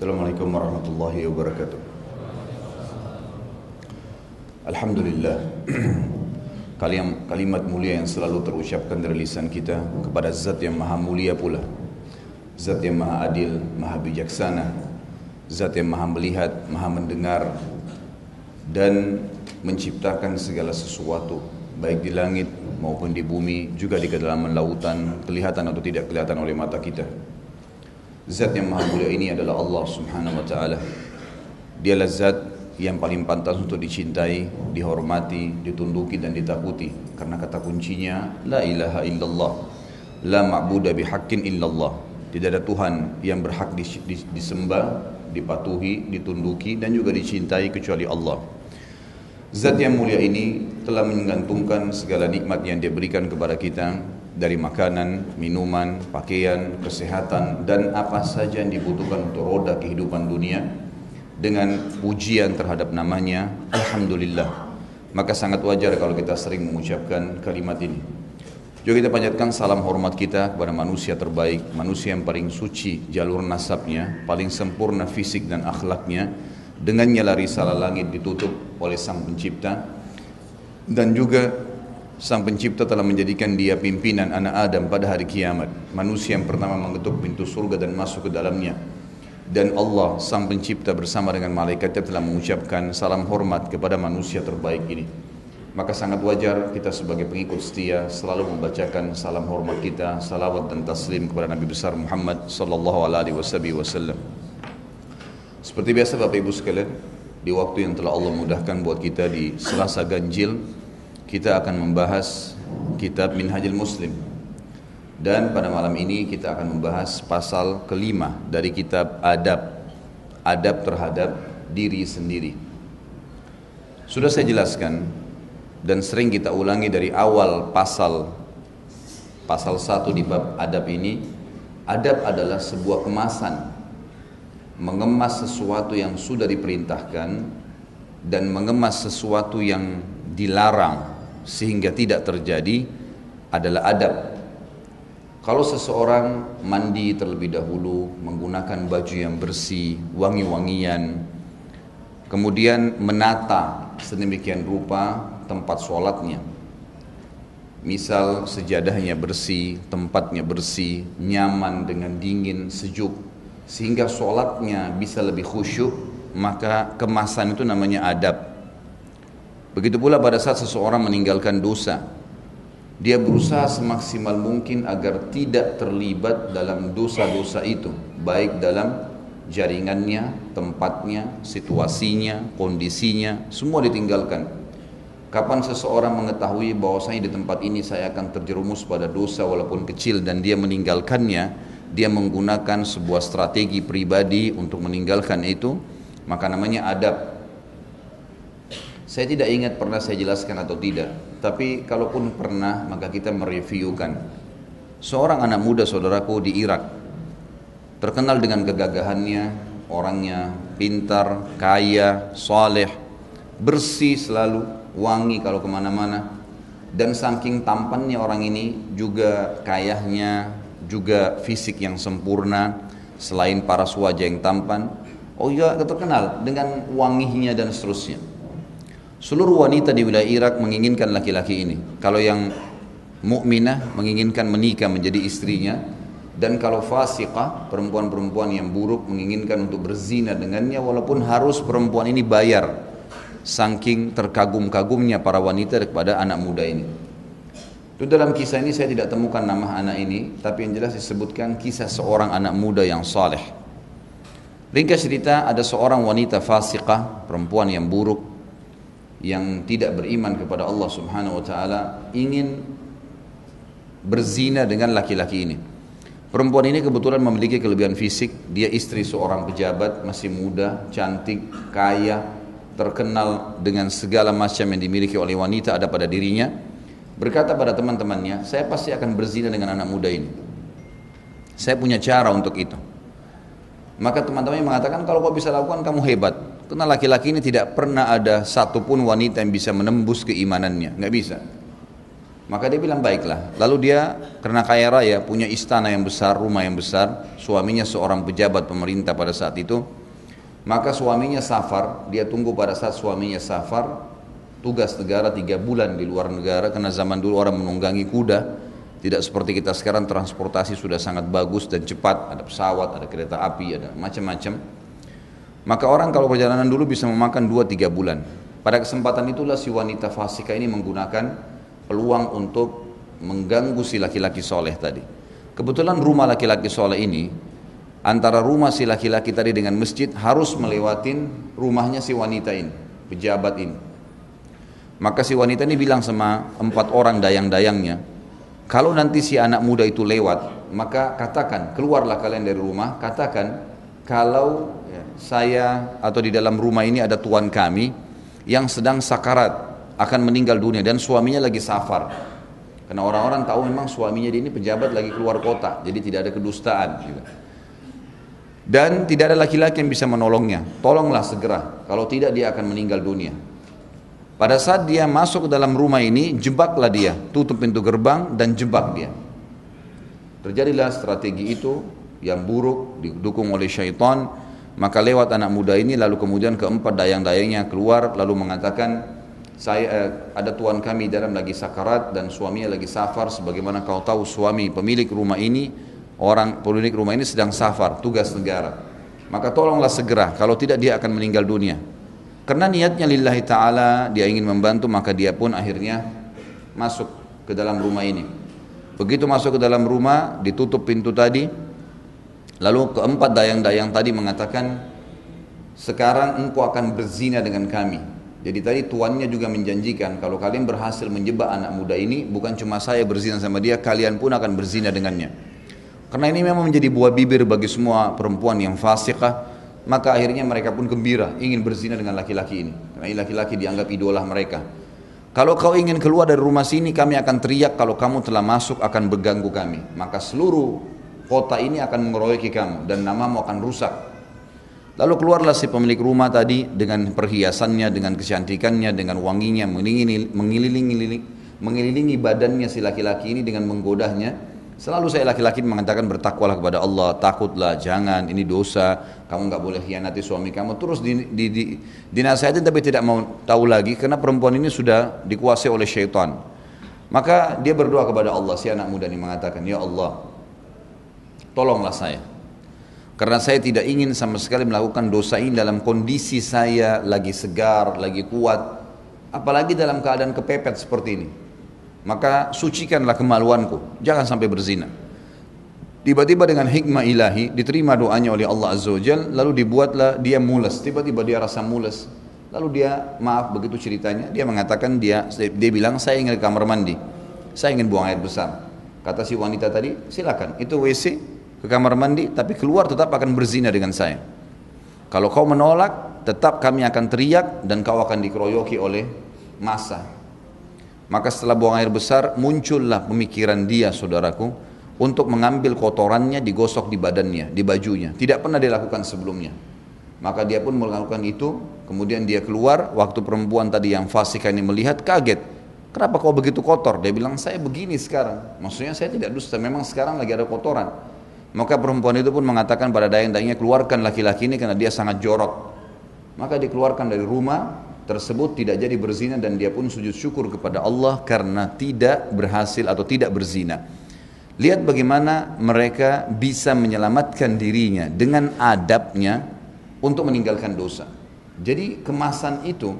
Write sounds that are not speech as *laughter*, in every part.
Assalamualaikum warahmatullahi wabarakatuh. Alhamdulillah. *clears throat* Kalimat, kalimat mulia yang selalu terucapkan dari lisan kita kepada zat yang maha mulia pula. Zat yang maha adil, maha bijaksana. Zat yang maha melihat, maha mendengar. Dan menciptakan segala sesuatu Baik di langit maupun di bumi Juga di kedalaman lautan Kelihatan atau tidak kelihatan oleh mata kita Zat yang maha mulia ini adalah Allah subhanahu wa ta'ala. Dialah zat yang paling pantas untuk dicintai, dihormati, ditunduki dan ditakuti. Karena kata kuncinya La ilaha illallah La ma'buda bihaqqin illallah. Tidak ada Tuhan yang berhak disembah, dipatuhi, ditunduki dan juga dicintai kecuali Allah. Zat yang mulia ini telah menggantungkan segala nikmat yang dia berikan kepada kita dari makanan, minuman, pakaian, kesehatan dan apa saja yang dibutuhkan untuk roda kehidupan dunia dengan pujian terhadap namanya Alhamdulillah. Maka sangat wajar kalau kita sering mengucapkan kalimat ini. Juga kita panjatkan salam hormat kita kepada manusia terbaik manusia yang paling suci jalur nasabnya paling sempurna fisik dan akhlaknya dengannya lari salah langit ditutup oleh sang pencipta dan juga Sang pencipta telah menjadikan dia pimpinan anak Adam pada hari kiamat. Manusia yang pertama mengetuk pintu surga dan masuk ke dalamnya. Dan Allah sang pencipta bersama dengan malaikatnya telah mengucapkan salam hormat kepada manusia terbaik ini. Maka sangat wajar kita sebagai pengikut setia selalu membacakan salam hormat kita, salawat dan taslim kepada Nabi besar Muhammad sallallahu alaihi wasallam. Seperti biasa Bapak Ibu sekalian, di waktu yang telah Allah mudahkan buat kita di Selasa Ganjil kita akan membahas kitab Minhajul Muslim. Dan pada malam ini kita akan membahas pasal kelima dari kitab adab. Adab terhadap diri sendiri. Sudah saya jelaskan dan sering kita ulangi dari awal pasal pasal satu di bab adab ini adab adalah sebuah kemasan mengemas sesuatu yang sudah diperintahkan dan mengemas sesuatu yang dilarang sehingga tidak terjadi adalah adab. Kalau seseorang mandi terlebih dahulu menggunakan baju yang bersih, wangi-wangian, kemudian menata sedemikian rupa tempat sholatnya. Misal sejadahnya bersih, tempatnya bersih, nyaman dengan dingin, sejuk, sehingga sholatnya bisa lebih khusyuk, maka kemasan itu namanya adab. Begitu pula pada saat seseorang meninggalkan dosa, dia berusaha semaksimal mungkin agar tidak terlibat dalam dosa-dosa itu, baik dalam jaringannya, tempatnya, situasinya, kondisinya, semua ditinggalkan. Kapan seseorang mengetahui bahwasanya di tempat ini saya akan terjerumus pada dosa walaupun kecil dan dia meninggalkannya, dia menggunakan sebuah strategi pribadi untuk meninggalkan itu, maka namanya adab saya tidak ingat pernah saya jelaskan atau tidak, tapi kalaupun pernah maka kita mereviewkan. Seorang anak muda saudaraku di Irak, terkenal dengan kegagahannya, orangnya pintar, kaya, soleh, bersih selalu, wangi kalau ke mana-mana. Dan saking tampannya orang ini juga kayahnya, juga fisik yang sempurna, selain para wajah yang tampan, oh iya terkenal dengan wanginya dan seterusnya. Seluruh wanita di wilayah Irak menginginkan laki-laki ini. Kalau yang mukminah menginginkan menikah menjadi istrinya dan kalau fasiqah perempuan-perempuan yang buruk menginginkan untuk berzina dengannya walaupun harus perempuan ini bayar saking terkagum-kagumnya para wanita kepada anak muda ini. Itu dalam kisah ini saya tidak temukan nama anak ini, tapi yang jelas disebutkan kisah seorang anak muda yang saleh. Ringkas cerita ada seorang wanita fasiqah, perempuan yang buruk, yang tidak beriman kepada Allah Subhanahu wa taala ingin berzina dengan laki-laki ini. Perempuan ini kebetulan memiliki kelebihan fisik, dia istri seorang pejabat, masih muda, cantik, kaya, terkenal dengan segala macam yang dimiliki oleh wanita ada pada dirinya. Berkata pada teman-temannya, saya pasti akan berzina dengan anak muda ini. Saya punya cara untuk itu. Maka teman-temannya mengatakan, kalau kau bisa lakukan kamu hebat. Karena laki-laki ini tidak pernah ada satupun wanita yang bisa menembus keimanannya, nggak bisa. Maka dia bilang baiklah. Lalu dia karena kaya raya, punya istana yang besar, rumah yang besar, suaminya seorang pejabat pemerintah pada saat itu. Maka suaminya safar, dia tunggu pada saat suaminya safar, tugas negara tiga bulan di luar negara karena zaman dulu orang menunggangi kuda. Tidak seperti kita sekarang transportasi sudah sangat bagus dan cepat, ada pesawat, ada kereta api, ada macam-macam. Maka orang kalau perjalanan dulu bisa memakan 2-3 bulan. Pada kesempatan itulah si wanita fasika ini menggunakan peluang untuk mengganggu si laki-laki soleh tadi. Kebetulan rumah laki-laki soleh ini antara rumah si laki-laki tadi dengan masjid harus melewatin rumahnya si wanita ini, pejabat ini. Maka si wanita ini bilang sama empat orang dayang-dayangnya, kalau nanti si anak muda itu lewat, maka katakan, keluarlah kalian dari rumah, katakan, kalau saya atau di dalam rumah ini ada tuan kami yang sedang sakarat, akan meninggal dunia dan suaminya lagi safar. Karena orang-orang tahu memang suaminya dia ini pejabat lagi keluar kota, jadi tidak ada kedustaan. Gitu. Dan tidak ada laki-laki yang bisa menolongnya. Tolonglah segera, kalau tidak dia akan meninggal dunia. Pada saat dia masuk ke dalam rumah ini, jebaklah dia, tutup pintu gerbang dan jebak dia. Terjadilah strategi itu yang buruk didukung oleh syaitan, maka lewat anak muda ini lalu kemudian keempat dayang-dayangnya keluar lalu mengatakan saya eh, ada tuan kami dalam lagi sakarat dan suaminya lagi safar sebagaimana kau tahu suami pemilik rumah ini orang pemilik rumah ini sedang safar tugas negara. Maka tolonglah segera kalau tidak dia akan meninggal dunia. Karena niatnya lillahi taala dia ingin membantu maka dia pun akhirnya masuk ke dalam rumah ini. Begitu masuk ke dalam rumah ditutup pintu tadi lalu keempat dayang-dayang tadi mengatakan sekarang engkau akan berzina dengan kami jadi tadi tuannya juga menjanjikan kalau kalian berhasil menjebak anak muda ini bukan cuma saya berzina sama dia, kalian pun akan berzina dengannya. Karena ini memang menjadi buah bibir bagi semua perempuan yang fasikah, maka akhirnya mereka pun gembira ingin berzina dengan laki-laki ini. Karena laki-laki dianggap idola mereka. Kalau kau ingin keluar dari rumah sini, kami akan teriak kalau kamu telah masuk akan berganggu kami. Maka seluruh kota ini akan mengeroyoki kamu dan namamu akan rusak Lalu keluarlah si pemilik rumah tadi dengan perhiasannya, dengan kecantikannya, dengan wanginya, mengelilingi, mengelilingi badannya si laki-laki ini dengan menggodahnya. Selalu saya laki-laki mengatakan bertakwalah kepada Allah, takutlah, jangan, ini dosa, kamu nggak boleh hianati suami kamu. Terus di, di, di, dinasihatin tapi tidak mau tahu lagi karena perempuan ini sudah dikuasai oleh syaitan. Maka dia berdoa kepada Allah, si anak muda ini mengatakan, Ya Allah, tolonglah saya karena saya tidak ingin sama sekali melakukan dosa ini dalam kondisi saya lagi segar, lagi kuat. Apalagi dalam keadaan kepepet seperti ini. Maka sucikanlah kemaluanku. Jangan sampai berzina. Tiba-tiba dengan hikmah ilahi diterima doanya oleh Allah Azza wa Jal, lalu dibuatlah dia mules. Tiba-tiba dia rasa mules. Lalu dia maaf begitu ceritanya, dia mengatakan dia dia bilang saya ingin ke kamar mandi. Saya ingin buang air besar. Kata si wanita tadi, silakan. Itu WC, ke kamar mandi tapi keluar tetap akan berzina dengan saya. Kalau kau menolak, tetap kami akan teriak dan kau akan dikeroyoki oleh masa. Maka setelah buang air besar, muncullah pemikiran dia, saudaraku, untuk mengambil kotorannya digosok di badannya, di bajunya. Tidak pernah dilakukan sebelumnya. Maka dia pun melakukan itu, kemudian dia keluar, waktu perempuan tadi yang fasik ini melihat, kaget. Kenapa kau begitu kotor? Dia bilang, saya begini sekarang. Maksudnya saya tidak dusta, memang sekarang lagi ada kotoran. Maka perempuan itu pun mengatakan pada dayang-dayangnya keluarkan laki-laki ini karena dia sangat jorok. Maka dikeluarkan dari rumah tersebut tidak jadi berzina dan dia pun sujud syukur kepada Allah karena tidak berhasil atau tidak berzina. Lihat bagaimana mereka bisa menyelamatkan dirinya dengan adabnya untuk meninggalkan dosa. Jadi kemasan itu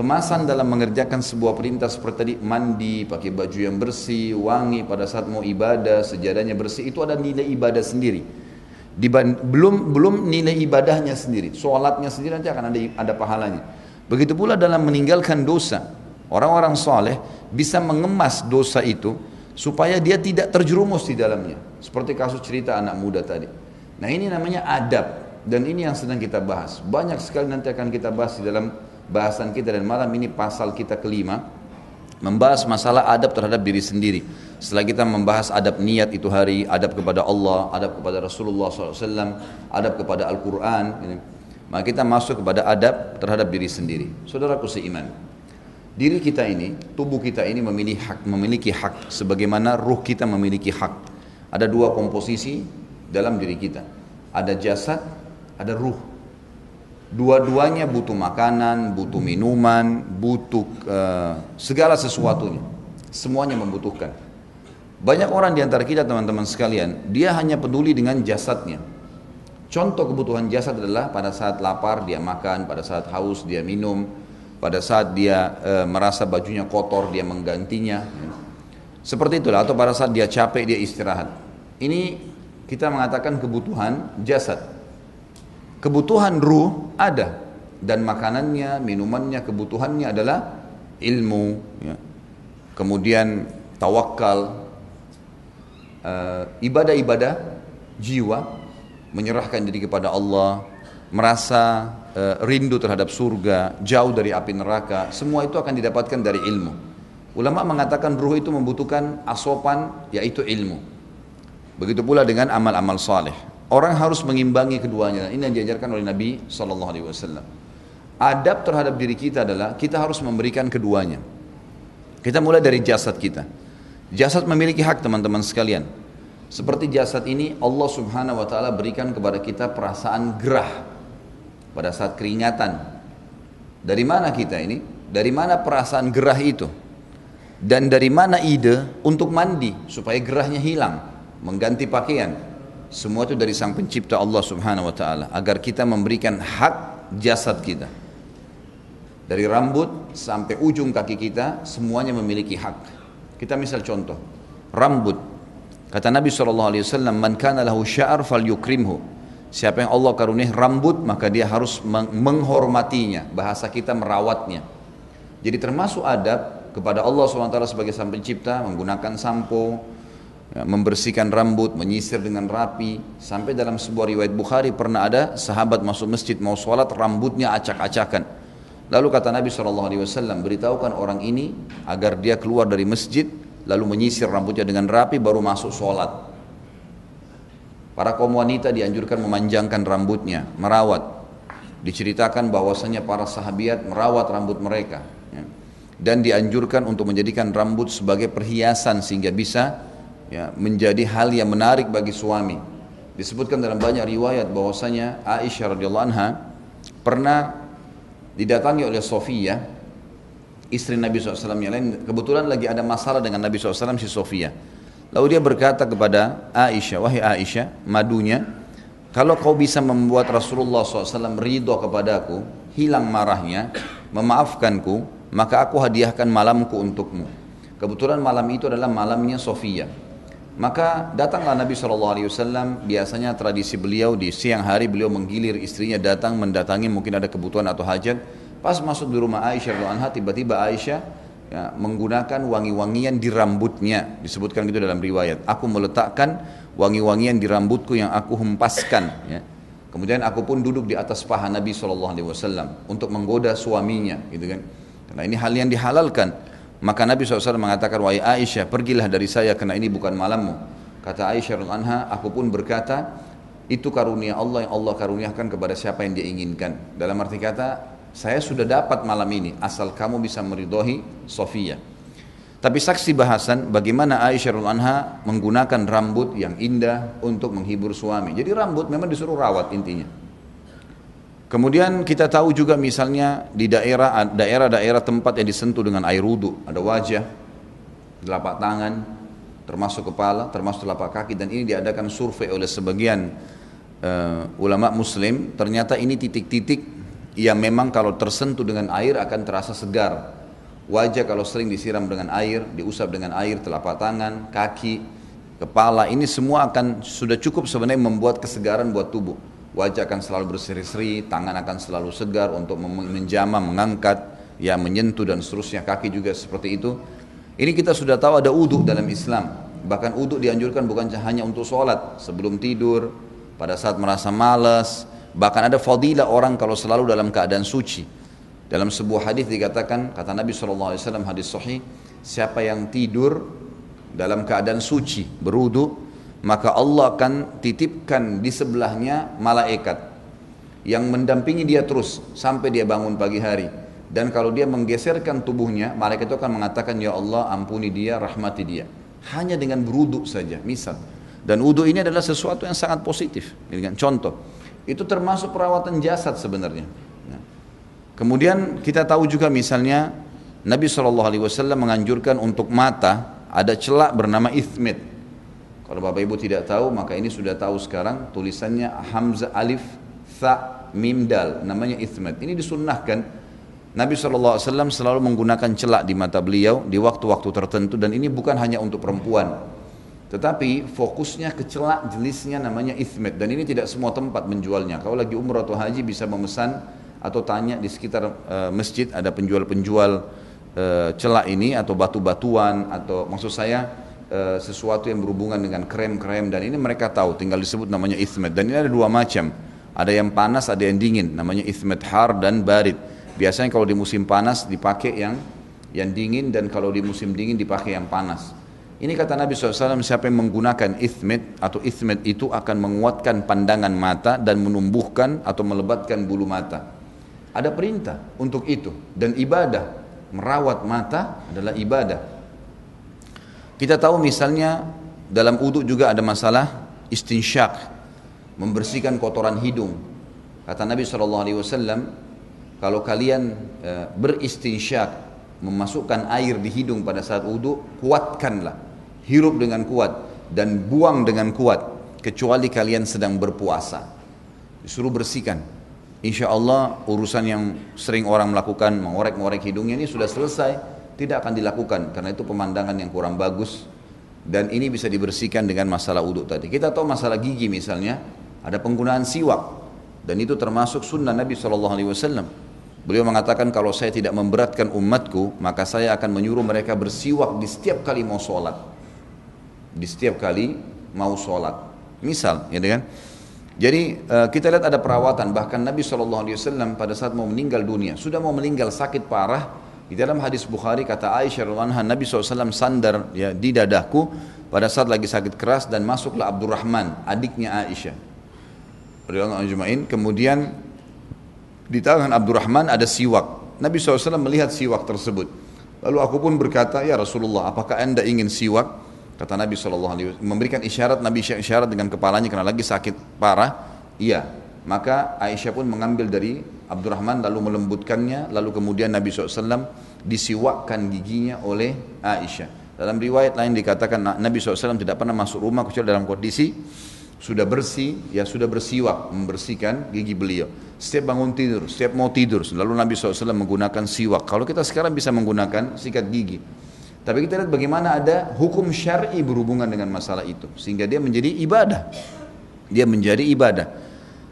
Kemasan dalam mengerjakan sebuah perintah seperti tadi mandi, pakai baju yang bersih, wangi pada saat mau ibadah, sejadahnya bersih itu ada nilai ibadah sendiri. Diban belum belum nilai ibadahnya sendiri, sholatnya sendiri nanti akan ada ada pahalanya. Begitu pula dalam meninggalkan dosa, orang-orang soleh bisa mengemas dosa itu supaya dia tidak terjerumus di dalamnya. Seperti kasus cerita anak muda tadi. Nah ini namanya adab dan ini yang sedang kita bahas. Banyak sekali nanti akan kita bahas di dalam bahasan kita dan malam ini pasal kita kelima membahas masalah adab terhadap diri sendiri. Setelah kita membahas adab niat itu hari, adab kepada Allah, adab kepada Rasulullah SAW, adab kepada Al-Quran, maka kita masuk kepada adab terhadap diri sendiri. Saudaraku seiman, Diri kita ini, tubuh kita ini memiliki hak, memiliki hak sebagaimana ruh kita memiliki hak. Ada dua komposisi dalam diri kita. Ada jasad, ada ruh. Dua-duanya butuh makanan, butuh minuman, butuh uh, segala sesuatunya. Semuanya membutuhkan. Banyak orang di antara kita teman-teman sekalian, dia hanya peduli dengan jasadnya. Contoh kebutuhan jasad adalah pada saat lapar dia makan, pada saat haus dia minum, pada saat dia e, merasa bajunya kotor dia menggantinya seperti itulah atau pada saat dia capek dia istirahat ini kita mengatakan kebutuhan jasad kebutuhan ruh ada dan makanannya minumannya kebutuhannya adalah ilmu ya. kemudian tawakal eh, ibadah-ibadah jiwa menyerahkan diri kepada Allah merasa uh, rindu terhadap surga, jauh dari api neraka, semua itu akan didapatkan dari ilmu. Ulama mengatakan ruh itu membutuhkan asopan yaitu ilmu. Begitu pula dengan amal-amal saleh. Orang harus mengimbangi keduanya. Ini yang diajarkan oleh Nabi Shallallahu Alaihi Wasallam. Adab terhadap diri kita adalah kita harus memberikan keduanya. Kita mulai dari jasad kita. Jasad memiliki hak teman-teman sekalian. Seperti jasad ini Allah Subhanahu wa taala berikan kepada kita perasaan gerah pada saat keringatan. Dari mana kita ini? Dari mana perasaan gerah itu? Dan dari mana ide untuk mandi supaya gerahnya hilang, mengganti pakaian? Semua itu dari Sang Pencipta Allah Subhanahu wa taala agar kita memberikan hak jasad kita. Dari rambut sampai ujung kaki kita semuanya memiliki hak. Kita misal contoh, rambut. Kata Nabi SAW, Man kana lahu sya'ar fal yukrimhu. Siapa yang Allah karuniai rambut maka dia harus menghormatinya. Bahasa kita merawatnya. Jadi termasuk adab kepada Allah SWT sebagai sang pencipta menggunakan sampo, membersihkan rambut, menyisir dengan rapi. Sampai dalam sebuah riwayat Bukhari pernah ada sahabat masuk masjid mau sholat rambutnya acak-acakan. Lalu kata Nabi SAW beritahukan orang ini agar dia keluar dari masjid lalu menyisir rambutnya dengan rapi baru masuk sholat. Para kaum wanita dianjurkan memanjangkan rambutnya, merawat. Diceritakan bahwasanya para sahabiat merawat rambut mereka. Ya. Dan dianjurkan untuk menjadikan rambut sebagai perhiasan sehingga bisa ya, menjadi hal yang menarik bagi suami. Disebutkan dalam banyak riwayat bahwasanya Aisyah radhiyallahu anha pernah didatangi oleh Sofia, istri Nabi SAW yang lain. Kebetulan lagi ada masalah dengan Nabi SAW si Sofia. Lalu dia berkata kepada Aisyah, wahai Aisyah, madunya, kalau kau bisa membuat Rasulullah SAW ridho kepadaku, hilang marahnya, memaafkanku, maka aku hadiahkan malamku untukmu. Kebetulan malam itu adalah malamnya Sofia. Maka datanglah Nabi SAW, biasanya tradisi beliau di siang hari beliau menggilir istrinya datang mendatangi mungkin ada kebutuhan atau hajat. Pas masuk di rumah Aisyah tiba-tiba Aisyah ya, menggunakan wangi-wangian di rambutnya. Disebutkan gitu dalam riwayat. Aku meletakkan wangi-wangian di rambutku yang aku hempaskan ya. kemudian aku pun duduk di atas paha Nabi SAW untuk menggoda suaminya gitu kan. Karena ini hal yang dihalalkan maka Nabi SAW mengatakan wahai Aisyah pergilah dari saya karena ini bukan malammu kata Aisyah anha aku pun berkata itu karunia Allah yang Allah karuniakan kepada siapa yang dia inginkan dalam arti kata saya sudah dapat malam ini asal kamu bisa meridohi Sofia. Tapi saksi bahasan bagaimana Aisyah anha menggunakan rambut yang indah untuk menghibur suami. Jadi rambut memang disuruh rawat intinya. Kemudian kita tahu juga misalnya di daerah daerah-daerah tempat yang disentuh dengan air wudhu, ada wajah, telapak tangan, termasuk kepala, termasuk telapak kaki dan ini diadakan survei oleh sebagian uh, ulama muslim, ternyata ini titik-titik yang memang kalau tersentuh dengan air akan terasa segar. Wajah kalau sering disiram dengan air, diusap dengan air, telapak tangan, kaki, kepala, ini semua akan sudah cukup sebenarnya membuat kesegaran buat tubuh. Wajah akan selalu berseri-seri, tangan akan selalu segar untuk menjama, mengangkat, ya menyentuh dan seterusnya. Kaki juga seperti itu. Ini kita sudah tahu ada uduk dalam Islam. Bahkan uduk dianjurkan bukan hanya untuk sholat, sebelum tidur, pada saat merasa malas, Bahkan ada fadilah orang kalau selalu dalam keadaan suci. Dalam sebuah hadis dikatakan, kata Nabi SAW hadis sahih, siapa yang tidur dalam keadaan suci, berudu, maka Allah akan titipkan di sebelahnya malaikat yang mendampingi dia terus sampai dia bangun pagi hari. Dan kalau dia menggeserkan tubuhnya, malaikat itu akan mengatakan, Ya Allah ampuni dia, rahmati dia. Hanya dengan beruduk saja, misal. Dan wudhu ini adalah sesuatu yang sangat positif. Dengan contoh, itu termasuk perawatan jasad sebenarnya. Ya. Kemudian kita tahu juga misalnya Nabi SAW menganjurkan untuk mata ada celak bernama ithmit. Kalau Bapak Ibu tidak tahu maka ini sudah tahu sekarang tulisannya Hamzah Alif Tha Mim Dal namanya ithmit. Ini disunnahkan. Nabi SAW selalu menggunakan celak di mata beliau di waktu-waktu tertentu dan ini bukan hanya untuk perempuan. Tetapi fokusnya ke celak jenisnya namanya ithmet dan ini tidak semua tempat menjualnya. Kalau lagi umroh atau haji bisa memesan atau tanya di sekitar uh, masjid ada penjual-penjual uh, celak ini atau batu-batuan atau maksud saya uh, sesuatu yang berhubungan dengan krem-krem dan ini mereka tahu tinggal disebut namanya ithmet dan ini ada dua macam ada yang panas ada yang dingin namanya ithmet har dan barid Biasanya kalau di musim panas dipakai yang yang dingin dan kalau di musim dingin dipakai yang panas. Ini kata Nabi SAW, siapa yang menggunakan ithmit atau ithmit itu akan menguatkan pandangan mata dan menumbuhkan atau melebatkan bulu mata. Ada perintah untuk itu dan ibadah. Merawat mata adalah ibadah. Kita tahu misalnya dalam uduk juga ada masalah istinsyak, membersihkan kotoran hidung. Kata Nabi SAW, kalau kalian e, beristinsyak memasukkan air di hidung pada saat wudhu kuatkanlah. Hirup dengan kuat dan buang dengan kuat kecuali kalian sedang berpuasa. Disuruh bersihkan. Insya Allah urusan yang sering orang melakukan mengorek-ngorek hidungnya ini sudah selesai tidak akan dilakukan karena itu pemandangan yang kurang bagus dan ini bisa dibersihkan dengan masalah wudhu tadi kita tahu masalah gigi misalnya ada penggunaan siwak dan itu termasuk sunnah Nabi SAW Beliau mengatakan kalau saya tidak memberatkan umatku, maka saya akan menyuruh mereka bersiwak di setiap kali mau sholat. Di setiap kali mau sholat. Misal, ya kan? Jadi eh, kita lihat ada perawatan, bahkan Nabi SAW pada saat mau meninggal dunia, sudah mau meninggal sakit parah, di dalam hadis Bukhari kata Aisyah radhiallahu Nabi SAW sandar ya, di dadaku pada saat lagi sakit keras dan masuklah Abdurrahman, adiknya Aisyah. Kemudian di tangan Abdurrahman ada siwak. Nabi SAW melihat siwak tersebut. Lalu aku pun berkata, ya Rasulullah, apakah anda ingin siwak? Kata Nabi SAW, memberikan isyarat, Nabi isyarat dengan kepalanya karena lagi sakit parah. Iya, maka Aisyah pun mengambil dari Abdurrahman lalu melembutkannya, lalu kemudian Nabi SAW disiwakkan giginya oleh Aisyah. Dalam riwayat lain dikatakan Nabi SAW tidak pernah masuk rumah kecuali dalam kondisi sudah bersih, ya sudah bersiwak, membersihkan gigi beliau. Setiap bangun tidur, setiap mau tidur, lalu Nabi SAW menggunakan siwak. Kalau kita sekarang bisa menggunakan sikat gigi. Tapi kita lihat bagaimana ada hukum syar'i berhubungan dengan masalah itu. Sehingga dia menjadi ibadah. Dia menjadi ibadah.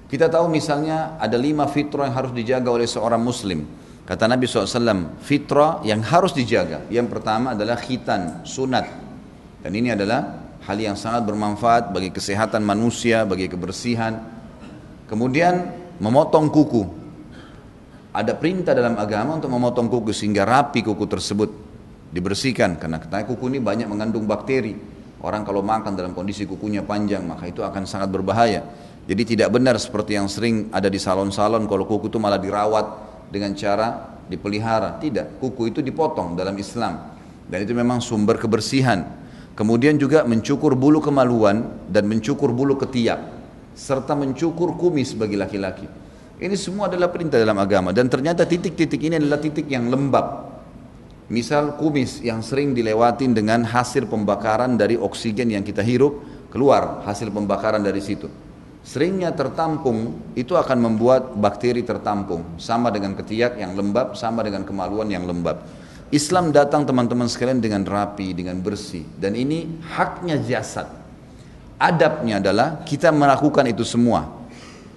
Kita tahu misalnya ada lima fitrah yang harus dijaga oleh seorang muslim. Kata Nabi SAW, fitrah yang harus dijaga. Yang pertama adalah khitan, sunat. Dan ini adalah hal yang sangat bermanfaat bagi kesehatan manusia, bagi kebersihan. Kemudian memotong kuku. Ada perintah dalam agama untuk memotong kuku sehingga rapi kuku tersebut dibersihkan karena kuku ini banyak mengandung bakteri. Orang kalau makan dalam kondisi kukunya panjang maka itu akan sangat berbahaya. Jadi tidak benar seperti yang sering ada di salon-salon kalau kuku itu malah dirawat dengan cara dipelihara. Tidak, kuku itu dipotong dalam Islam. Dan itu memang sumber kebersihan. Kemudian juga mencukur bulu kemaluan dan mencukur bulu ketiak serta mencukur kumis bagi laki-laki. Ini semua adalah perintah dalam agama dan ternyata titik-titik ini adalah titik yang lembab. Misal kumis yang sering dilewatin dengan hasil pembakaran dari oksigen yang kita hirup keluar hasil pembakaran dari situ. Seringnya tertampung itu akan membuat bakteri tertampung sama dengan ketiak yang lembab sama dengan kemaluan yang lembab. Islam datang teman-teman sekalian dengan rapi, dengan bersih. Dan ini haknya jasad. Adabnya adalah kita melakukan itu semua.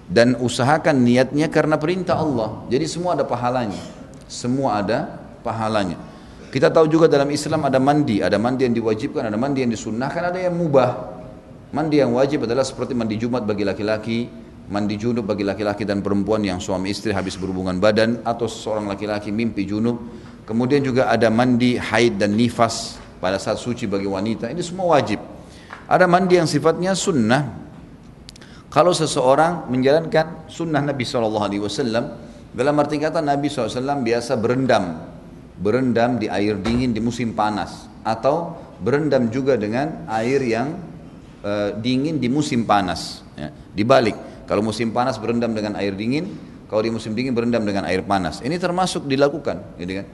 Dan usahakan niatnya karena perintah Allah. Jadi semua ada pahalanya. Semua ada pahalanya. Kita tahu juga dalam Islam ada mandi. Ada mandi yang diwajibkan, ada mandi yang disunnahkan, ada yang mubah. Mandi yang wajib adalah seperti mandi Jumat bagi laki-laki, mandi junub bagi laki-laki dan perempuan yang suami istri habis berhubungan badan atau seorang laki-laki mimpi junub Kemudian juga ada mandi haid dan nifas pada saat suci bagi wanita. Ini semua wajib. Ada mandi yang sifatnya sunnah. Kalau seseorang menjalankan sunnah Nabi SAW, Dalam arti kata Nabi SAW biasa berendam, berendam di air dingin di musim panas, atau berendam juga dengan air yang uh, dingin di musim panas. Ya. Dibalik, kalau musim panas berendam dengan air dingin, kalau di musim dingin berendam dengan air panas. Ini termasuk dilakukan, gitu kan?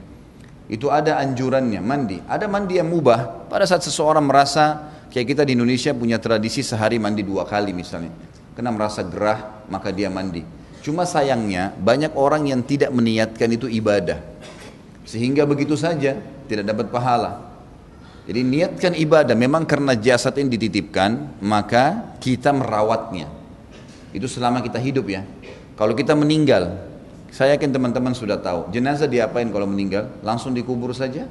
Itu ada anjurannya mandi. Ada mandi yang mubah. Pada saat seseorang merasa kayak kita di Indonesia punya tradisi sehari mandi dua kali misalnya, karena merasa gerah maka dia mandi. Cuma sayangnya banyak orang yang tidak meniatkan itu ibadah. Sehingga begitu saja tidak dapat pahala. Jadi niatkan ibadah memang karena jasad ini dititipkan maka kita merawatnya. Itu selama kita hidup ya. Kalau kita meninggal, saya yakin teman-teman sudah tahu. Jenazah diapain kalau meninggal? Langsung dikubur saja,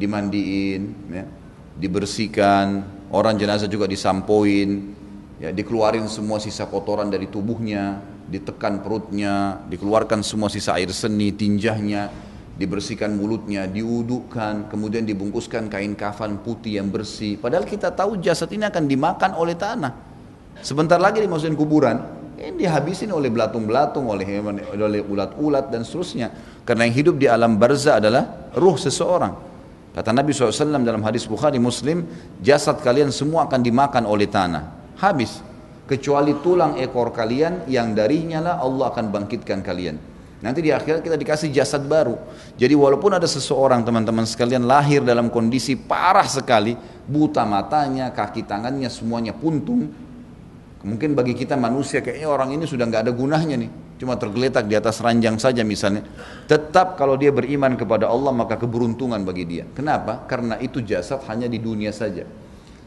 dimandiin, ya, dibersihkan. Orang jenazah juga disampoin, ya, dikeluarin semua sisa kotoran dari tubuhnya, ditekan perutnya, dikeluarkan semua sisa air seni, tinjahnya, dibersihkan mulutnya, diudukkan, kemudian dibungkuskan kain kafan putih yang bersih. Padahal kita tahu jasad ini akan dimakan oleh tanah. Sebentar lagi dimasukin kuburan, ini dihabisin oleh belatung-belatung, oleh hewan, oleh ulat-ulat dan seterusnya. Karena yang hidup di alam barzah adalah ruh seseorang. Kata Nabi SAW dalam hadis Bukhari Muslim, jasad kalian semua akan dimakan oleh tanah. Habis kecuali tulang ekor kalian yang darinya lah Allah akan bangkitkan kalian. Nanti di akhirat kita dikasih jasad baru. Jadi walaupun ada seseorang teman-teman sekalian lahir dalam kondisi parah sekali, buta matanya, kaki tangannya semuanya puntung. Mungkin bagi kita manusia kayaknya orang ini sudah nggak ada gunanya nih, cuma tergeletak di atas ranjang saja misalnya. Tetap kalau dia beriman kepada Allah maka keberuntungan bagi dia. Kenapa? Karena itu jasad hanya di dunia saja.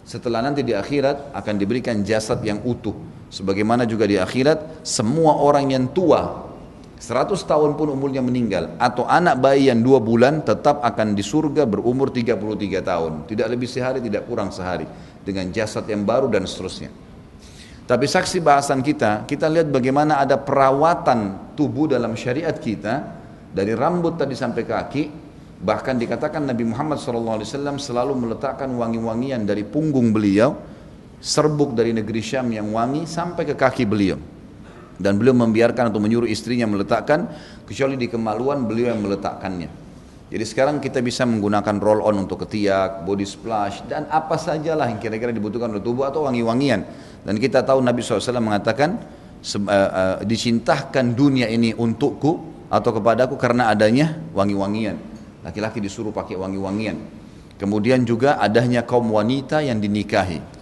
Setelah nanti di akhirat akan diberikan jasad yang utuh. Sebagaimana juga di akhirat semua orang yang tua 100 tahun pun umurnya meninggal atau anak bayi yang dua bulan tetap akan di surga berumur 33 tahun. Tidak lebih sehari, tidak kurang sehari dengan jasad yang baru dan seterusnya. Tapi saksi bahasan kita, kita lihat bagaimana ada perawatan tubuh dalam syariat kita dari rambut tadi sampai kaki Bahkan dikatakan Nabi Muhammad SAW selalu meletakkan wangi-wangian dari punggung beliau, serbuk dari negeri Syam yang wangi sampai ke kaki beliau. Dan beliau membiarkan atau menyuruh istrinya meletakkan, kecuali di kemaluan beliau yang meletakkannya. Jadi sekarang kita bisa menggunakan roll on untuk ketiak, body splash, dan apa sajalah yang kira-kira dibutuhkan oleh tubuh atau wangi-wangian. Dan kita tahu Nabi SAW mengatakan, uh, uh, dicintahkan dunia ini untukku atau kepadaku karena adanya wangi-wangian. Laki-laki disuruh pakai wangi-wangian. Kemudian juga adanya kaum wanita yang dinikahi.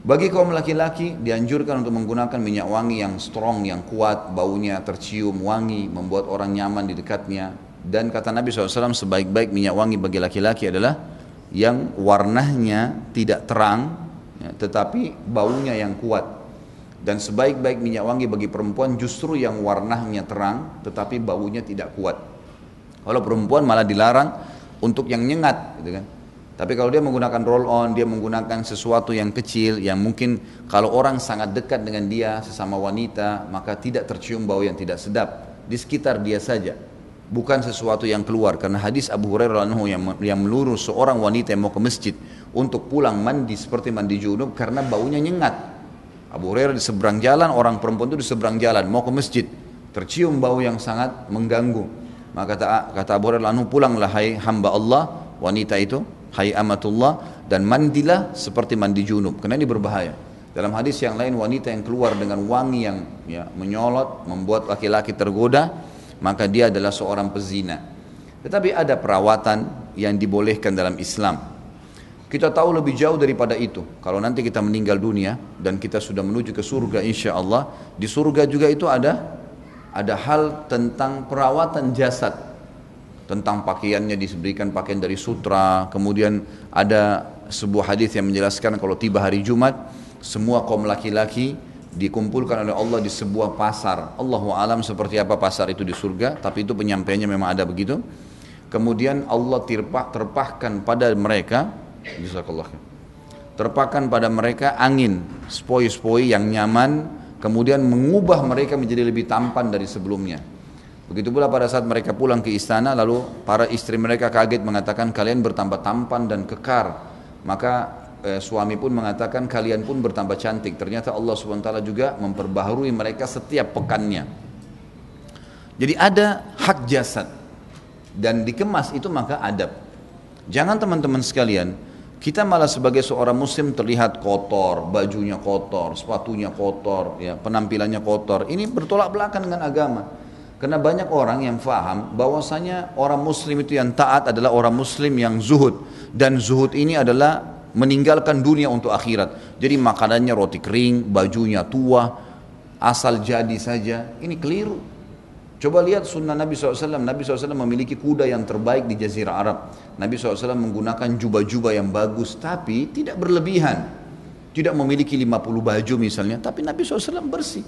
Bagi kaum laki-laki dianjurkan untuk menggunakan minyak wangi yang strong, yang kuat, baunya tercium wangi, membuat orang nyaman di dekatnya. Dan kata Nabi SAW sebaik-baik minyak wangi bagi laki-laki adalah yang warnanya tidak terang, ya, tetapi baunya yang kuat. Dan sebaik-baik minyak wangi bagi perempuan justru yang warnanya terang, tetapi baunya tidak kuat. Kalau perempuan malah dilarang untuk yang nyengat gitu kan. Tapi kalau dia menggunakan roll on, dia menggunakan sesuatu yang kecil yang mungkin kalau orang sangat dekat dengan dia sesama wanita, maka tidak tercium bau yang tidak sedap di sekitar dia saja. Bukan sesuatu yang keluar karena hadis Abu Hurairah yang yang meluru seorang wanita yang mau ke masjid untuk pulang mandi seperti mandi junub karena baunya nyengat. Abu Hurairah di seberang jalan, orang perempuan itu di seberang jalan mau ke masjid, tercium bau yang sangat mengganggu. Maka kata, kata Abu Hurairah anhu pulanglah hai hamba Allah wanita itu hai amatullah dan mandilah seperti mandi junub karena ini berbahaya. Dalam hadis yang lain wanita yang keluar dengan wangi yang ya, menyolot membuat laki-laki tergoda maka dia adalah seorang pezina. Tetapi ada perawatan yang dibolehkan dalam Islam. Kita tahu lebih jauh daripada itu. Kalau nanti kita meninggal dunia dan kita sudah menuju ke surga insya Allah, di surga juga itu ada ada hal tentang perawatan jasad tentang pakaiannya disebutkan pakaian dari sutra. Kemudian ada sebuah hadis yang menjelaskan kalau tiba hari Jumat semua kaum laki-laki dikumpulkan oleh Allah di sebuah pasar. Allahu alam seperti apa pasar itu di surga tapi itu penyampaiannya memang ada begitu. Kemudian Allah terpah, terpahkan pada mereka terpahkan pada mereka angin spoi-spoi yang nyaman kemudian mengubah mereka menjadi lebih tampan dari sebelumnya. Begitu pula pada saat mereka pulang ke istana lalu para istri mereka kaget mengatakan kalian bertambah tampan dan kekar. Maka eh, suami pun mengatakan kalian pun bertambah cantik. Ternyata Allah SWT juga memperbaharui mereka setiap pekannya. Jadi ada hak jasad dan dikemas itu maka adab. Jangan teman-teman sekalian, kita malah sebagai seorang muslim terlihat kotor, bajunya kotor, sepatunya kotor, ya, penampilannya kotor. Ini bertolak belakang dengan agama. Karena banyak orang yang faham bahwasanya orang muslim itu yang taat adalah orang muslim yang zuhud dan zuhud ini adalah meninggalkan dunia untuk akhirat. Jadi makanannya roti kering, bajunya tua, asal jadi saja. Ini keliru. Coba lihat sunnah Nabi SAW. Nabi SAW memiliki kuda yang terbaik di Jazirah Arab. Nabi SAW menggunakan jubah-jubah yang bagus, tapi tidak berlebihan. Tidak memiliki 50 baju misalnya, tapi Nabi SAW bersih.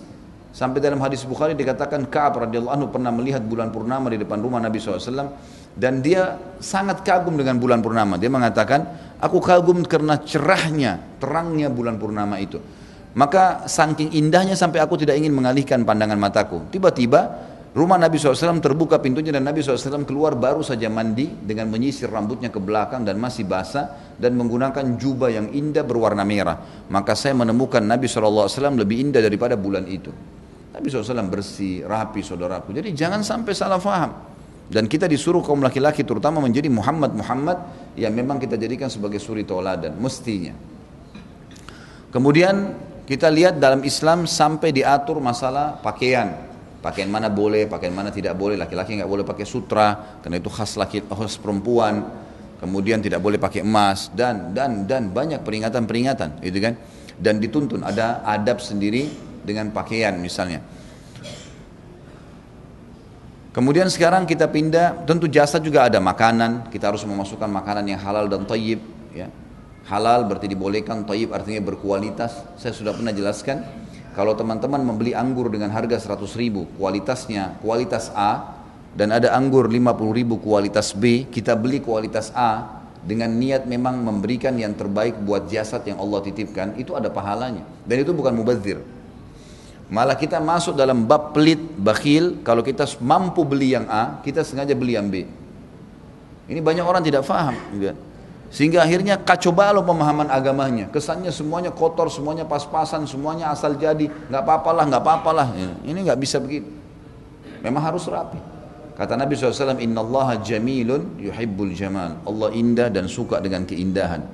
Sampai dalam hadis Bukhari dikatakan Ka'ab radhiyallahu anhu pernah melihat bulan purnama di depan rumah Nabi SAW dan dia sangat kagum dengan bulan purnama. Dia mengatakan, aku kagum karena cerahnya, terangnya bulan purnama itu. Maka saking indahnya sampai aku tidak ingin mengalihkan pandangan mataku. Tiba-tiba Rumah Nabi SAW terbuka pintunya dan Nabi SAW keluar baru saja mandi dengan menyisir rambutnya ke belakang dan masih basah dan menggunakan jubah yang indah berwarna merah. Maka saya menemukan Nabi SAW lebih indah daripada bulan itu. Nabi SAW bersih, rapi saudaraku. Jadi jangan sampai salah faham. Dan kita disuruh kaum laki-laki terutama menjadi Muhammad-Muhammad yang memang kita jadikan sebagai suri tauladan, mestinya. Kemudian kita lihat dalam Islam sampai diatur masalah pakaian pakaian mana boleh, pakaian mana tidak boleh, laki-laki nggak boleh pakai sutra, karena itu khas laki khas perempuan, kemudian tidak boleh pakai emas dan dan dan banyak peringatan-peringatan, gitu kan? Dan dituntun ada adab sendiri dengan pakaian misalnya. Kemudian sekarang kita pindah, tentu jasa juga ada makanan, kita harus memasukkan makanan yang halal dan tayyib, ya. Halal berarti dibolehkan, tayyib artinya berkualitas. Saya sudah pernah jelaskan, kalau teman-teman membeli anggur dengan harga 100 ribu, kualitasnya kualitas A, dan ada anggur 50 ribu kualitas B, kita beli kualitas A dengan niat memang memberikan yang terbaik buat jasad yang Allah titipkan, itu ada pahalanya. Dan itu bukan mubazir. Malah kita masuk dalam bab pelit, bakhil, kalau kita mampu beli yang A, kita sengaja beli yang B. Ini banyak orang tidak faham. Gitu. Sehingga akhirnya kacau balau pemahaman agamanya. Kesannya semuanya kotor, semuanya pas-pasan, semuanya asal jadi. Nggak apa-apalah, nggak apa-apalah. Ini nggak bisa begitu. Memang harus rapi. Kata Nabi SAW, Inna Allah jamilun yuhibbul jamal. Allah indah dan suka dengan keindahan.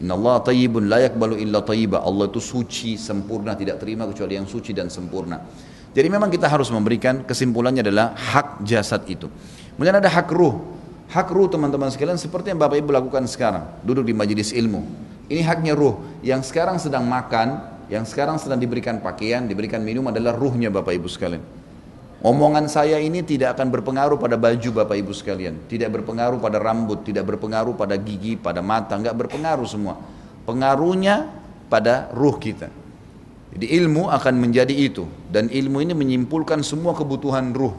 Inna Allah tayyibun layak balu illa tayyiba. Allah itu suci, sempurna, tidak terima kecuali yang suci dan sempurna. Jadi memang kita harus memberikan kesimpulannya adalah hak jasad itu. Kemudian ada hak ruh. Hak ruh teman-teman sekalian seperti yang Bapak Ibu lakukan sekarang, duduk di majelis ilmu. Ini haknya ruh. Yang sekarang sedang makan, yang sekarang sedang diberikan pakaian, diberikan minum adalah ruhnya Bapak Ibu sekalian. Omongan saya ini tidak akan berpengaruh pada baju Bapak Ibu sekalian, tidak berpengaruh pada rambut, tidak berpengaruh pada gigi, pada mata, enggak berpengaruh semua. Pengaruhnya pada ruh kita. Jadi ilmu akan menjadi itu dan ilmu ini menyimpulkan semua kebutuhan ruh.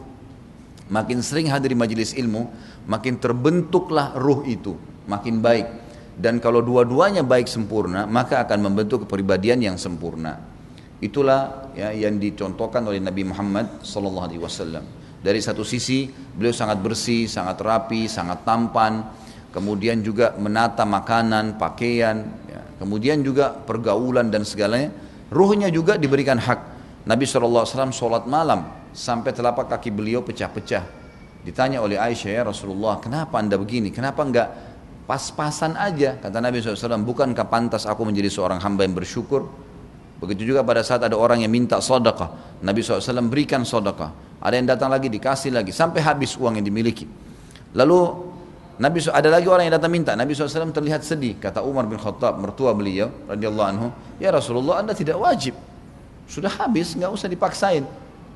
Makin sering hadir di majelis ilmu, makin terbentuklah ruh itu, makin baik. Dan kalau dua-duanya baik sempurna, maka akan membentuk kepribadian yang sempurna. Itulah ya, yang dicontohkan oleh Nabi Muhammad Wasallam. Dari satu sisi beliau sangat bersih, sangat rapi, sangat tampan. Kemudian juga menata makanan, pakaian. Ya. Kemudian juga pergaulan dan segalanya. Ruhnya juga diberikan hak. Nabi SAW sholat malam sampai telapak kaki beliau pecah-pecah Ditanya oleh Aisyah ya Rasulullah, kenapa anda begini? Kenapa enggak pas-pasan aja? Kata Nabi SAW, bukankah pantas aku menjadi seorang hamba yang bersyukur? Begitu juga pada saat ada orang yang minta sodakah. Nabi SAW berikan sodakah. Ada yang datang lagi, dikasih lagi. Sampai habis uang yang dimiliki. Lalu Nabi ada lagi orang yang datang minta. Nabi SAW terlihat sedih. Kata Umar bin Khattab, mertua beliau, radhiyallahu anhu, ya Rasulullah, anda tidak wajib. Sudah habis, nggak usah dipaksain.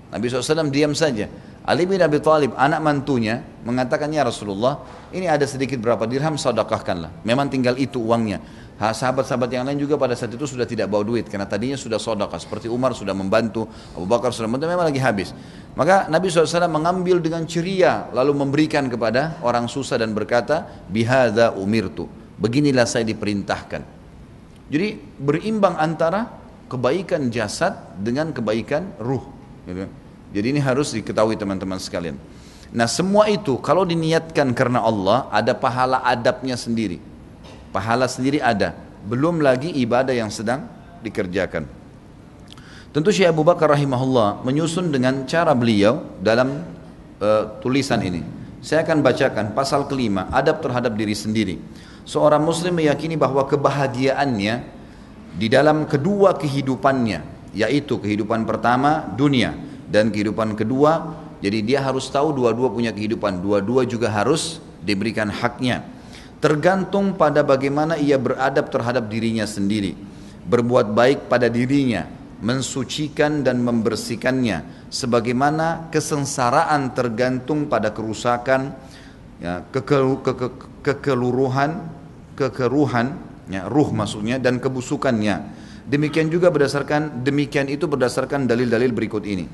Nabi SAW diam saja. Ali bin Abi Thalib, anak mantunya, mengatakan, Ya Rasulullah, ini ada sedikit berapa dirham, sodakahkanlah. Memang tinggal itu uangnya. Sahabat-sahabat yang lain juga pada saat itu sudah tidak bawa duit, karena tadinya sudah sodakah. Seperti Umar sudah membantu, Abu Bakar sudah membantu, memang lagi habis. Maka Nabi SAW mengambil dengan ceria, lalu memberikan kepada orang susah dan berkata, Bihada umirtu. Beginilah saya diperintahkan. Jadi berimbang antara kebaikan jasad dengan kebaikan ruh. Gitu. Jadi ini harus diketahui teman-teman sekalian. Nah semua itu kalau diniatkan karena Allah ada pahala adabnya sendiri. Pahala sendiri ada. Belum lagi ibadah yang sedang dikerjakan. Tentu Syekh Abu Bakar rahimahullah menyusun dengan cara beliau dalam uh, tulisan ini. Saya akan bacakan pasal kelima, adab terhadap diri sendiri. Seorang muslim meyakini bahwa kebahagiaannya di dalam kedua kehidupannya, yaitu kehidupan pertama dunia dan kehidupan kedua, jadi dia harus tahu dua-dua punya kehidupan, dua-dua juga harus diberikan haknya. Tergantung pada bagaimana ia beradab terhadap dirinya sendiri, berbuat baik pada dirinya, mensucikan dan membersihkannya sebagaimana kesengsaraan tergantung pada kerusakan ya, keke, keke, kekeluruhan kekeruhan ya, ruh maksudnya dan kebusukannya. Demikian juga berdasarkan demikian itu berdasarkan dalil-dalil berikut ini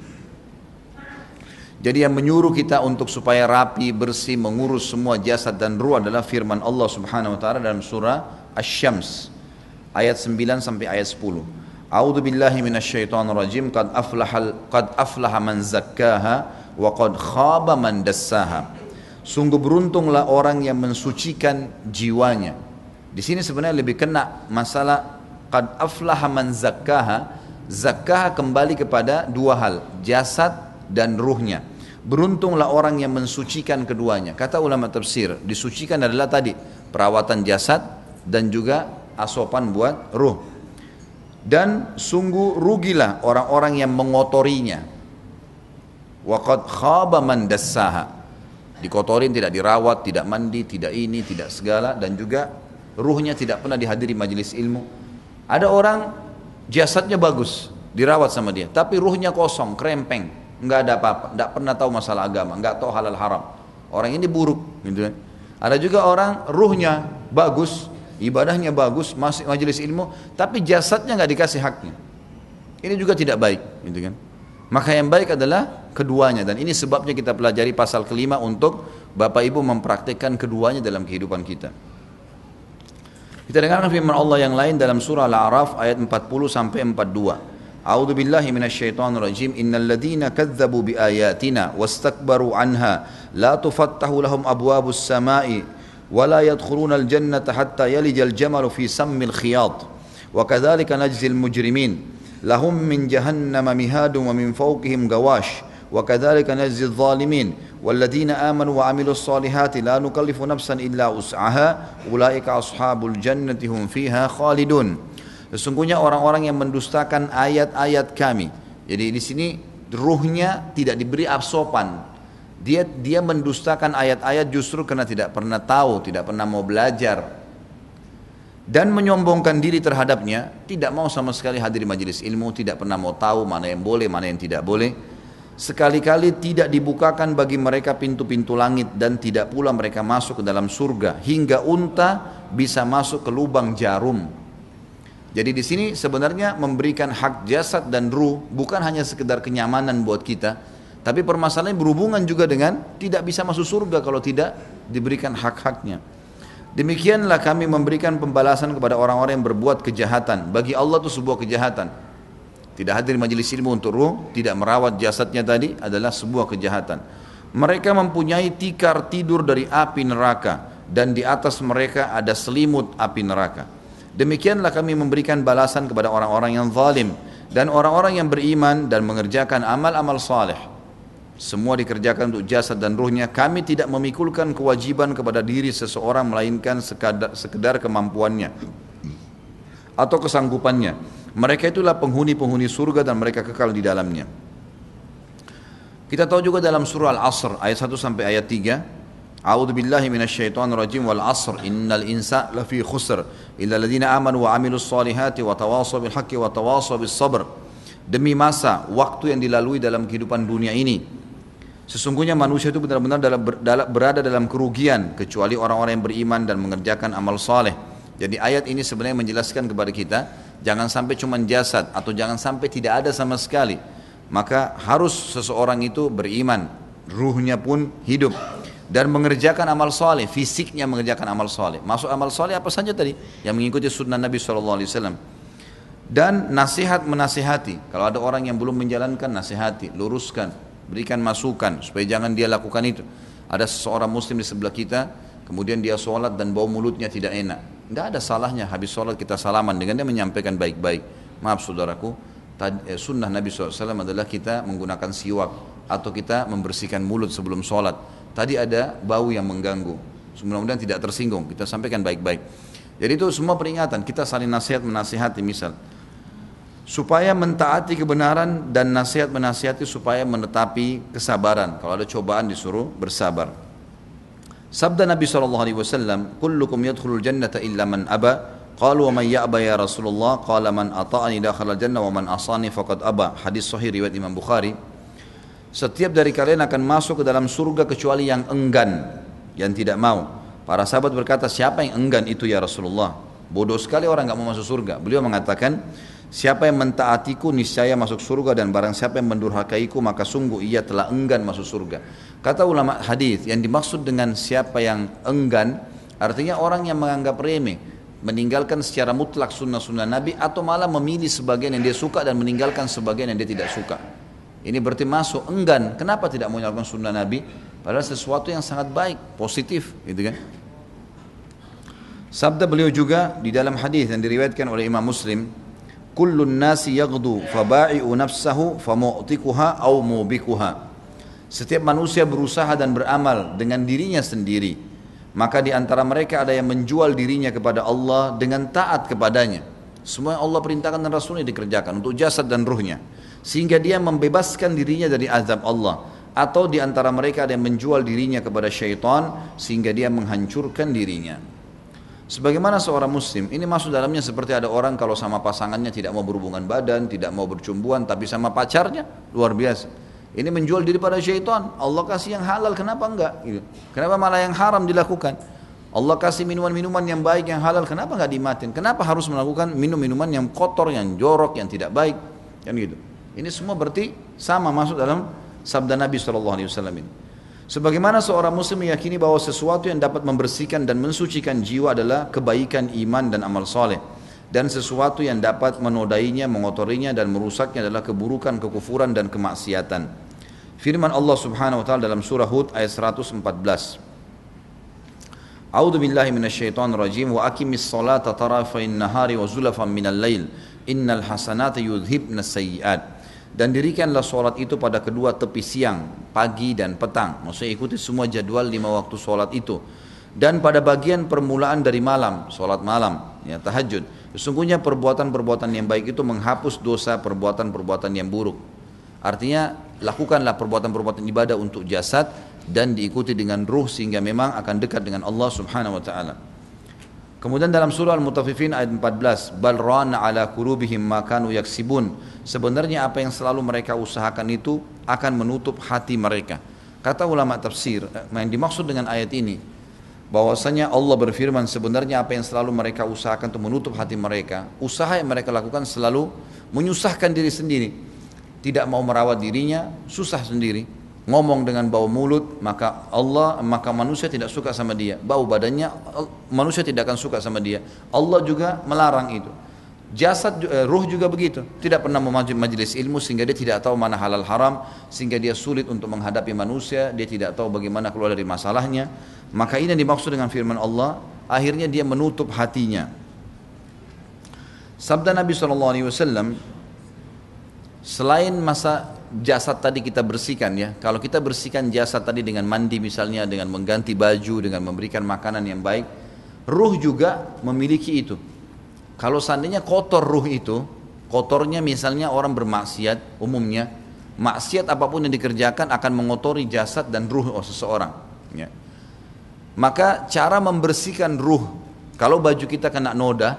jadi yang menyuruh kita untuk supaya rapi, bersih, mengurus semua jasad dan ruh adalah firman Allah Subhanahu wa taala dalam surah Asy-Syams ayat 9 sampai ayat 10. A'udzu billahi minasyaitonir rajim. Qad aflaha qad aflaha man zakkaha wa qad khaba man dassaha. Sungguh beruntunglah orang yang mensucikan jiwanya. Di sini sebenarnya lebih kena masalah qad aflaha man zakkaha. Zakkaha kembali kepada dua hal, jasad dan ruhnya. Beruntunglah orang yang mensucikan keduanya. Kata ulama tafsir, disucikan adalah tadi perawatan jasad dan juga asopan buat ruh. Dan sungguh rugilah orang-orang yang mengotorinya. Waqad khaba man dassaha. Dikotorin tidak dirawat tidak mandi tidak ini tidak segala. Dan juga ruhnya tidak pernah dihadiri majelis ilmu. Ada orang jasadnya bagus dirawat sama dia. Tapi ruhnya kosong krempeng nggak ada apa-apa nggak pernah tahu masalah agama nggak tahu halal haram orang ini buruk gitu kan ada juga orang ruhnya bagus ibadahnya bagus, masih majelis ilmu, tapi jasadnya nggak dikasih haknya. Ini juga tidak baik, gitu kan? Maka yang baik adalah keduanya dan ini sebabnya kita pelajari pasal kelima untuk Bapak Ibu mempraktikkan keduanya dalam kehidupan kita. Kita dengarkan firman Allah yang lain dalam surah Al-A'raf ayat 40 sampai 42. A'udzu billahi minasyaitonir rajim. Innal ladzina kadzdzabu biayatina wastakbaru anha la tufattahu lahum abwabus samai ولا يدخلون الجنة حتى يلج الجمل في سم الخياط. وكذلك نجزي المجرمين. لهم من جهنم مهاد ومن فوقهم غواش. وكذلك نجزي الظالمين. والذين آمنوا وعملوا الصالحات لا نكلف نفسا إلا وسعها. أولئك أصحاب الجنة هم فيها خالدون. Sesungguhnya orang-orang yang mendustakan ayat-ayat kami. Jadi di sini ruhnya tidak diberi absopan, dia dia mendustakan ayat-ayat justru karena tidak pernah tahu, tidak pernah mau belajar dan menyombongkan diri terhadapnya, tidak mau sama sekali hadir majelis ilmu, tidak pernah mau tahu mana yang boleh, mana yang tidak boleh. Sekali-kali tidak dibukakan bagi mereka pintu-pintu langit dan tidak pula mereka masuk ke dalam surga hingga unta bisa masuk ke lubang jarum. Jadi di sini sebenarnya memberikan hak jasad dan ruh bukan hanya sekedar kenyamanan buat kita, tapi permasalahannya berhubungan juga dengan tidak bisa masuk surga kalau tidak diberikan hak-haknya. Demikianlah kami memberikan pembalasan kepada orang-orang yang berbuat kejahatan. Bagi Allah itu sebuah kejahatan. Tidak hadir majelis ilmu untuk ruh, tidak merawat jasadnya tadi adalah sebuah kejahatan. Mereka mempunyai tikar tidur dari api neraka dan di atas mereka ada selimut api neraka. Demikianlah kami memberikan balasan kepada orang-orang yang zalim dan orang-orang yang beriman dan mengerjakan amal-amal saleh. Semua dikerjakan untuk jasad dan ruhnya. Kami tidak memikulkan kewajiban kepada diri seseorang melainkan sekedar, sekedar kemampuannya atau kesanggupannya. Mereka itulah penghuni-penghuni surga dan mereka kekal di dalamnya. Kita tahu juga dalam surah Al-Asr ayat 1 sampai ayat 3 A'udzu billahi minasyaitonir rajim. Wal 'asr. Innal insana lafi khusr. Illa alladziina amanu wa 'amilus solihati wa tawassaw bil haqqi wa tawassaw bis sabr. Demi masa waktu yang dilalui dalam kehidupan dunia ini Sesungguhnya manusia itu benar-benar berada dalam kerugian kecuali orang-orang yang beriman dan mengerjakan amal soleh. Jadi ayat ini sebenarnya menjelaskan kepada kita jangan sampai cuma jasad atau jangan sampai tidak ada sama sekali. Maka harus seseorang itu beriman, ruhnya pun hidup dan mengerjakan amal soleh, fisiknya mengerjakan amal soleh. Masuk amal soleh apa saja tadi yang mengikuti sunnah Nabi SAW. Dan nasihat menasihati. Kalau ada orang yang belum menjalankan nasihati, luruskan berikan masukan supaya jangan dia lakukan itu. Ada seseorang muslim di sebelah kita, kemudian dia sholat dan bau mulutnya tidak enak. Tidak ada salahnya habis sholat kita salaman dengan dia menyampaikan baik-baik. Maaf saudaraku, eh, sunnah Nabi SAW adalah kita menggunakan siwak atau kita membersihkan mulut sebelum sholat. Tadi ada bau yang mengganggu. Mudah-mudahan tidak tersinggung. Kita sampaikan baik-baik. Jadi itu semua peringatan. Kita saling nasihat menasihati misal. Supaya mentaati kebenaran dan nasihat menasihati supaya menetapi kesabaran. Kalau ada cobaan disuruh bersabar. Sabda Nabi SAW, Kullukum yadkhulul jannata illa man aba, Qalu wa man ya'ba ya Rasulullah, qala man ata'ani dakhala jannah wa man asani faqad aba. Hadis sahih riwayat Imam Bukhari. Setiap dari kalian akan masuk ke dalam surga kecuali yang enggan, yang tidak mau. Para sahabat berkata, siapa yang enggan itu ya Rasulullah? Bodoh sekali orang nggak mau masuk surga. Beliau mengatakan, Siapa yang mentaatiku niscaya masuk surga dan barang siapa yang mendurhakaiku maka sungguh ia telah enggan masuk surga. Kata ulama hadis yang dimaksud dengan siapa yang enggan artinya orang yang menganggap remeh, meninggalkan secara mutlak sunnah-sunnah Nabi atau malah memilih sebagian yang dia suka dan meninggalkan sebagian yang dia tidak suka. Ini berarti masuk enggan. Kenapa tidak mau menjalankan sunnah Nabi? Padahal sesuatu yang sangat baik, positif, gitu kan? Sabda beliau juga di dalam hadis yang diriwayatkan oleh Imam Muslim kullun nasi yaghdu faba'i'u nafsahu famu'tikuha au mubikuha setiap manusia berusaha dan beramal dengan dirinya sendiri maka di antara mereka ada yang menjual dirinya kepada Allah dengan taat kepadanya semua Allah perintahkan dan Rasulnya dikerjakan untuk jasad dan ruhnya sehingga dia membebaskan dirinya dari azab Allah atau di antara mereka ada yang menjual dirinya kepada syaitan sehingga dia menghancurkan dirinya Sebagaimana seorang muslim, ini masuk dalamnya seperti ada orang kalau sama pasangannya tidak mau berhubungan badan, tidak mau bercumbuan, tapi sama pacarnya, luar biasa. Ini menjual diri pada syaitan. Allah kasih yang halal, kenapa enggak? Gitu. Kenapa malah yang haram dilakukan? Allah kasih minuman-minuman yang baik, yang halal, kenapa enggak dimatin? Kenapa harus melakukan minum-minuman yang kotor, yang jorok, yang tidak baik? Kan gitu. Ini semua berarti sama masuk dalam sabda Nabi SAW ini. Sebagaimana seorang muslim meyakini bahwa sesuatu yang dapat membersihkan dan mensucikan jiwa adalah kebaikan iman dan amal soleh. Dan sesuatu yang dapat menodainya, mengotorinya dan merusaknya adalah keburukan, kekufuran dan kemaksiatan. Firman Allah subhanahu wa ta'ala dalam surah Hud ayat 114. A'udhu billahi minasyaitan rajim wa akimis salata tarafain nahari wa zulafan minal lail innal hasanata yudhibna sayyiat dan dirikanlah sholat itu pada kedua tepi siang, pagi dan petang. Maksudnya ikuti semua jadwal lima waktu sholat itu. Dan pada bagian permulaan dari malam, sholat malam, ya tahajud. Sesungguhnya perbuatan-perbuatan yang baik itu menghapus dosa perbuatan-perbuatan yang buruk. Artinya lakukanlah perbuatan-perbuatan ibadah untuk jasad dan diikuti dengan ruh sehingga memang akan dekat dengan Allah Subhanahu wa taala. Kemudian dalam surah Al-Mutaffifin ayat 14, bal rana ala qulubihim ma kanu yaksibun. Sebenarnya apa yang selalu mereka usahakan itu akan menutup hati mereka. Kata ulama tafsir, eh, yang dimaksud dengan ayat ini bahwasanya Allah berfirman sebenarnya apa yang selalu mereka usahakan untuk menutup hati mereka, usaha yang mereka lakukan selalu menyusahkan diri sendiri. Tidak mau merawat dirinya, susah sendiri ngomong dengan bau mulut maka Allah maka manusia tidak suka sama dia. Bau badannya manusia tidak akan suka sama dia. Allah juga melarang itu. Jasad eh, ruh juga begitu. Tidak pernah memajib majelis ilmu sehingga dia tidak tahu mana halal haram sehingga dia sulit untuk menghadapi manusia. Dia tidak tahu bagaimana keluar dari masalahnya. Maka ini yang dimaksud dengan firman Allah. Akhirnya dia menutup hatinya. Sabda Nabi SAW selain masa jasad tadi kita bersihkan ya. Kalau kita bersihkan jasad tadi dengan mandi misalnya, dengan mengganti baju, dengan memberikan makanan yang baik, ruh juga memiliki itu. Kalau seandainya kotor ruh itu, kotornya misalnya orang bermaksiat umumnya, maksiat apa pun yang dikerjakan akan mengotori jasad dan ruh seseorang. Ya. Maka cara membersihkan ruh, kalau baju kita kena noda,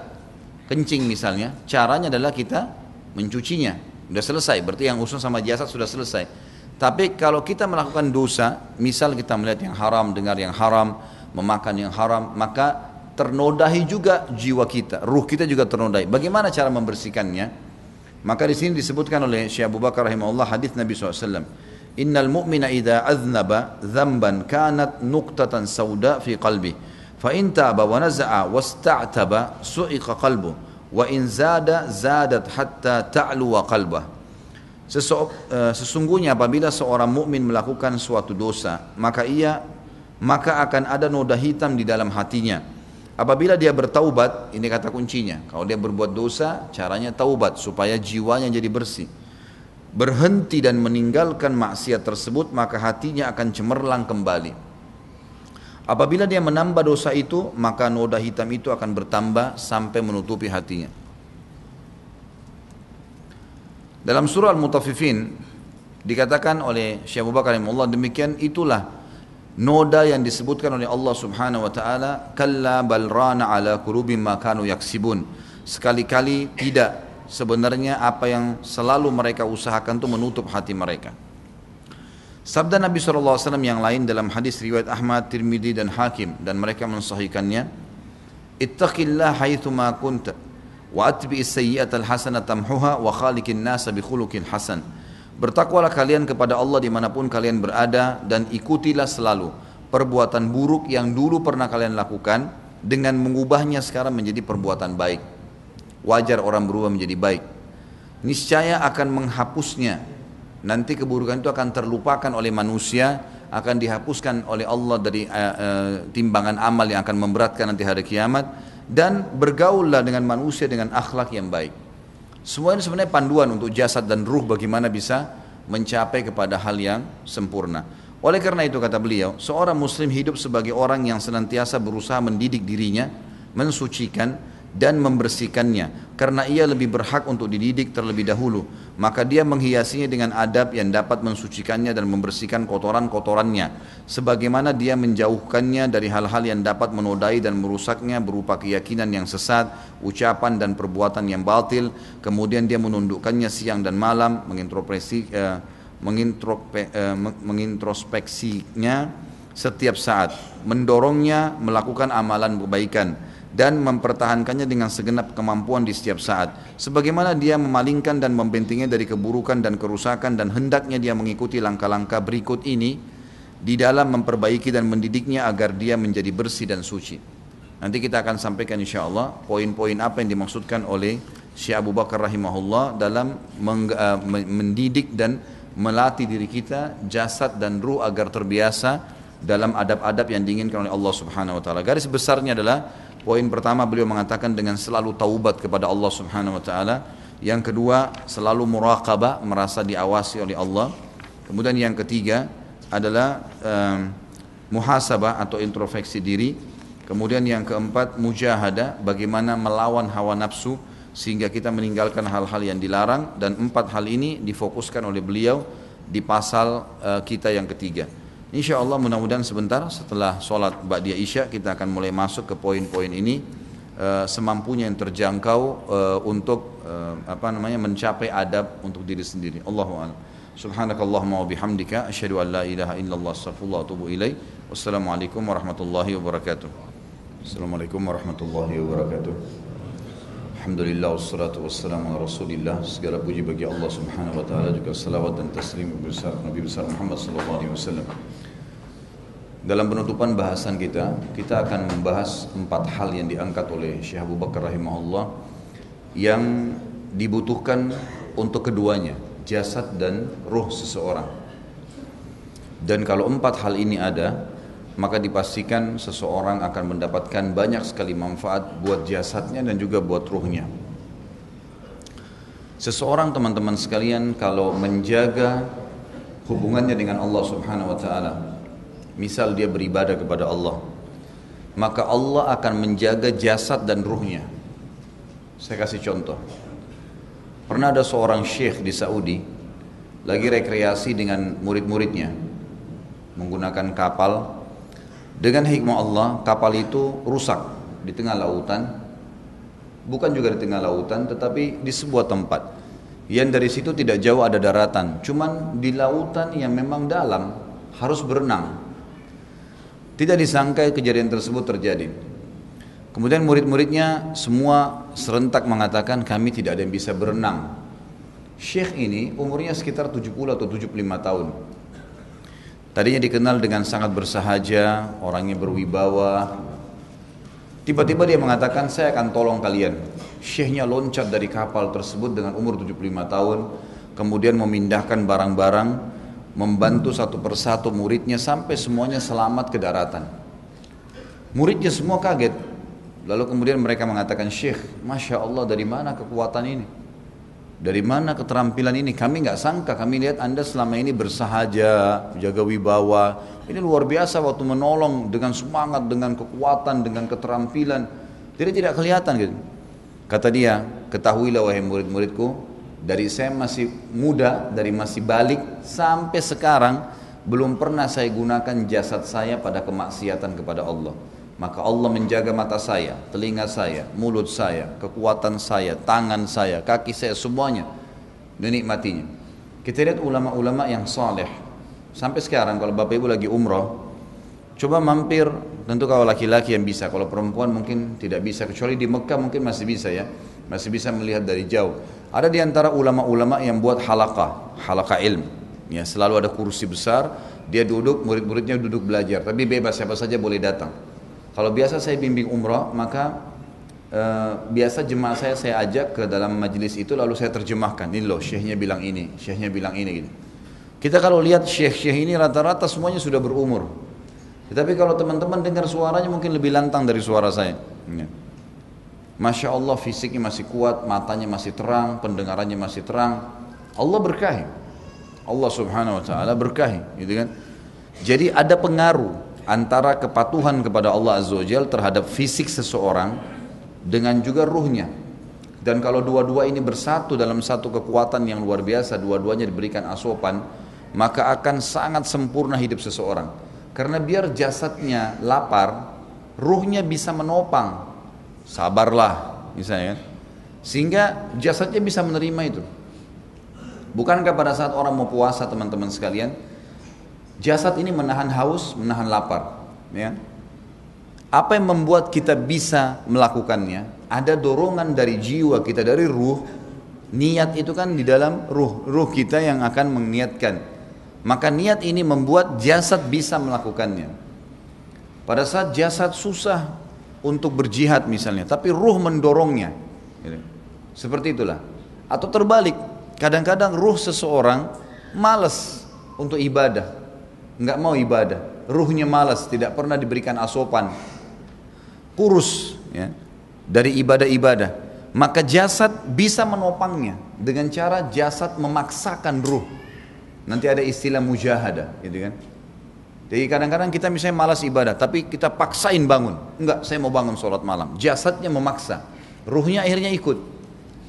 kencing misalnya, caranya adalah kita mencucinya Sudah selesai, berarti yang usul sama jasad sudah selesai. Tapi kalau kita melakukan dosa, misal kita melihat yang haram, dengar yang haram, memakan yang haram, maka ternodahi juga jiwa kita, ruh kita juga ternodai. Bagaimana cara membersihkannya? Maka di sini disebutkan oleh Syekh Abu Bakar rahimahullah hadis Nabi SAW. Innal mu'mina idza aznaba dzamban kanat nuqtatan sauda fi qalbi. Fa in wa naza'a wasta'taba su'iqa wa in zada zadat hatta ta'lu wa qalbah eh, sesungguhnya apabila seorang mukmin melakukan suatu dosa maka ia maka akan ada noda hitam di dalam hatinya. Apabila dia bertaubat ini kata kuncinya kalau dia berbuat dosa caranya taubat supaya jiwanya jadi bersih. Berhenti dan meninggalkan maksiat tersebut maka hatinya akan cemerlang kembali. Apabila dia menambah dosa itu maka noda hitam itu akan bertambah sampai menutupi hatinya. Dalam surah Al-Mutaffifin dikatakan oleh Syekh Abu Bakar Allah demikian itulah noda yang disebutkan oleh Allah Subhanahu wa taala kalla bal rana ala qulubim ma kanu yaksibun sekali-kali tidak sebenarnya apa yang selalu mereka usahakan itu menutup hati mereka. Sabda Nabi SAW yang lain dalam hadis riwayat Ahmad, Tirmidzi dan Hakim dan mereka mensahihkannya, Ittaqillah haitsu kunta wa atbi sayyi'atal hasanata tamhuha wa khaliqin nasa bi khuluqin hasan. Bertakwalah kalian kepada Allah di mana pun kalian berada dan ikutilah selalu perbuatan buruk yang dulu pernah kalian lakukan dengan mengubahnya sekarang menjadi perbuatan baik. Wajar orang berubah menjadi baik. Niscaya akan menghapusnya. Nanti keburukan itu akan terlupakan oleh manusia, akan dihapuskan oleh Allah dari uh, uh, timbangan amal yang akan memberatkan nanti hari kiamat dan bergaullah dengan manusia dengan akhlak yang baik. Semua ini sebenarnya panduan untuk jasad dan ruh bagaimana bisa mencapai kepada hal yang sempurna. Oleh karena itu kata beliau, seorang muslim hidup sebagai orang yang senantiasa berusaha mendidik dirinya, mensucikan, dan membersihkannya karena ia lebih berhak untuk dididik terlebih dahulu maka dia menghiasinya dengan adab yang dapat mensucikannya dan membersihkan kotoran-kotorannya sebagaimana dia menjauhkannya dari hal-hal yang dapat menodai dan merusaknya berupa keyakinan yang sesat ucapan dan perbuatan yang batil. Kemudian dia menundukkannya siang dan malam mengintrospeksi eh, eh, mengintrospeksinya setiap saat mendorongnya melakukan amalan kebaikan dan mempertahankannya dengan segenap kemampuan di setiap saat. Sebagaimana dia memalingkan dan membentingnya dari keburukan dan kerusakan dan hendaknya dia mengikuti langkah-langkah berikut ini di dalam memperbaiki dan mendidiknya agar dia menjadi bersih dan suci. Nanti kita akan sampaikan insya Allah poin-poin apa yang dimaksudkan oleh Syekh Abu Bakar rahimahullah dalam uh, mendidik dan melatih diri kita jasad dan ruh agar terbiasa dalam adab-adab yang diinginkan oleh Allah Subhanahu wa taala. Garis besarnya adalah Poin pertama beliau mengatakan dengan selalu taubat kepada Allah Subhanahu wa taala. Yang kedua, selalu muraqabah, merasa diawasi oleh Allah. Kemudian yang ketiga adalah um, muhasabah atau introspeksi diri. Kemudian yang keempat, mujahadah, bagaimana melawan hawa nafsu sehingga kita meninggalkan hal-hal yang dilarang dan empat hal ini difokuskan oleh beliau di pasal uh, kita yang ketiga. Insya Allah mudah-mudahan sebentar setelah sholat Ba'diyah Isya kita akan mulai masuk ke poin-poin ini uh, semampunya yang terjangkau uh, untuk uh, apa namanya mencapai adab untuk diri sendiri. Allahu a'lam. Subhanakallahumma wa bihamdika asyhadu an la ilaha illallah astaghfirullah wa atubu ilaik. Wassalamualaikum warahmatullahi wabarakatuh. Assalamualaikum warahmatullahi wabarakatuh. Alhamdulillah wassalatu wassalamu ala rasulillah Segala puji bagi Allah subhanahu wa ta'ala Juga salawat dan taslim besar Nabi besar Muhammad sallallahu alaihi wasallam dalam penutupan bahasan kita, kita akan membahas empat hal yang diangkat oleh Syekh Abu Bakar rahimahullah yang dibutuhkan untuk keduanya, jasad dan ruh seseorang. Dan kalau empat hal ini ada, maka dipastikan seseorang akan mendapatkan banyak sekali manfaat buat jasadnya dan juga buat ruhnya. Seseorang teman-teman sekalian kalau menjaga hubungannya dengan Allah Subhanahu wa taala, misal dia beribadah kepada Allah maka Allah akan menjaga jasad dan ruhnya. Saya kasih contoh. Pernah ada seorang syekh di Saudi lagi rekreasi dengan murid-muridnya menggunakan kapal. Dengan hikmah Allah kapal itu rusak di tengah lautan. Bukan juga di tengah lautan tetapi di sebuah tempat. Yang dari situ tidak jauh ada daratan cuman di lautan yang memang dalam harus berenang tidak disangka kejadian tersebut terjadi. Kemudian murid-muridnya semua serentak mengatakan kami tidak ada yang bisa berenang. Syekh ini umurnya sekitar 70 atau 75 tahun. Tadinya dikenal dengan sangat bersahaja, orangnya berwibawa. Tiba-tiba dia mengatakan saya akan tolong kalian. Syekhnya loncat dari kapal tersebut dengan umur 75 tahun, kemudian memindahkan barang-barang membantu satu persatu muridnya sampai semuanya selamat ke daratan. Muridnya semua kaget. Lalu kemudian mereka mengatakan, Syekh, Masya Allah dari mana kekuatan ini? Dari mana keterampilan ini? Kami nggak sangka, kami lihat Anda selama ini bersahaja, jaga wibawa. Ini luar biasa waktu menolong dengan semangat, dengan kekuatan, dengan keterampilan. Jadi tidak kelihatan gitu. Kata dia, ketahuilah wahai murid-muridku, dari saya masih muda, dari masih balik sampai sekarang belum pernah saya gunakan jasad saya pada kemaksiatan kepada Allah. Maka Allah menjaga mata saya, telinga saya, mulut saya, kekuatan saya, tangan saya, kaki saya, semuanya menikmatinya. Kita lihat ulama-ulama yang saleh. Sampai sekarang kalau Bapak Ibu lagi umroh, coba mampir, tentu kalau laki-laki yang bisa, kalau perempuan mungkin tidak bisa, kecuali di Mekah mungkin masih bisa ya, masih bisa melihat dari jauh. Ada di antara ulama-ulama yang buat halakah, halakah ilmu. Ya, selalu ada kursi besar, dia duduk, murid-muridnya duduk belajar, tapi bebas siapa saja boleh datang. Kalau biasa saya bimbing umrah, maka e, biasa jemaah saya saya ajak ke dalam majelis itu lalu saya terjemahkan. Ini loh, syekhnya bilang ini, syekhnya bilang ini gitu. Kita kalau lihat syekh-syekh ini rata-rata semuanya sudah berumur. Tetapi kalau teman-teman dengar suaranya mungkin lebih lantang dari suara saya. Ya. Masya Allah fisiknya masih kuat, matanya masih terang, pendengarannya masih terang. Allah berkahi. Allah subhanahu wa ta'ala berkahi. Gitu kan? Jadi ada pengaruh antara kepatuhan kepada Allah Azza wa terhadap fisik seseorang dengan juga ruhnya. Dan kalau dua-dua ini bersatu dalam satu kekuatan yang luar biasa, dua-duanya diberikan asupan, maka akan sangat sempurna hidup seseorang. Karena biar jasadnya lapar, ruhnya bisa menopang. Sabarlah, misalnya. Sehingga jasadnya bisa menerima itu. Bukankah pada saat orang mau puasa teman-teman sekalian, Jasad ini menahan haus, menahan lapar. Ya. Apa yang membuat kita bisa melakukannya? Ada dorongan dari jiwa kita, dari ruh. Niat itu kan di dalam ruh, ruh kita yang akan meniatkan. Maka niat ini membuat jasad bisa melakukannya. Pada saat jasad susah untuk berjihad misalnya, tapi ruh mendorongnya. Gitu. Seperti itulah. Atau terbalik, kadang-kadang ruh seseorang malas untuk ibadah nggak mau ibadah, ruhnya malas, tidak pernah diberikan asopan, kurus ya, dari ibadah-ibadah. Maka jasad bisa menopangnya dengan cara jasad memaksakan ruh. Nanti ada istilah mujahadah, gitu kan? Jadi kadang-kadang kita misalnya malas ibadah, tapi kita paksain bangun. Enggak, saya mau bangun sholat malam. Jasadnya memaksa, ruhnya akhirnya ikut.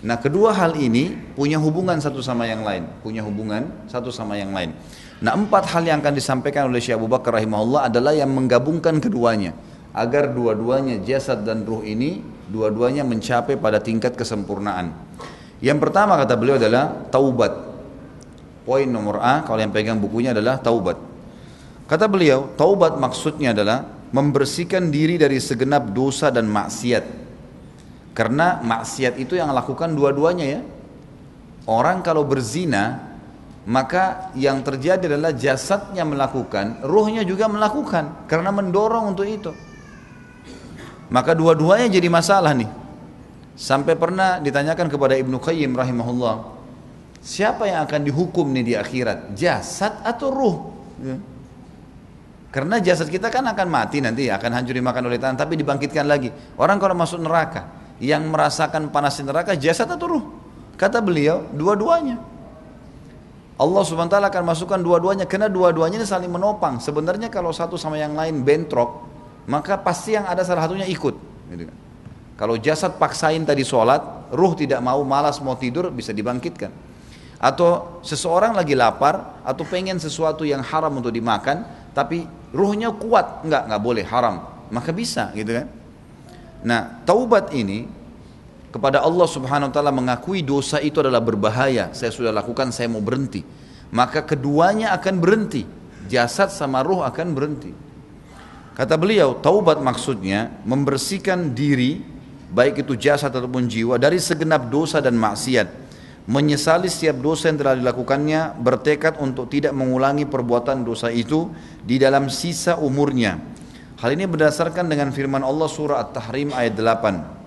Nah kedua hal ini punya hubungan satu sama yang lain, punya hubungan satu sama yang lain. Nah empat hal yang akan disampaikan oleh Syekh Abu Bakar rahimahullah adalah yang menggabungkan keduanya agar dua-duanya jasad dan ruh ini dua-duanya mencapai pada tingkat kesempurnaan. Yang pertama kata beliau adalah taubat. Poin nomor A kalau yang pegang bukunya adalah taubat. Kata beliau, taubat maksudnya adalah membersihkan diri dari segenap dosa dan maksiat. Karena maksiat itu yang lakukan dua-duanya ya. Orang kalau berzina maka yang terjadi adalah jasadnya melakukan, ruhnya juga melakukan karena mendorong untuk itu. Maka dua-duanya jadi masalah nih. Sampai pernah ditanyakan kepada Ibnu Qayyim rahimahullah, siapa yang akan dihukum nih di akhirat? Jasad atau ruh? Ya. Karena jasad kita kan akan mati nanti, akan hancur dimakan oleh tanah, tapi dibangkitkan lagi. Orang kalau masuk neraka, yang merasakan panas neraka jasad atau ruh? Kata beliau, dua-duanya. Allah subhanahu ta'ala akan masukkan dua-duanya karena dua-duanya ini saling menopang. Sebenarnya kalau satu sama yang lain bentrok, maka pasti yang ada salah satunya ikut. Gitu kan. Kalau jasad paksain tadi sholat, ruh tidak mau, malas mau tidur, bisa dibangkitkan. Atau seseorang lagi lapar, atau pengen sesuatu yang haram untuk dimakan, tapi ruhnya kuat, enggak, enggak boleh, haram. Maka bisa gitu kan. Nah, taubat ini kepada Allah Subhanahu wa taala mengakui dosa itu adalah berbahaya, saya sudah lakukan, saya mau berhenti. Maka keduanya akan berhenti. Jasad sama ruh akan berhenti. Kata beliau, taubat maksudnya membersihkan diri baik itu jasad ataupun jiwa dari segenap dosa dan maksiat menyesali setiap dosa yang telah dilakukannya, bertekad untuk tidak mengulangi perbuatan dosa itu di dalam sisa umurnya. Hal ini berdasarkan dengan firman Allah surah At-Tahrim ayat 8.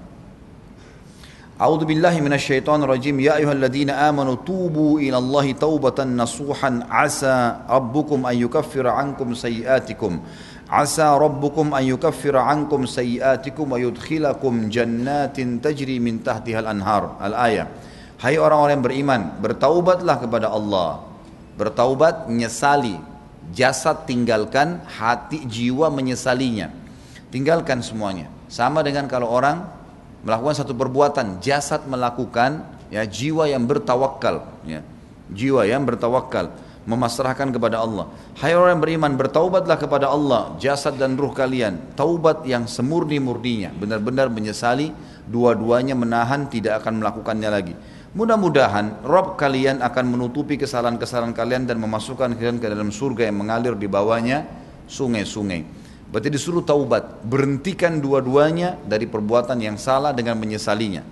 A'udzu billahi minasyaitonir rajim. Ya ayyuhalladzina amanu tubu ila taubatan nasuhan asa rabbukum an yukaffira ankum sayiatikum. Asa rabbukum an yukaffira ankum sayiatikum wa yudkhilakum jannatin tajri min tahtiha al-anhar. Al-ayah. Hai orang-orang yang beriman, bertaubatlah kepada Allah. Bertaubat menyesali. Jasad tinggalkan, hati jiwa menyesalinya. Tinggalkan semuanya. Sama dengan kalau orang melakukan satu perbuatan, jasad melakukan, ya jiwa yang bertawakal, ya. Jiwa yang bertawakal memasrahkan kepada Allah. Hai orang yang beriman, bertaubatlah kepada Allah, jasad dan ruh kalian. Taubat yang semurni-murninya, benar-benar menyesali, dua-duanya menahan tidak akan melakukannya lagi. Mudah-mudahan Rob kalian akan menutupi kesalahan-kesalahan kalian dan memasukkan kalian ke dalam surga yang mengalir di bawahnya sungai-sungai. Berarti disuruh taubat, berhentikan dua-duanya dari perbuatan yang salah dengan menyesalinya.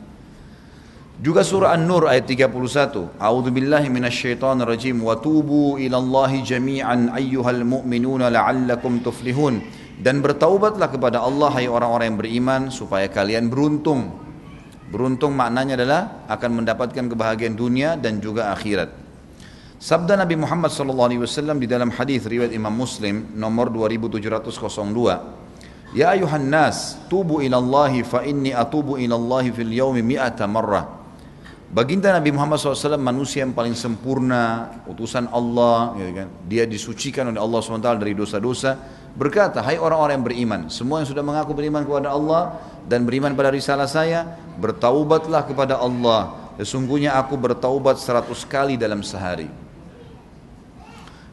Juga surah An-Nur ayat 31. A'udzu billahi minasyaitonir rajim wa tubu ilallahi jami'an ayyuhal mu'minuna la'allakum tuflihun. Dan bertaubatlah kepada Allah hai orang-orang yang beriman supaya kalian beruntung. Beruntung maknanya adalah akan mendapatkan kebahagiaan dunia dan juga akhirat. Sabda Nabi Muhammad wasallam di dalam hadis riwayat Imam Muslim nomor 2702. Ya ayuhan nas, tubu ilallahi fa inni atubu ilallahi fil yaumi mi'ata marrah. Baginda Nabi Muhammad SAW manusia yang paling sempurna, utusan Allah, gitu kan. dia disucikan oleh Allah SWT dari dosa-dosa. Berkata, hai orang-orang yang beriman, semua yang sudah mengaku beriman kepada Allah dan beriman pada risalah saya, bertaubatlah kepada Allah. Sesungguhnya aku bertaubat seratus kali dalam sehari.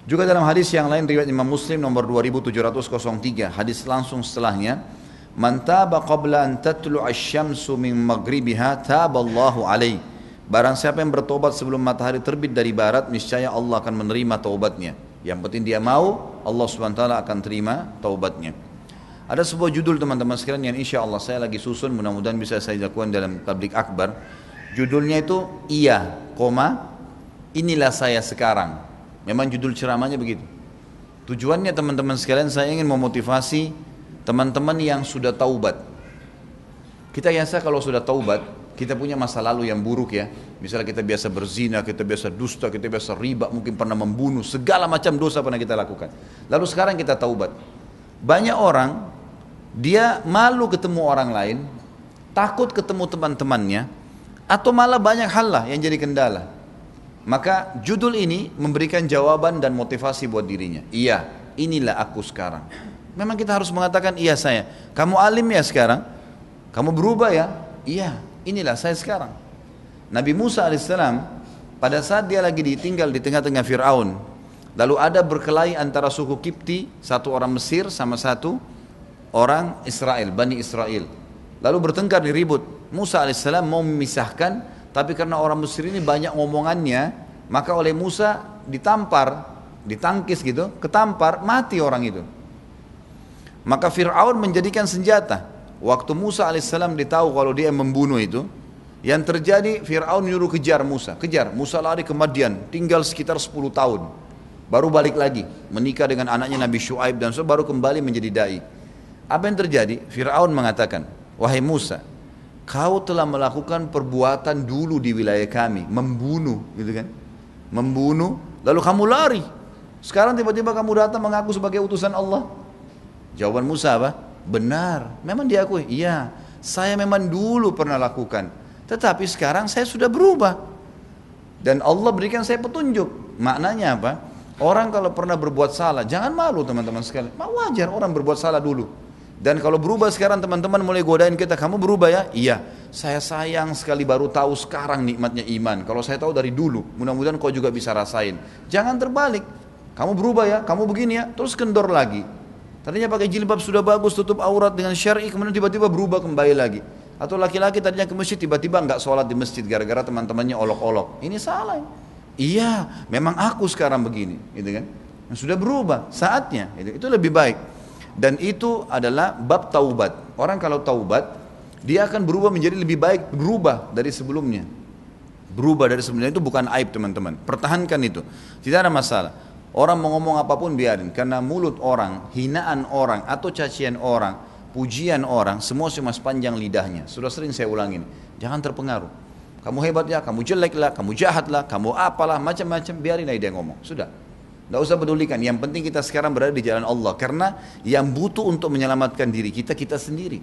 Juga dalam hadis yang lain riwayat Imam Muslim nomor 2703, hadis langsung setelahnya, Man taba qabla an tatlu asy-syamsu min maghribiha taballahu alaihi Barang siapa yang bertobat sebelum matahari terbit dari barat, niscaya Allah akan menerima taubatnya. Yang penting dia mau, Allah SWT akan terima taubatnya. Ada sebuah judul teman-teman sekalian yang insya Allah saya lagi susun, mudah-mudahan bisa saya lakukan dalam tablik akbar. Judulnya itu Iya, koma, inilah saya sekarang. Memang judul ceramahnya begitu. Tujuannya teman-teman sekalian saya ingin memotivasi teman-teman yang sudah taubat. Kita biasa kalau sudah taubat, kita punya masa lalu yang buruk ya. Misalnya kita biasa berzina, kita biasa dusta, kita biasa riba, mungkin pernah membunuh, segala macam dosa pernah kita lakukan. Lalu sekarang kita taubat. Banyak orang dia malu ketemu orang lain, takut ketemu teman-temannya, atau malah banyak hal lah yang jadi kendala. Maka judul ini memberikan jawaban dan motivasi buat dirinya. Iya, inilah aku sekarang. Memang kita harus mengatakan iya saya. Kamu alim ya sekarang? Kamu berubah ya? Iya, Inilah saya sekarang. Nabi Musa alaihissalam pada saat dia lagi ditinggal di tengah-tengah Fir'aun lalu ada berkelahi antara suku Kipti satu orang Mesir sama satu orang Israel Bani Israel. Lalu bertengkar diribut Musa alaihissalam mau memisahkan tapi karena orang Mesir ini banyak ngomongannya maka oleh Musa ditampar ditangkis gitu ketampar mati orang itu. Maka Fir'aun menjadikan senjata Waktu Musa alaihissalam ditahu kalau dia membunuh itu, yang terjadi Fir'aun nyuruh kejar Musa, kejar. Musa lari ke Madian, tinggal sekitar 10 tahun. Baru balik lagi, menikah dengan anaknya Nabi Shu'aib dan so baru kembali menjadi da'i. Apa yang terjadi? Fir'aun mengatakan, wahai Musa, kau telah melakukan perbuatan dulu di wilayah kami, membunuh, gitu kan? Membunuh, lalu kamu lari. Sekarang tiba-tiba kamu datang mengaku sebagai utusan Allah. Jawaban Musa apa? Benar, memang diakui. Iya, saya memang dulu pernah lakukan. Tetapi sekarang saya sudah berubah. Dan Allah berikan saya petunjuk. Maknanya apa? Orang kalau pernah berbuat salah, jangan malu teman-teman sekalian. Wajar orang berbuat salah dulu. Dan kalau berubah sekarang teman-teman mulai godain kita, kamu berubah ya? Iya, saya sayang sekali baru tahu sekarang nikmatnya iman. Kalau saya tahu dari dulu, mudah-mudahan kau juga bisa rasain. Jangan terbalik. Kamu berubah ya, kamu begini ya, terus kendor lagi. Tadinya pakai jilbab sudah bagus tutup aurat dengan syar'i kemudian tiba-tiba berubah kembali lagi. Atau laki-laki tadinya ke masjid tiba-tiba nggak sholat di masjid gara-gara teman-temannya olok-olok. Ini salah. Iya, memang aku sekarang begini, gitu kan? Sudah berubah saatnya. Itu, itu lebih baik. Dan itu adalah bab taubat. Orang kalau taubat, dia akan berubah menjadi lebih baik, berubah dari sebelumnya. Berubah dari sebelumnya itu bukan aib teman-teman. Pertahankan itu. Tidak ada masalah. Orang mau ngomong apa pun biarin karena mulut orang, hinaan orang atau cacian orang, pujian orang semua cuma sepanjang lidahnya. Sudah sering saya ulangin. Jangan terpengaruh. Kamu hebat ya, kamu jelek lah, kamu jahat lah, kamu apalah, macam-macam biarin aja dia ngomong. Sudah. Tidak usah pedulikan. Yang penting kita sekarang berada di jalan Allah karena yang butuh untuk menyelamatkan diri kita kita sendiri.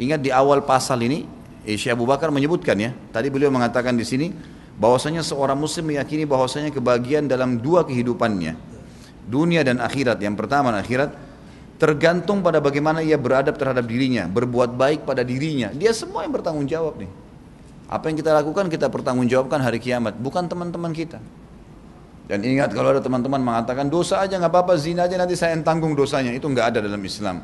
Ingat di awal pasal ini eh, Syekh Abu Bakar menyebutkan ya. Tadi beliau mengatakan di sini bahwasanya seorang muslim meyakini bahwasanya kebahagiaan dalam dua kehidupannya, dunia dan akhirat. Yang pertama akhirat tergantung pada bagaimana ia beradab terhadap dirinya, berbuat baik pada dirinya. Dia semua yang bertanggung jawab nih. Apa yang kita lakukan kita pertanggungjawabkan hari kiamat, bukan teman-teman kita. Dan ingat kalau ada teman-teman mengatakan dosa aja nggak apa-apa, zina aja nanti saya yang tanggung dosanya, itu nggak ada dalam Islam.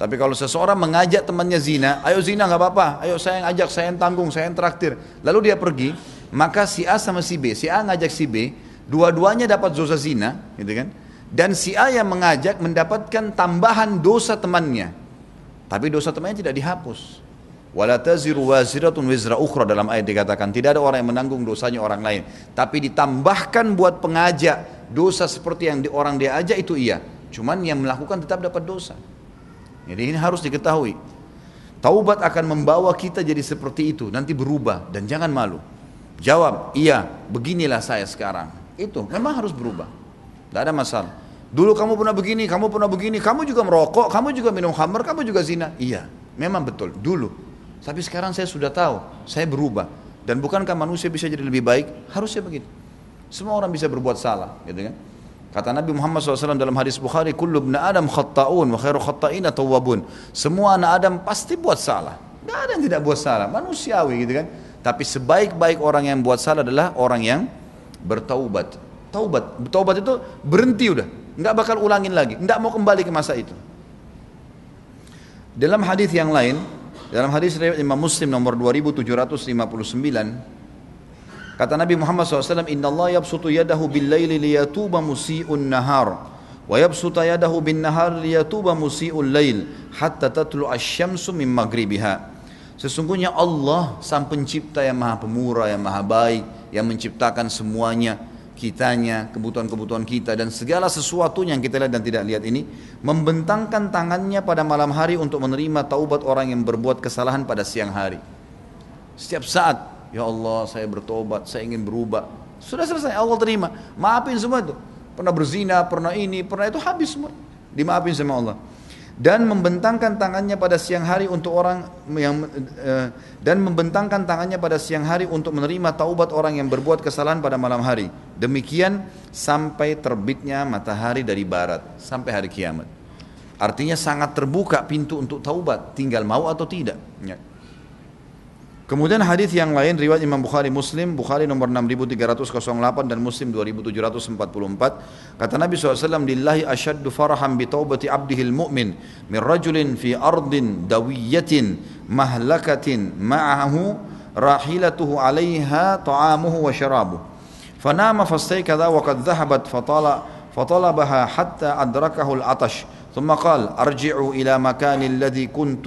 Tapi kalau seseorang mengajak temannya zina, ayo zina nggak apa-apa, ayo saya yang ajak, saya yang tanggung, saya yang traktir. Lalu dia pergi, maka si A sama si B, si A ngajak si B, dua-duanya dapat dosa zina, gitu kan? Dan si A yang mengajak mendapatkan tambahan dosa temannya. Tapi dosa temannya tidak dihapus. Wala taziru waziratun wizra ukhra dalam ayat dikatakan tidak ada orang yang menanggung dosanya orang lain. Tapi ditambahkan buat pengajak dosa seperti yang di, orang dia ajak itu iya. Cuman yang melakukan tetap dapat dosa. Jadi ini harus diketahui. Taubat akan membawa kita jadi seperti itu, nanti berubah dan jangan malu. Jawab, iya, beginilah saya sekarang. Itu memang harus berubah. Tidak ada masalah. Dulu kamu pernah begini, kamu pernah begini, kamu juga merokok, kamu juga minum khamr, kamu juga zina. Iya, memang betul. Dulu tapi sekarang saya sudah tahu, saya berubah. Dan bukankah manusia bisa jadi lebih baik? Harusnya begitu. Semua orang bisa berbuat salah, gitu kan? Kata Nabi Muhammad SAW dalam hadis Bukhari, "Kullu Adam khatta'un wa khairu khatta'ina tawwabun." Semua anak Adam pasti buat salah. Gak ada yang tidak buat salah, manusiawi gitu kan. Tapi sebaik-baik orang yang buat salah adalah orang yang bertaubat. Taubat, taubat itu berhenti udah, nggak bakal ulangin lagi, nggak mau kembali ke masa itu. Dalam hadis yang lain, dalam hadis riwayat Imam Muslim nomor 2759 kata Nabi Muhammad SAW Inna Allah yabsutu yadahu bil layli liyatuba musi'un nahar wa yabsutu yadahu bin nahar liyatuba musi'ul layl hatta tatlu asyamsu min maghribiha Sesungguhnya Allah sang pencipta yang maha pemurah, yang maha baik, yang menciptakan semuanya kitanya, kebutuhan-kebutuhan kita dan segala sesuatu yang kita lihat dan tidak lihat ini membentangkan tangannya pada malam hari untuk menerima taubat orang yang berbuat kesalahan pada siang hari. Setiap saat, ya Allah saya bertobat, saya ingin berubah. Sudah selesai, Allah terima. Maafin semua itu. Pernah berzina, pernah ini, pernah itu habis semua. Dimaafin sama Allah dan membentangkan tangannya pada siang hari untuk orang yang uh, dan membentangkan tangannya pada siang hari untuk menerima taubat orang yang berbuat kesalahan pada malam hari. Demikian sampai terbitnya matahari dari barat sampai hari kiamat. Artinya sangat terbuka pintu untuk taubat, tinggal mau atau tidak. Ya. Kemudian hadis yang lain riwayat Imam Bukhari Muslim, Bukhari nomor 6308 dan Muslim 2744. Kata Nabi SAW, Lillahi asyaddu farahan bi taubati abdihil mu'min min rajulin fi ardin dawiyatin mahlakatin ma'ahu rahilatuhu alaiha ta'amuhu wa syarabuh. فنام فاستيقظ وقد ذهبت فطال فطلبها حتى أدركه العطش ثم قال أرجع إلى مكان الذي كنت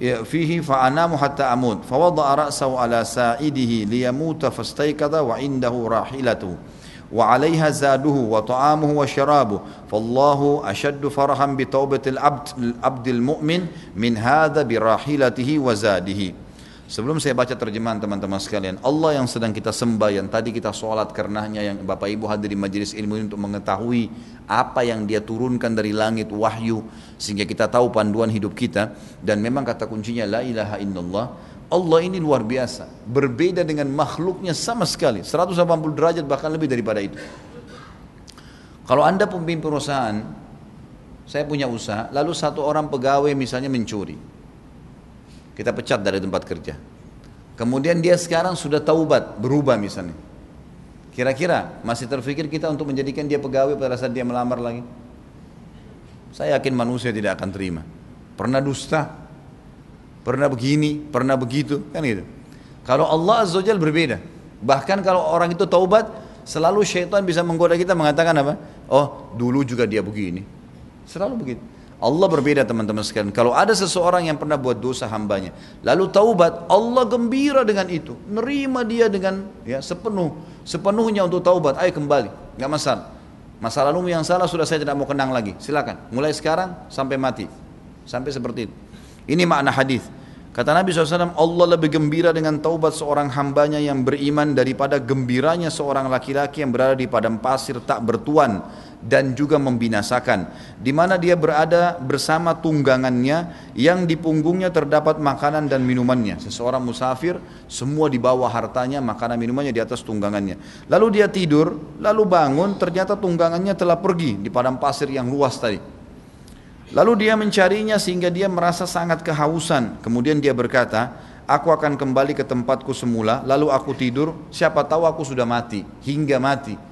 فيه فأنام حتى أموت. فوضع رأسه على سائده ليموت فاستيقظ وعنده راحلته. وعليها زاده وطعامه وشرابه. فالله أشد فرحا بتوبة العبد العبد المؤمن من هذا براحلته وزاده. Sebelum saya baca terjemahan teman-teman sekalian, Allah yang sedang kita sembah, yang tadi kita sholat karenanya, yang Bapak Ibu hadir di majelis ilmu ini untuk mengetahui apa yang dia turunkan dari langit wahyu, sehingga kita tahu panduan hidup kita, dan memang kata kuncinya la ilaha illallah, Allah ini luar biasa, berbeda dengan makhluknya sama sekali, 180 derajat bahkan lebih daripada itu. Kalau anda pemimpin perusahaan, saya punya usaha, lalu satu orang pegawai misalnya mencuri, kita pecat dari tempat kerja. Kemudian dia sekarang sudah taubat, berubah misalnya. Kira-kira masih terfikir kita untuk menjadikan dia pegawai pada saat dia melamar lagi? Saya yakin manusia tidak akan terima. Pernah dusta, pernah begini, pernah begitu, kan gitu. Kalau Allah Azza wa berbeda. Bahkan kalau orang itu taubat, selalu syaitan bisa menggoda kita mengatakan apa? Oh, dulu juga dia begini. Selalu begitu. Allah berbeda teman-teman sekalian. Kalau ada seseorang yang pernah buat dosa hambanya, lalu taubat, Allah gembira dengan itu, nerima dia dengan ya sepenuh sepenuhnya untuk taubat. Ayo kembali, nggak masalah. Masa lalu yang salah sudah saya tidak mau kenang lagi. Silakan, mulai sekarang sampai mati, sampai seperti itu. Ini makna hadis. Kata Nabi SAW, Allah lebih gembira dengan taubat seorang hambanya yang beriman daripada gembiranya seorang laki-laki yang berada di padang pasir tak bertuan dan juga membinasakan. Di mana dia berada bersama tunggangannya yang di punggungnya terdapat makanan dan minumannya. Seseorang musafir, semua di bawah hartanya, makanan minumannya di atas tunggangannya. Lalu dia tidur, lalu bangun, ternyata tunggangannya telah pergi di padang pasir yang luas tadi. Lalu dia mencarinya sehingga dia merasa sangat kehausan. Kemudian dia berkata, aku akan kembali ke tempatku semula, lalu aku tidur, siapa tahu aku sudah mati, hingga mati.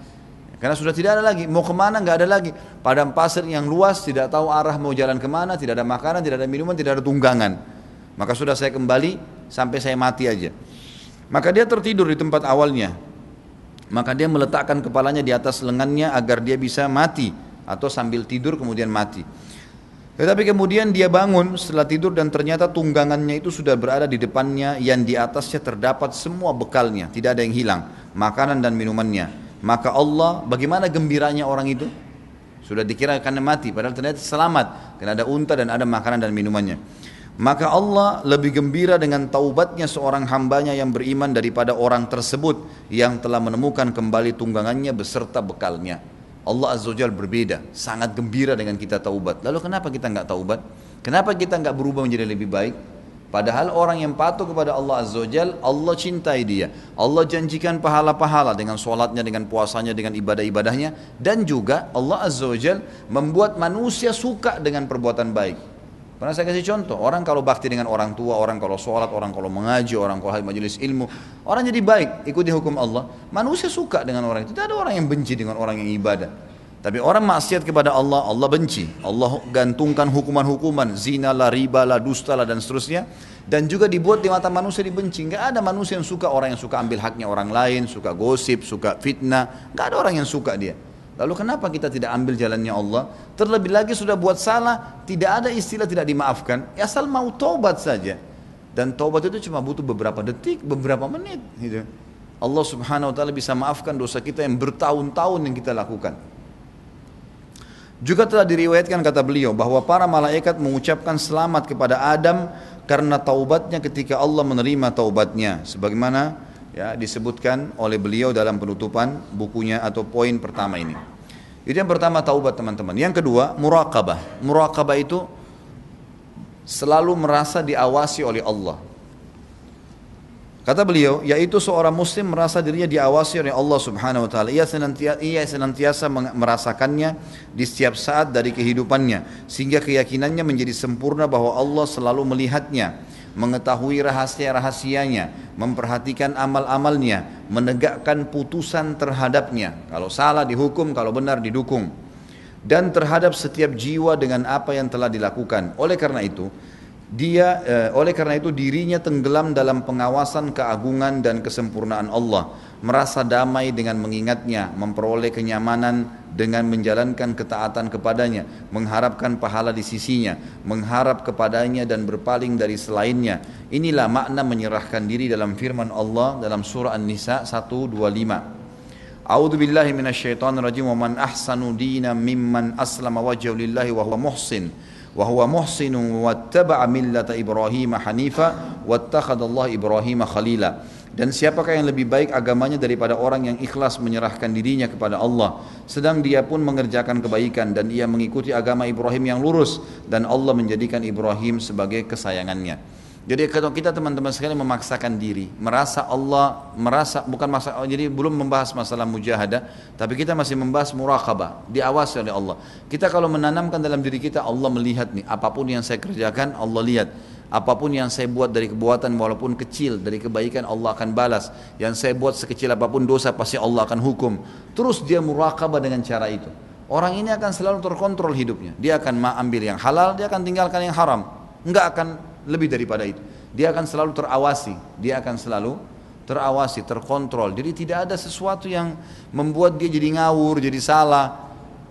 Karena sudah tidak ada lagi, mau ke mana nggak ada lagi. Padang pasir yang luas, tidak tahu arah mau jalan ke mana, tidak ada makanan, tidak ada minuman, tidak ada tunggangan. Maka sudah saya kembali sampai saya mati aja. Maka dia tertidur di tempat awalnya. Maka dia meletakkan kepalanya di atas lengannya agar dia bisa mati atau sambil tidur kemudian mati. Tetapi kemudian dia bangun setelah tidur dan ternyata tunggangannya itu sudah berada di depannya yang di atasnya terdapat semua bekalnya, tidak ada yang hilang, makanan dan minumannya. Maka Allah, bagaimana gembiranya orang itu? Sudah dikira akan mati, padahal ternyata selamat, karena ada unta dan ada makanan dan minumannya. Maka Allah lebih gembira dengan taubatnya seorang hambanya yang beriman daripada orang tersebut yang telah menemukan kembali tunggangannya beserta bekalnya. Allah Azza wa berbeda, sangat gembira dengan kita taubat. Lalu kenapa kita nggak taubat? Kenapa kita nggak berubah menjadi lebih baik? Padahal orang yang patuh kepada Allah Azza wa Allah cintai dia. Allah janjikan pahala-pahala dengan sholatnya, dengan puasanya, dengan ibadah-ibadahnya. Dan juga Allah Azza wa membuat manusia suka dengan perbuatan baik. Pernah saya kasih contoh, orang kalau bakti dengan orang tua, orang kalau sholat, orang kalau mengaji, orang kalau majelis ilmu, orang jadi baik, ikuti hukum Allah. Manusia suka dengan orang itu, tidak ada orang yang benci dengan orang yang ibadah. Tapi orang maksiat kepada Allah, Allah benci. Allah gantungkan hukuman-hukuman, zina lah, riba lah, dusta lah, dan seterusnya. Dan juga dibuat di mata manusia dibenci. Enggak ada manusia yang suka orang yang suka ambil haknya orang lain, suka gosip, suka fitnah. Enggak ada orang yang suka dia. Lalu kenapa kita tidak ambil jalannya Allah? Terlebih lagi sudah buat salah, tidak ada istilah tidak dimaafkan. Ya asal mau tobat saja. Dan tobat itu cuma butuh beberapa detik, beberapa menit. Gitu. Allah subhanahu wa ta'ala bisa maafkan dosa kita yang bertahun-tahun yang kita lakukan. Juga telah diriwayatkan kata beliau bahwa para malaikat mengucapkan selamat kepada Adam karena taubatnya ketika Allah menerima taubatnya. Sebagaimana ya disebutkan oleh beliau dalam penutupan bukunya atau poin pertama ini. Itu yang pertama taubat teman-teman. Yang kedua muraqabah. Muraqabah itu selalu merasa diawasi oleh Allah. Kata beliau, yaitu seorang muslim merasa dirinya diawasi oleh Allah Subhanahu wa taala. Ia senantiasa, ia senantiasa merasakannya di setiap saat dari kehidupannya sehingga keyakinannya menjadi sempurna bahwa Allah selalu melihatnya mengetahui rahasia-rahasianya, memperhatikan amal-amalnya, menegakkan putusan terhadapnya. Kalau salah dihukum, kalau benar didukung. Dan terhadap setiap jiwa dengan apa yang telah dilakukan. Oleh karena itu, dia eh, oleh karena itu dirinya tenggelam dalam pengawasan keagungan dan kesempurnaan Allah, merasa damai dengan mengingatnya, memperoleh kenyamanan dengan menjalankan ketaatan kepadanya, mengharapkan pahala di sisinya, mengharap kepadanya dan berpaling dari selainnya. Inilah makna menyerahkan diri dalam firman Allah dalam surah An-Nisa 125. A'udzu billahi minasyaitonir rajim wa man ahsanu dinan mimman aslama wajhahu lillahi wa huwa muhsin wa huwa muhsinun wattaba'a millata Ibrahim hanifa wattakhadallahu Ibrahim khalila. Dan siapakah yang lebih baik agamanya daripada orang yang ikhlas menyerahkan dirinya kepada Allah? Sedang dia pun mengerjakan kebaikan dan ia mengikuti agama Ibrahim yang lurus dan Allah menjadikan Ibrahim sebagai kesayangannya jadi kalau kita teman-teman sekali memaksakan diri, merasa Allah, merasa bukan masa, jadi belum membahas masalah mujahadah, tapi kita masih membahas muraqabah, diawasi oleh Allah. Kita kalau menanamkan dalam diri kita, Allah melihat nih, apa pun yang saya kerjakan, Allah lihat. Apa pun yang saya buat dari kebuatan walaupun kecil dari kebaikan Allah akan balas. Yang saya buat sekecil apa pun dosa pasti Allah akan hukum. Terus dia muraqabah dengan cara itu. Orang ini akan selalu terkontrol hidupnya. Dia akan ambil yang halal, dia akan tinggalkan yang haram. Enggak akan lebih daripada itu. Dia akan selalu terawasi, dia akan selalu terawasi, terkontrol. Jadi tidak ada sesuatu yang membuat dia jadi ngawur, jadi salah.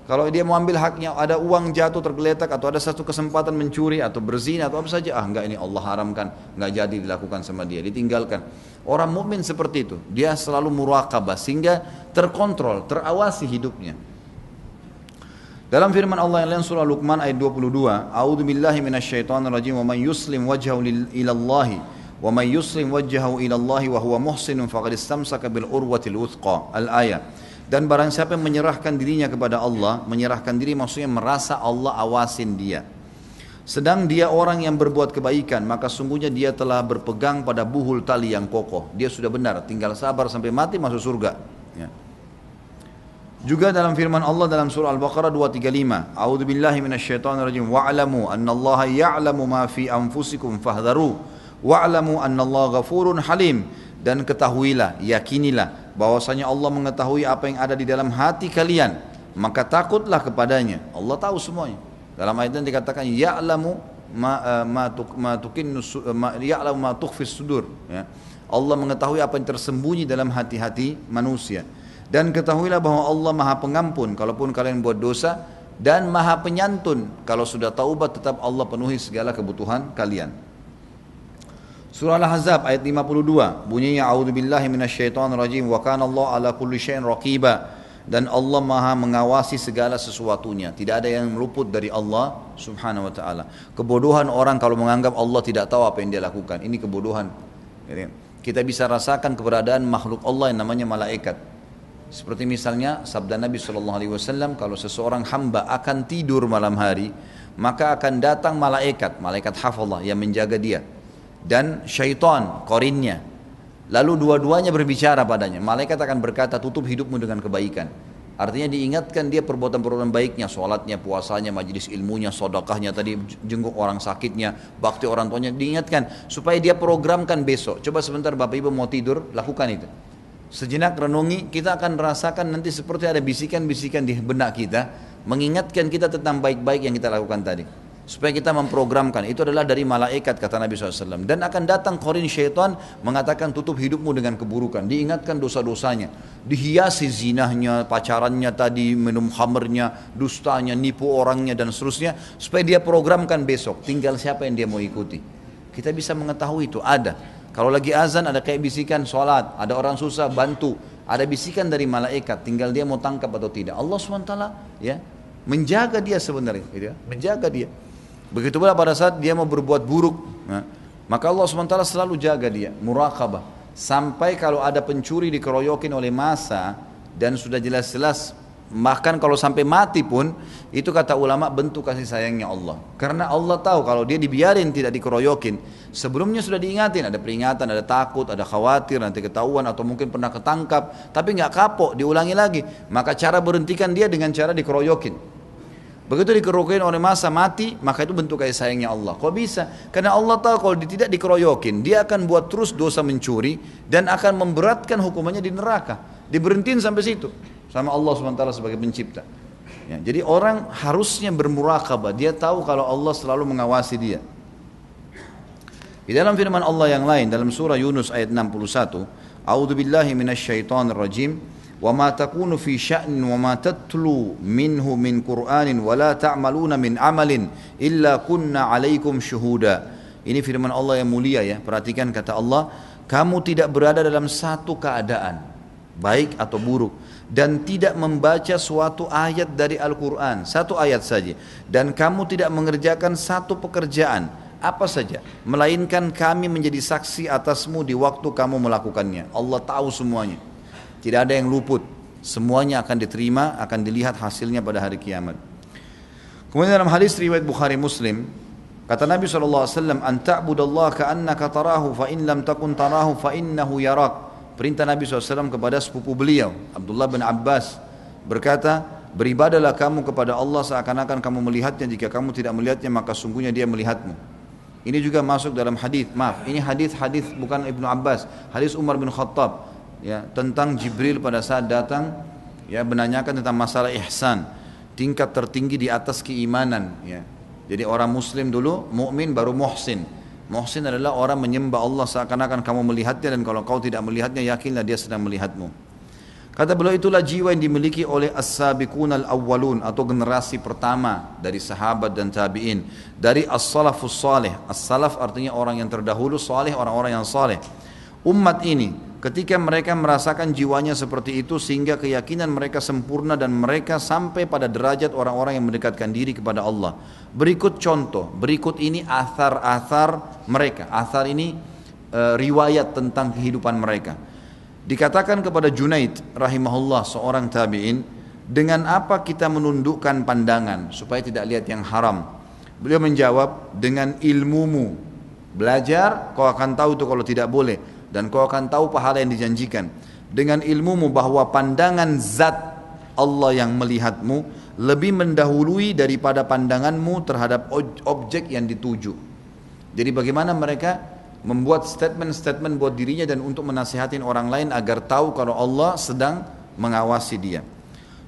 Kalau dia mau ambil haknya, ada uang jatuh tergeletak atau ada satu kesempatan mencuri atau berzina atau apa saja, ah enggak ini Allah haramkan, enggak jadi dilakukan sama dia, ditinggalkan. Orang mukmin seperti itu, dia selalu muraqabah sehingga terkontrol, terawasi hidupnya. Dalam firman Allah yang lain surah Luqman ayat 22, A'udzu billahi minasyaitonir rajim wa man yuslim wajhahu ila wa man yuslim wajhahu ila Allah wa huwa muhsinun faqad istamsaka bil urwatil wuthqa. Al-ayah. Dan barang siapa yang menyerahkan dirinya kepada Allah, menyerahkan diri maksudnya merasa Allah awasin dia. Sedang dia orang yang berbuat kebaikan, maka sungguhnya dia telah berpegang pada buhul tali yang kokoh. Dia sudah benar, tinggal sabar sampai mati masuk surga. Ya. Juga dalam firman Allah dalam surah Al-Baqarah 235, A'udzu billahi minasyaitonir rajim wa'lamu annallaha ya'lamu ma fi anfusikum fahdharu wa'lamu annallaha ghafurun halim dan ketahuilah, yakinilah bahwasanya Allah mengetahui apa yang ada di dalam hati kalian, maka takutlah kepadanya. Allah tahu semuanya. Dalam ayat ini dikatakan ya'lamu ma uh, ma, tuk, ma tukinnu ma, ya'lamu ma tukhfis sudur ya. Allah mengetahui apa yang tersembunyi dalam hati-hati manusia. Dan ketahuilah bahwa Allah maha pengampun kalaupun kalian buat dosa dan maha penyantun. Kalau sudah taubat tetap Allah penuhi segala kebutuhan kalian. Surah Al-Ahzab ayat 52 bunyinya a'udzubillahi minasyaitonirrajim. Wa kana Allah ala kulli syai'in raqiba. Dan Allah maha mengawasi segala sesuatunya. Tidak ada yang luput dari Allah subhanahu wa ta'ala. Kebodohan orang kalau menganggap Allah tidak tahu apa yang dia lakukan. Ini kebodohan. Kita bisa rasakan keberadaan makhluk Allah yang namanya malaikat seperti misalnya sabda Nabi SAW, kalau seseorang hamba akan tidur malam hari, maka akan datang malaikat, malaikat hafallah yang menjaga dia. Dan syaitan, korinnya. Lalu dua-duanya berbicara padanya. Malaikat akan berkata, tutup hidupmu dengan kebaikan. Artinya diingatkan dia perbuatan-perbuatan baiknya, sholatnya, puasanya, majlis ilmunya, sodakahnya, tadi jenguk orang sakitnya, bakti orang tuanya, diingatkan supaya dia programkan besok. Coba sebentar Bapak Ibu mau tidur, lakukan itu. Sejenak renungi, kita akan rasakan nanti seperti ada bisikan-bisikan di benak kita, mengingatkan kita tentang baik-baik yang kita lakukan tadi. Supaya kita memprogramkan, itu adalah dari malaikat kata Nabi SAW. Dan akan datang korin syaitan mengatakan tutup hidupmu dengan keburukan. Diingatkan dosa-dosanya. Dihiasi zinahnya, pacarannya tadi, minum khamernya, dustanya, nipu orangnya dan seterusnya. Supaya dia programkan besok, tinggal siapa yang dia mau ikuti. Kita bisa mengetahui itu, ada. Kalau lagi azan ada kayak bisikan sholat, ada orang susah bantu, ada bisikan dari malaikat, tinggal dia mau tangkap atau tidak. Allah swt ya menjaga dia sebenarnya, gitu ya, menjaga dia. Begitu pula pada saat dia mau berbuat buruk, ya, maka Allah swt selalu jaga dia, murakabah. Sampai kalau ada pencuri dikeroyokin oleh masa dan sudah jelas-jelas Bahkan kalau sampai mati pun itu kata ulama bentuk kasih sayangnya Allah. Karena Allah tahu kalau dia dibiarin tidak dikeroyokin, sebelumnya sudah diingatin ada peringatan, ada takut, ada khawatir nanti ketahuan atau mungkin pernah ketangkap, tapi nggak kapok, diulangi lagi. Maka cara berhentikan dia dengan cara dikeroyokin. Begitu dikeroyokin oleh masa mati, maka itu bentuk kasih sayangnya Allah. Kok bisa? Karena Allah tahu kalau dia tidak dikeroyokin, dia akan buat terus dosa mencuri dan akan memberatkan hukumannya di neraka. Diberhentiin sampai situ sama Allah SWT sebagai pencipta. Ya, jadi orang harusnya bermurakabah, dia tahu kalau Allah selalu mengawasi dia. Di dalam firman Allah yang lain dalam surah Yunus ayat 61, A'udzu billahi minasyaitonir rajim. Wa ma takunu fi sya'nin wa ma tatlu minhu min Qur'anin wa la ta'maluna min amalin illa kunna 'alaikum syuhuda. Ini firman Allah yang mulia ya. Perhatikan kata Allah, kamu tidak berada dalam satu keadaan baik atau buruk dan tidak membaca suatu ayat dari Al-Quran, satu ayat saja, dan kamu tidak mengerjakan satu pekerjaan, apa saja, melainkan kami menjadi saksi atasmu di waktu kamu melakukannya. Allah tahu semuanya, tidak ada yang luput, semuanya akan diterima, akan dilihat hasilnya pada hari kiamat. Kemudian dalam hadis riwayat Bukhari Muslim, kata Nabi SAW, "An ta'budallaha ka'annaka tarahu fa in lam takun tarahu fa innahu yarak." Perintah Nabi SAW kepada sepupu beliau, Abdullah bin Abbas, berkata, Beribadalah kamu kepada Allah seakan-akan kamu melihatnya, jika kamu tidak melihatnya maka sungguhnya dia melihatmu. Ini juga masuk dalam hadis. Maaf, ini hadis-hadis bukan Ibnu Abbas, hadis Umar bin Khattab ya tentang Jibril pada saat datang ya menanyakan tentang masalah ihsan, tingkat tertinggi di atas keimanan ya. Jadi orang muslim dulu mukmin baru muhsin. Muhsin adalah orang menyembah Allah seakan-akan kamu melihatnya dan kalau kau tidak melihatnya yakinlah dia sedang melihatmu. Kata beliau itulah jiwa yang dimiliki oleh as-sabiqun al-awwalun atau generasi pertama dari sahabat dan tabi'in. Dari as-salafus salih. As-salaf artinya orang yang terdahulu, salih orang-orang yang saleh. Umat ini Ketika mereka merasakan jiwanya seperti itu sehingga keyakinan mereka sempurna dan mereka sampai pada derajat orang-orang yang mendekatkan diri kepada Allah. Berikut contoh, berikut ini athar-athar mereka. Athar ini e, riwayat tentang kehidupan mereka. Dikatakan kepada Junaid rahimahullah seorang tabi'in, dengan apa kita menundukkan pandangan supaya tidak lihat yang haram? Beliau menjawab, dengan ilmumu. Belajar, kau akan tahu itu kalau tidak boleh dan kau akan tahu pahala yang dijanjikan dengan ilmumu bahwa pandangan zat Allah yang melihatmu lebih mendahului daripada pandanganmu terhadap objek yang dituju. Jadi bagaimana mereka membuat statement-statement buat dirinya dan untuk menasihatin orang lain agar tahu kalau Allah sedang mengawasi dia.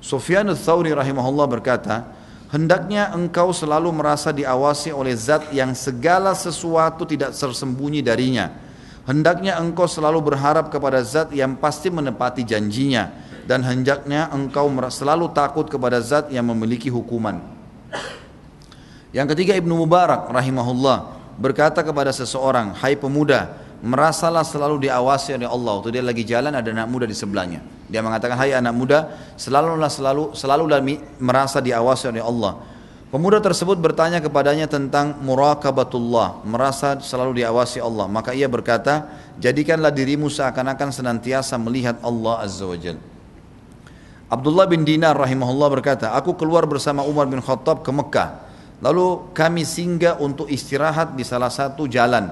Sufyan Thawri rahimahullah berkata, hendaknya engkau selalu merasa diawasi oleh zat yang segala sesuatu tidak tersembunyi darinya Hendaknya engkau selalu berharap kepada zat yang pasti menepati janjinya dan hendaknya engkau selalu takut kepada zat yang memiliki hukuman. Yang ketiga Ibnu Mubarak rahimahullah berkata kepada seseorang, "Hai pemuda, merasalah selalu diawasi oleh Allah." Waktu dia lagi jalan ada anak muda di sebelahnya. Dia mengatakan, "Hai anak muda, selalulah selalu selalu merasa diawasi oleh Allah." Pemuda tersebut bertanya kepadanya tentang murakabatullah, merasa selalu diawasi Allah. Maka ia berkata, jadikanlah dirimu seakan-akan senantiasa melihat Allah Azza wa Jal. Abdullah bin Dinar rahimahullah berkata, aku keluar bersama Umar bin Khattab ke Mekah. Lalu kami singgah untuk istirahat di salah satu jalan.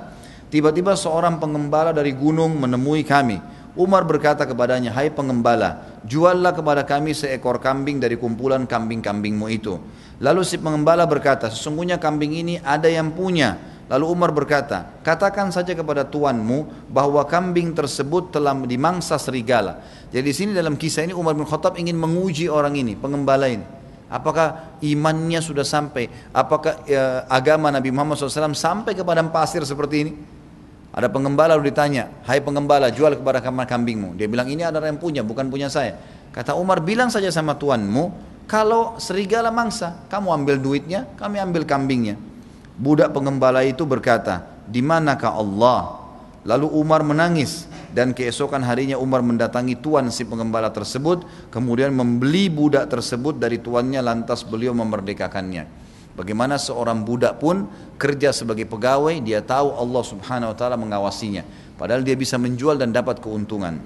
Tiba-tiba seorang pengembala dari gunung menemui kami. Umar berkata kepadanya, hai pengembala, juallah kepada kami seekor kambing dari kumpulan kambing-kambingmu itu. Lalu si pengembala berkata, sesungguhnya kambing ini ada yang punya. Lalu Umar berkata, katakan saja kepada tuanmu bahwa kambing tersebut telah dimangsa serigala. Jadi di sini dalam kisah ini Umar bin Khattab ingin menguji orang ini, pengembala ini. Apakah imannya sudah sampai? Apakah ya, agama Nabi Muhammad SAW sampai ke padang pasir seperti ini? Ada pengembala lalu ditanya, hai pengembala jual kepada kamar kambingmu. Dia bilang ini ada yang punya, bukan punya saya. Kata Umar bilang saja sama tuanmu, kalau serigala mangsa, kamu ambil duitnya, kami ambil kambingnya. Budak pengembala itu berkata, di manakah Allah? Lalu Umar menangis dan keesokan harinya Umar mendatangi tuan si pengembala tersebut, kemudian membeli budak tersebut dari tuannya lantas beliau memerdekakannya. Bagaimana seorang budak pun kerja sebagai pegawai, dia tahu Allah Subhanahu wa taala mengawasinya. Padahal dia bisa menjual dan dapat keuntungan.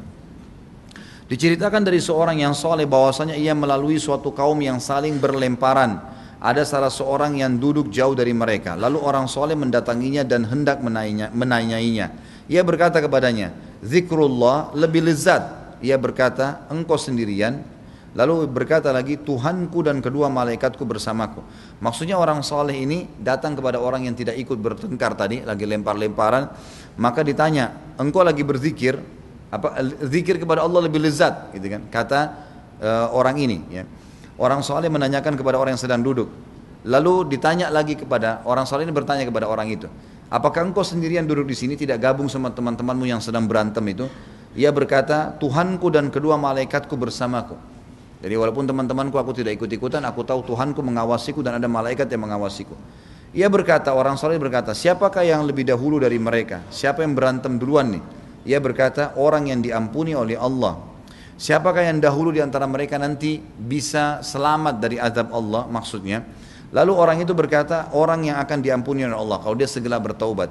Diceritakan dari seorang yang soleh bahwasanya ia melalui suatu kaum yang saling berlemparan. Ada salah seorang yang duduk jauh dari mereka. Lalu orang soleh mendatanginya dan hendak menanya, menanyainya. Ia berkata kepadanya, Zikrullah lebih lezat. Ia berkata, engkau sendirian. Lalu berkata lagi, Tuhanku dan kedua malaikatku bersamaku. Maksudnya orang soleh ini datang kepada orang yang tidak ikut bertengkar tadi, lagi lempar-lemparan. Maka ditanya, engkau lagi berzikir, apa zikir kepada Allah lebih lezat? Gitu kan kata uh, orang ini ya. Orang soleh menanyakan kepada orang yang sedang duduk. Lalu ditanya lagi kepada orang soleh ini bertanya kepada orang itu apakah engkau sendirian duduk di sini tidak gabung sama teman-temanmu yang sedang berantem itu? Ia berkata Tuhanku dan kedua malaikatku bersamaku jadi walaupun teman-temanku aku tidak ikut-ikutan aku tahu Tuhanku mengawasiku dan ada malaikat yang mengawasiku ia berkata orang soleh berkata siapakah yang lebih dahulu dari mereka siapa yang berantem duluan nih ia berkata, orang yang diampuni oleh Allah. Siapakah yang dahulu di antara mereka nanti bisa selamat dari azab Allah maksudnya. Lalu orang itu berkata, orang yang akan diampuni oleh Allah kalau dia segera bertaubat.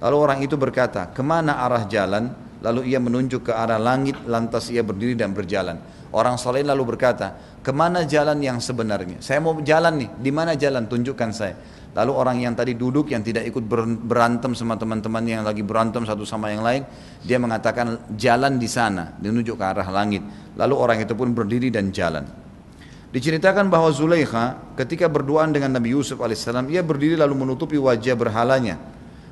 Lalu orang itu berkata, ke mana arah jalan? Lalu ia menunjuk ke arah langit, lantas ia berdiri dan berjalan. Orang soleh lalu berkata, ke mana jalan yang sebenarnya? Saya mau jalan nih, di mana jalan? Tunjukkan saya. Lalu orang yang tadi duduk yang tidak ikut berantem sama teman-teman yang lagi berantem satu sama yang lain, dia mengatakan jalan di sana, menunjuk ke arah langit. Lalu orang itu pun berdiri dan jalan. Diceritakan bahwa Zulaikha ketika berduaan dengan Nabi Yusuf alaihissalam, ia berdiri lalu menutupi wajah berhalanya.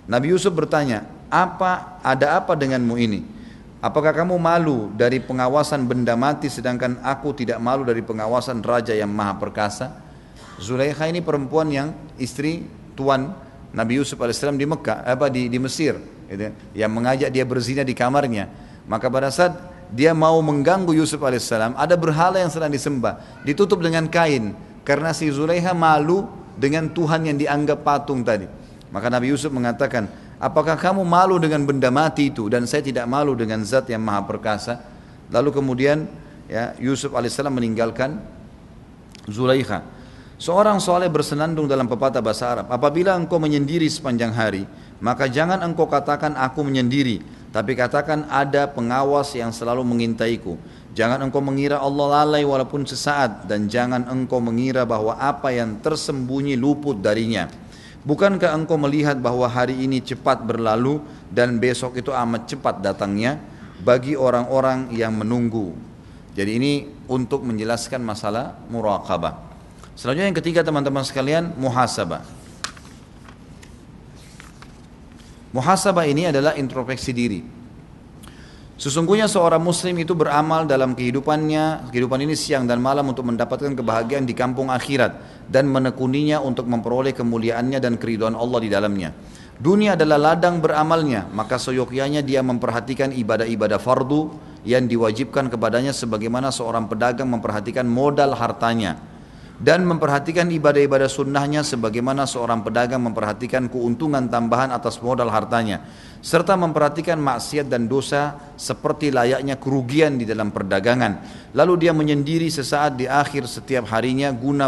Nabi Yusuf bertanya, apa ada apa denganmu ini? Apakah kamu malu dari pengawasan benda mati sedangkan aku tidak malu dari pengawasan raja yang maha perkasa? Zulaikha ini perempuan yang istri tuan Nabi Yusuf alaihissalam di Mekah, apa di, di Mesir, gitu, ya, yang mengajak dia berzina di kamarnya. Maka pada saat dia mau mengganggu Yusuf alaihissalam, ada berhala yang sedang disembah, ditutup dengan kain, karena si Zulaikha malu dengan Tuhan yang dianggap patung tadi. Maka Nabi Yusuf mengatakan, Apakah kamu malu dengan benda mati itu dan saya tidak malu dengan zat yang maha perkasa? Lalu kemudian ya Yusuf alaihissalam meninggalkan Zulaikha. Seorang soleh bersenandung dalam pepatah bahasa Arab. Apabila engkau menyendiri sepanjang hari, maka jangan engkau katakan aku menyendiri, tapi katakan ada pengawas yang selalu mengintaiku. Jangan engkau mengira Allah lalai walaupun sesaat dan jangan engkau mengira bahwa apa yang tersembunyi luput darinya. Bukankah engkau melihat bahwa hari ini cepat berlalu dan besok itu amat cepat datangnya bagi orang-orang yang menunggu. Jadi ini untuk menjelaskan masalah muraqabah. Selanjutnya yang ketiga teman-teman sekalian muhasabah. Muhasabah ini adalah introspeksi diri. Sesungguhnya seorang muslim itu beramal dalam kehidupannya, kehidupan ini siang dan malam untuk mendapatkan kebahagiaan di kampung akhirat dan menekuninya untuk memperoleh kemuliaannya dan keriduan Allah di dalamnya. Dunia adalah ladang beramalnya, maka seyogyanya dia memperhatikan ibadah-ibadah fardu yang diwajibkan kepadanya sebagaimana seorang pedagang memperhatikan modal hartanya dan memperhatikan ibadah-ibadah sunnahnya sebagaimana seorang pedagang memperhatikan keuntungan tambahan atas modal hartanya serta memperhatikan maksiat dan dosa seperti layaknya kerugian di dalam perdagangan. Lalu dia menyendiri sesaat di akhir setiap harinya guna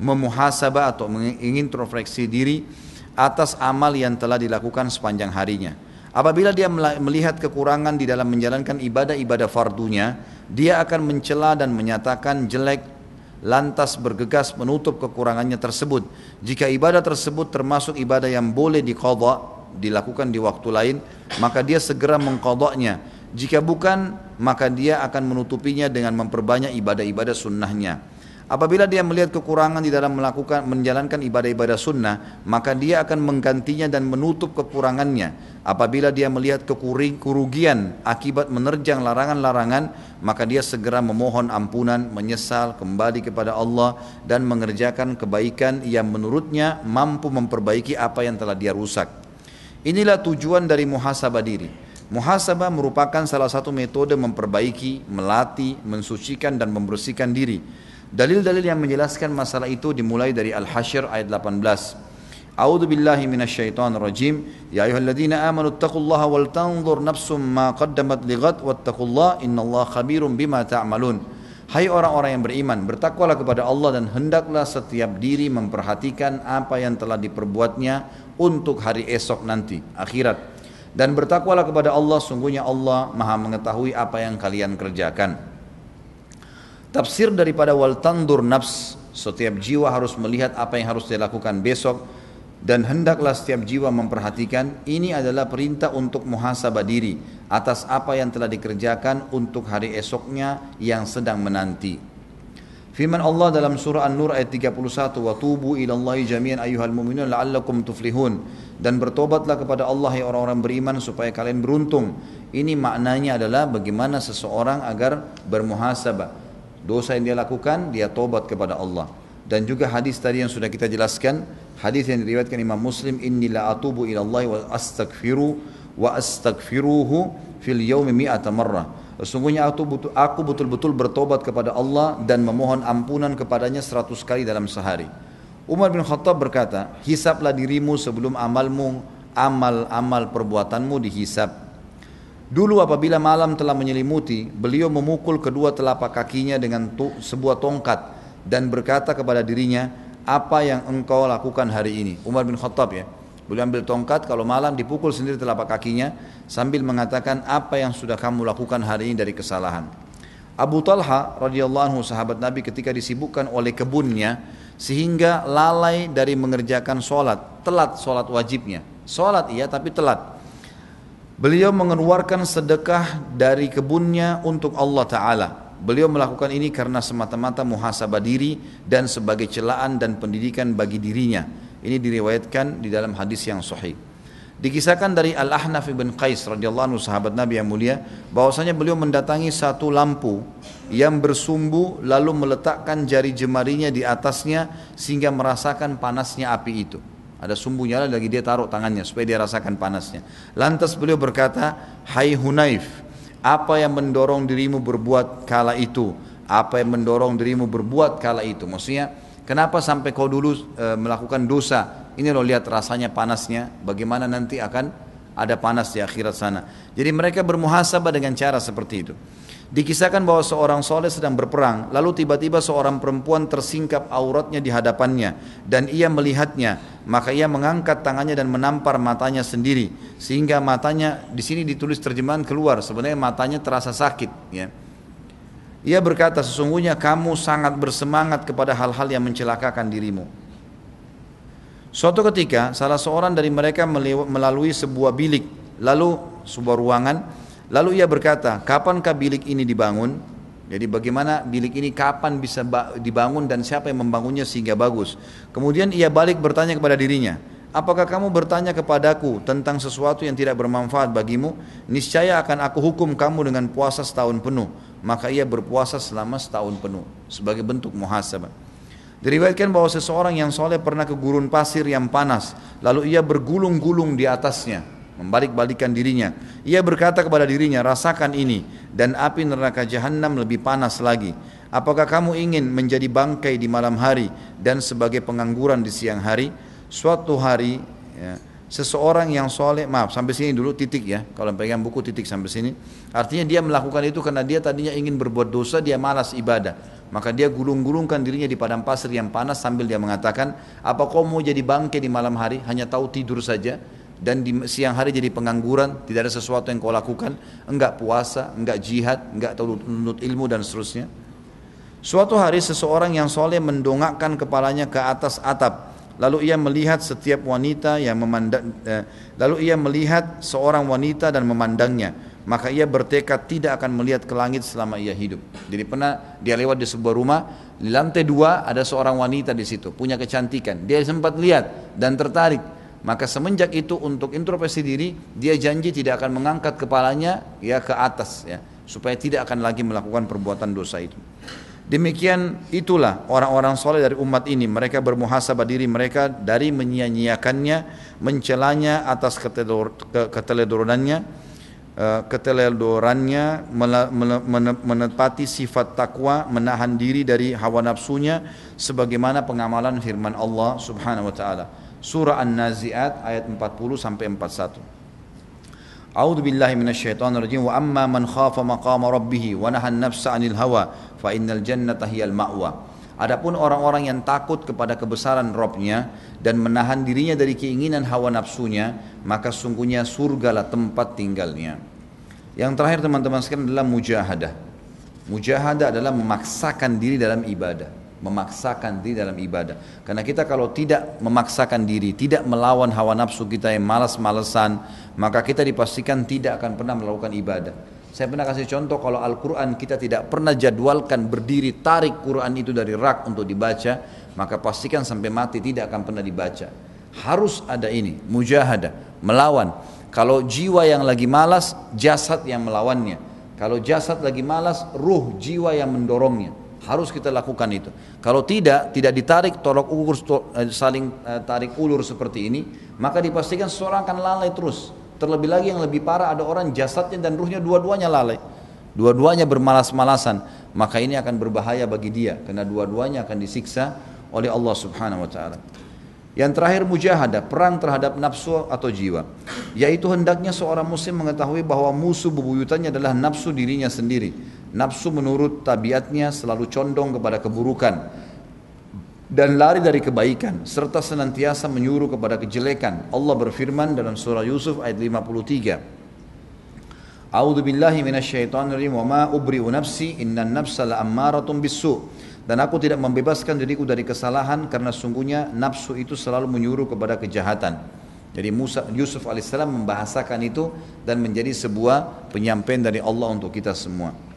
memuhasabah atau mengintrospeksi diri atas amal yang telah dilakukan sepanjang harinya. Apabila dia melihat kekurangan di dalam menjalankan ibadah-ibadah fardunya dia akan mencela dan menyatakan jelek lantas bergegas menutup kekurangannya tersebut. Jika ibadah tersebut termasuk ibadah yang boleh diqadha, dilakukan di waktu lain, maka dia segera mengqadhanya. Jika bukan, maka dia akan menutupinya dengan memperbanyak ibadah-ibadah sunnahnya. Apabila dia melihat kekurangan di dalam melakukan menjalankan ibadah-ibadah sunnah, maka dia akan menggantinya dan menutup kekurangannya. Apabila dia melihat kerugian akibat menerjang larangan-larangan, maka dia segera memohon ampunan, menyesal, kembali kepada Allah dan mengerjakan kebaikan yang menurutnya mampu memperbaiki apa yang telah dia rusak. Inilah tujuan dari muhasabah diri. Muhasabah merupakan salah satu metode memperbaiki, melatih, mensucikan dan membersihkan diri Dalil-dalil yang menjelaskan masalah itu dimulai dari Al-Hasyr ayat 18. A'udzu billahi minasyaitonir rajim. Ya ayyuhalladzina amanu taqullaha wal tanzur nafsum ma qaddamat lighad wattaqullaha innallaha khabirum bima ta'malun. Hai orang-orang yang beriman, bertakwalah kepada Allah dan hendaklah setiap diri memperhatikan apa yang telah diperbuatnya untuk hari esok nanti, akhirat. Dan bertakwalah kepada Allah, sungguhnya Allah Maha mengetahui apa yang kalian kerjakan. Tafsir daripada wal tandur nafs, setiap jiwa harus melihat apa yang harus dilakukan besok dan hendaklah setiap jiwa memperhatikan ini adalah perintah untuk muhasabah diri atas apa yang telah dikerjakan untuk hari esoknya yang sedang menanti. Firman Allah dalam surah An-Nur ayat 31, "Wa tubu ilallahi jami'an ayyuhal mu'minun la'allakum tuflihun." Dan bertobatlah kepada Allah ya orang-orang beriman supaya kalian beruntung. Ini maknanya adalah bagaimana seseorang agar bermuhasabah dosa yang dia lakukan dia tobat kepada Allah dan juga hadis tadi yang sudah kita jelaskan hadis yang diriwayatkan Imam Muslim inni la atubu ila Allah wa astaghfiru wa astaghfiruhu fil yaumi mi'ata marrah Sesungguhnya aku betul-betul bertobat kepada Allah dan memohon ampunan kepadanya seratus kali dalam sehari. Umar bin Khattab berkata, hisaplah dirimu sebelum amalmu, amal-amal perbuatanmu dihisap. Dulu apabila malam telah menyelimuti, beliau memukul kedua telapak kakinya dengan sebuah tongkat dan berkata kepada dirinya, apa yang engkau lakukan hari ini? Umar bin Khattab ya. Beliau ambil tongkat, kalau malam dipukul sendiri telapak kakinya sambil mengatakan apa yang sudah kamu lakukan hari ini dari kesalahan. Abu Talha radhiyallahu anhu sahabat Nabi ketika disibukkan oleh kebunnya sehingga lalai dari mengerjakan sholat, telat sholat wajibnya. Sholat iya tapi telat. Beliau mengeluarkan sedekah dari kebunnya untuk Allah Ta'ala. Beliau melakukan ini karena semata-mata muhasabah diri dan sebagai celaan dan pendidikan bagi dirinya. Ini diriwayatkan di dalam hadis yang sahih. Dikisahkan dari Al-Ahnaf bin Qais radhiyallahu anhu sahabat Nabi yang mulia bahwasanya beliau mendatangi satu lampu yang bersumbu lalu meletakkan jari jemarinya di atasnya sehingga merasakan panasnya api itu. Ada sumbu nyala lagi dia taruh tangannya supaya dia rasakan panasnya. Lantas beliau berkata, Hai Hunaif, apa yang mendorong dirimu berbuat kala itu? Apa yang mendorong dirimu berbuat kala itu? Maksudnya, kenapa sampai kau dulu e, melakukan dosa ini loh lihat rasanya panasnya, bagaimana nanti akan ada panas di akhirat sana. Jadi mereka bermuhasabah dengan cara seperti itu. Dikisahkan bahwa seorang soleh sedang berperang, lalu tiba-tiba seorang perempuan tersingkap auratnya di hadapannya dan ia melihatnya, maka ia mengangkat tangannya dan menampar matanya sendiri sehingga matanya di sini ditulis terjemahan keluar, sebenarnya matanya terasa sakit, ya. Ia berkata, sesungguhnya kamu sangat bersemangat kepada hal-hal yang mencelakakan dirimu. Suatu ketika, salah seorang dari mereka melalui sebuah bilik, lalu sebuah ruangan, Lalu ia berkata, kapankah bilik ini dibangun? Jadi bagaimana bilik ini kapan bisa dibangun dan siapa yang membangunnya sehingga bagus. Kemudian ia balik bertanya kepada dirinya, apakah kamu bertanya kepadaku tentang sesuatu yang tidak bermanfaat bagimu? Niscaya akan aku hukum kamu dengan puasa setahun penuh. Maka ia berpuasa selama setahun penuh sebagai bentuk muhasabah. Diriwayatkan bahwa seseorang yang soleh pernah ke gurun pasir yang panas, lalu ia bergulung-gulung di atasnya membalik-balikan dirinya. Ia berkata kepada dirinya, rasakan ini dan api neraka jahanam lebih panas lagi. Apakah kamu ingin menjadi bangkai di malam hari dan sebagai pengangguran di siang hari? Suatu hari ya, seseorang yang soleh, maaf sampai sini dulu titik ya, kalau pegang buku titik sampai sini. Artinya dia melakukan itu karena dia tadinya ingin berbuat dosa, dia malas ibadah. Maka dia gulung-gulungkan dirinya di padang pasir yang panas sambil dia mengatakan, apa kau mau jadi bangkai di malam hari, hanya tahu tidur saja? Dan di siang hari jadi pengangguran, tidak ada sesuatu yang kau lakukan, enggak puasa, enggak jihad, enggak tahu menuntut ilmu dan seterusnya. Suatu hari seseorang yang soleh mendongakkan kepalanya ke atas atap, lalu ia melihat setiap wanita yang memandang, eh, lalu ia melihat seorang wanita dan memandangnya, maka ia bertekad tidak akan melihat ke langit selama ia hidup. Jadi pernah dia lewat di sebuah rumah, di lantai dua ada seorang wanita di situ, punya kecantikan. Dia sempat lihat dan tertarik, maka semenjak itu untuk introspeksi diri dia janji tidak akan mengangkat kepalanya ya ke atas ya supaya tidak akan lagi melakukan perbuatan dosa itu. Demikian itulah orang-orang soleh dari umat ini. Mereka bermuhasabah diri mereka dari menyia-nyiakannya, mencelanya atas keteledorannya, eh, keteledorannya, menepati sifat takwa, menahan diri dari hawa nafsunya, sebagaimana pengamalan firman Allah Subhanahu Wa Taala. Surah An-Nazi'at ayat 40 sampai 41. A'udzu billahi minasyaitonir rajim wa amma man khafa maqama rabbih wa nahan nafsa 'anil hawa fa innal jannata hiyal ma'wa. Adapun orang-orang yang takut kepada kebesaran Robnya dan menahan dirinya dari keinginan hawa nafsunya, maka sungguhnya surgalah tempat tinggalnya. Yang terakhir teman-teman sekalian adalah mujahadah. Mujahadah adalah memaksakan diri dalam ibadah memaksakan diri dalam ibadah. Karena kita kalau tidak memaksakan diri, tidak melawan hawa nafsu kita yang malas-malesan, maka kita dipastikan tidak akan pernah melakukan ibadah. Saya pernah kasih contoh kalau Al-Quran kita tidak pernah jadwalkan berdiri tarik Quran itu dari rak untuk dibaca, maka pastikan sampai mati tidak akan pernah dibaca. Harus ada ini, mujahadah, melawan. Kalau jiwa yang lagi malas, jasad yang melawannya. Kalau jasad lagi malas, ruh jiwa yang mendorongnya. Harus kita lakukan itu. Kalau tidak, tidak ditarik tolok ukur eh, saling eh, tarik ulur seperti ini, maka dipastikan seseorang akan lalai terus. Terlebih lagi yang lebih parah ada orang jasadnya dan ruhnya dua-duanya lalai. Dua-duanya bermalas-malasan, maka ini akan berbahaya bagi dia karena dua-duanya akan disiksa oleh Allah Subhanahu wa taala. Yang terakhir mujahadah, perang terhadap nafsu atau jiwa. Yaitu hendaknya seorang muslim mengetahui bahwa musuh bebuyutannya adalah nafsu dirinya sendiri Nafsu menurut tabiatnya selalu condong kepada keburukan dan lari dari kebaikan serta senantiasa menyuruh kepada kejelekan. Allah berfirman dalam surah Yusuf ayat 53. A'udzu billahi minasyaitonir wa ma ubri'u nafsi innan nafsa la'ammaratun bisu. Dan aku tidak membebaskan diriku dari kesalahan karena sungguhnya nafsu itu selalu menyuruh kepada kejahatan. Jadi Musa Yusuf alaihissalam membahasakan itu dan menjadi sebuah penyampaian dari Allah untuk kita semua.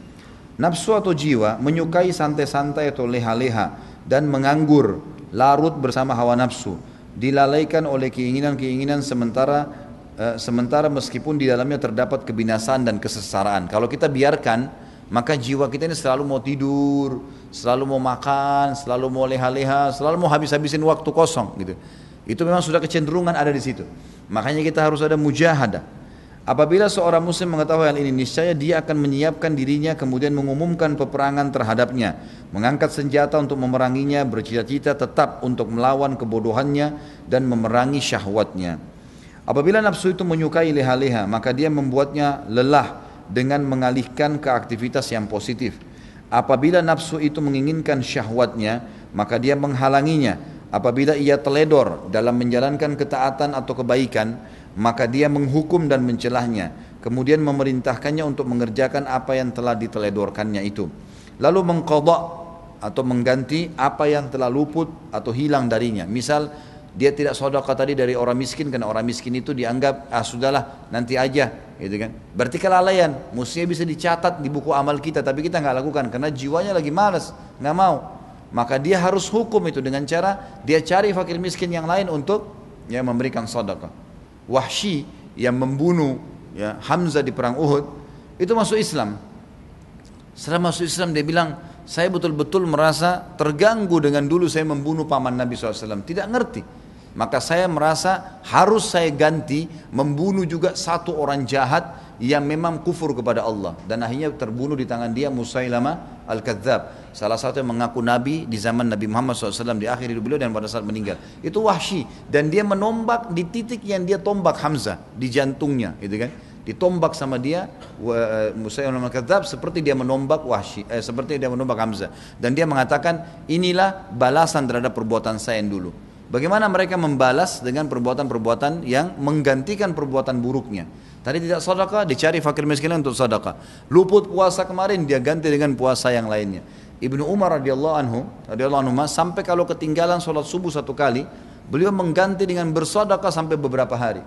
Nafsu atau jiwa menyukai santai-santai atau leha-leha dan menganggur, larut bersama hawa nafsu, dilalaikan oleh keinginan-keinginan sementara uh, sementara meskipun di dalamnya terdapat kebinasaan dan kesesaraan. Kalau kita biarkan, maka jiwa kita ini selalu mau tidur, selalu mau makan, selalu mau leha-leha, selalu mau habis-habisin waktu kosong gitu. Itu memang sudah kecenderungan ada di situ. Makanya kita harus ada mujahadah Apabila seorang muslim mengetahui hal ini niscaya dia akan menyiapkan dirinya kemudian mengumumkan peperangan terhadapnya, mengangkat senjata untuk memeranginya, bercita-cita tetap untuk melawan kebodohannya dan memerangi syahwatnya. Apabila nafsu itu menyukai leha-leha, maka dia membuatnya lelah dengan mengalihkan ke aktivitas yang positif. Apabila nafsu itu menginginkan syahwatnya, maka dia menghalanginya. Apabila ia teledor dalam menjalankan ketaatan atau kebaikan, maka dia menghukum dan mencelahnya. Kemudian memerintahkannya untuk mengerjakan apa yang telah diteledorkannya itu. Lalu mengkodok atau mengganti apa yang telah luput atau hilang darinya. Misal dia tidak sodokah tadi dari orang miskin karena orang miskin itu dianggap ah sudahlah nanti aja gitu kan. Berarti kelalaian. Mestinya bisa dicatat di buku amal kita tapi kita nggak lakukan karena jiwanya lagi malas nggak mau. Maka dia harus hukum itu dengan cara dia cari fakir miskin yang lain untuk ya memberikan sedekah Wahsy yang membunuh ya, Hamzah di perang Uhud itu masuk Islam. Setelah masuk Islam dia bilang, saya betul-betul merasa terganggu dengan dulu saya membunuh paman Nabi SAW. Tidak ngerti. Maka saya merasa harus saya ganti membunuh juga satu orang jahat yang memang kufur kepada Allah. Dan akhirnya terbunuh di tangan dia Musailama Al-Kadzab. Salah satu yang mengaku Nabi di zaman Nabi Muhammad SAW di akhir hidup beliau dan pada saat meninggal. Itu wahsy. Dan dia menombak di titik yang dia tombak Hamzah. Di jantungnya gitu kan. Ditombak sama dia Musailama Al-Kadzab seperti dia menombak wahsy. Eh, seperti dia menombak Hamzah. Dan dia mengatakan inilah balasan terhadap perbuatan saya yang dulu. Bagaimana mereka membalas dengan perbuatan-perbuatan yang menggantikan perbuatan buruknya. Tadi tidak sedekah, dicari fakir miskin untuk sedekah. Luput puasa kemarin dia ganti dengan puasa yang lainnya. Ibnu Umar radhiyallahu anhu, radhiyallahu anhu sampai kalau ketinggalan sholat subuh satu kali, beliau mengganti dengan bersedekah sampai beberapa hari.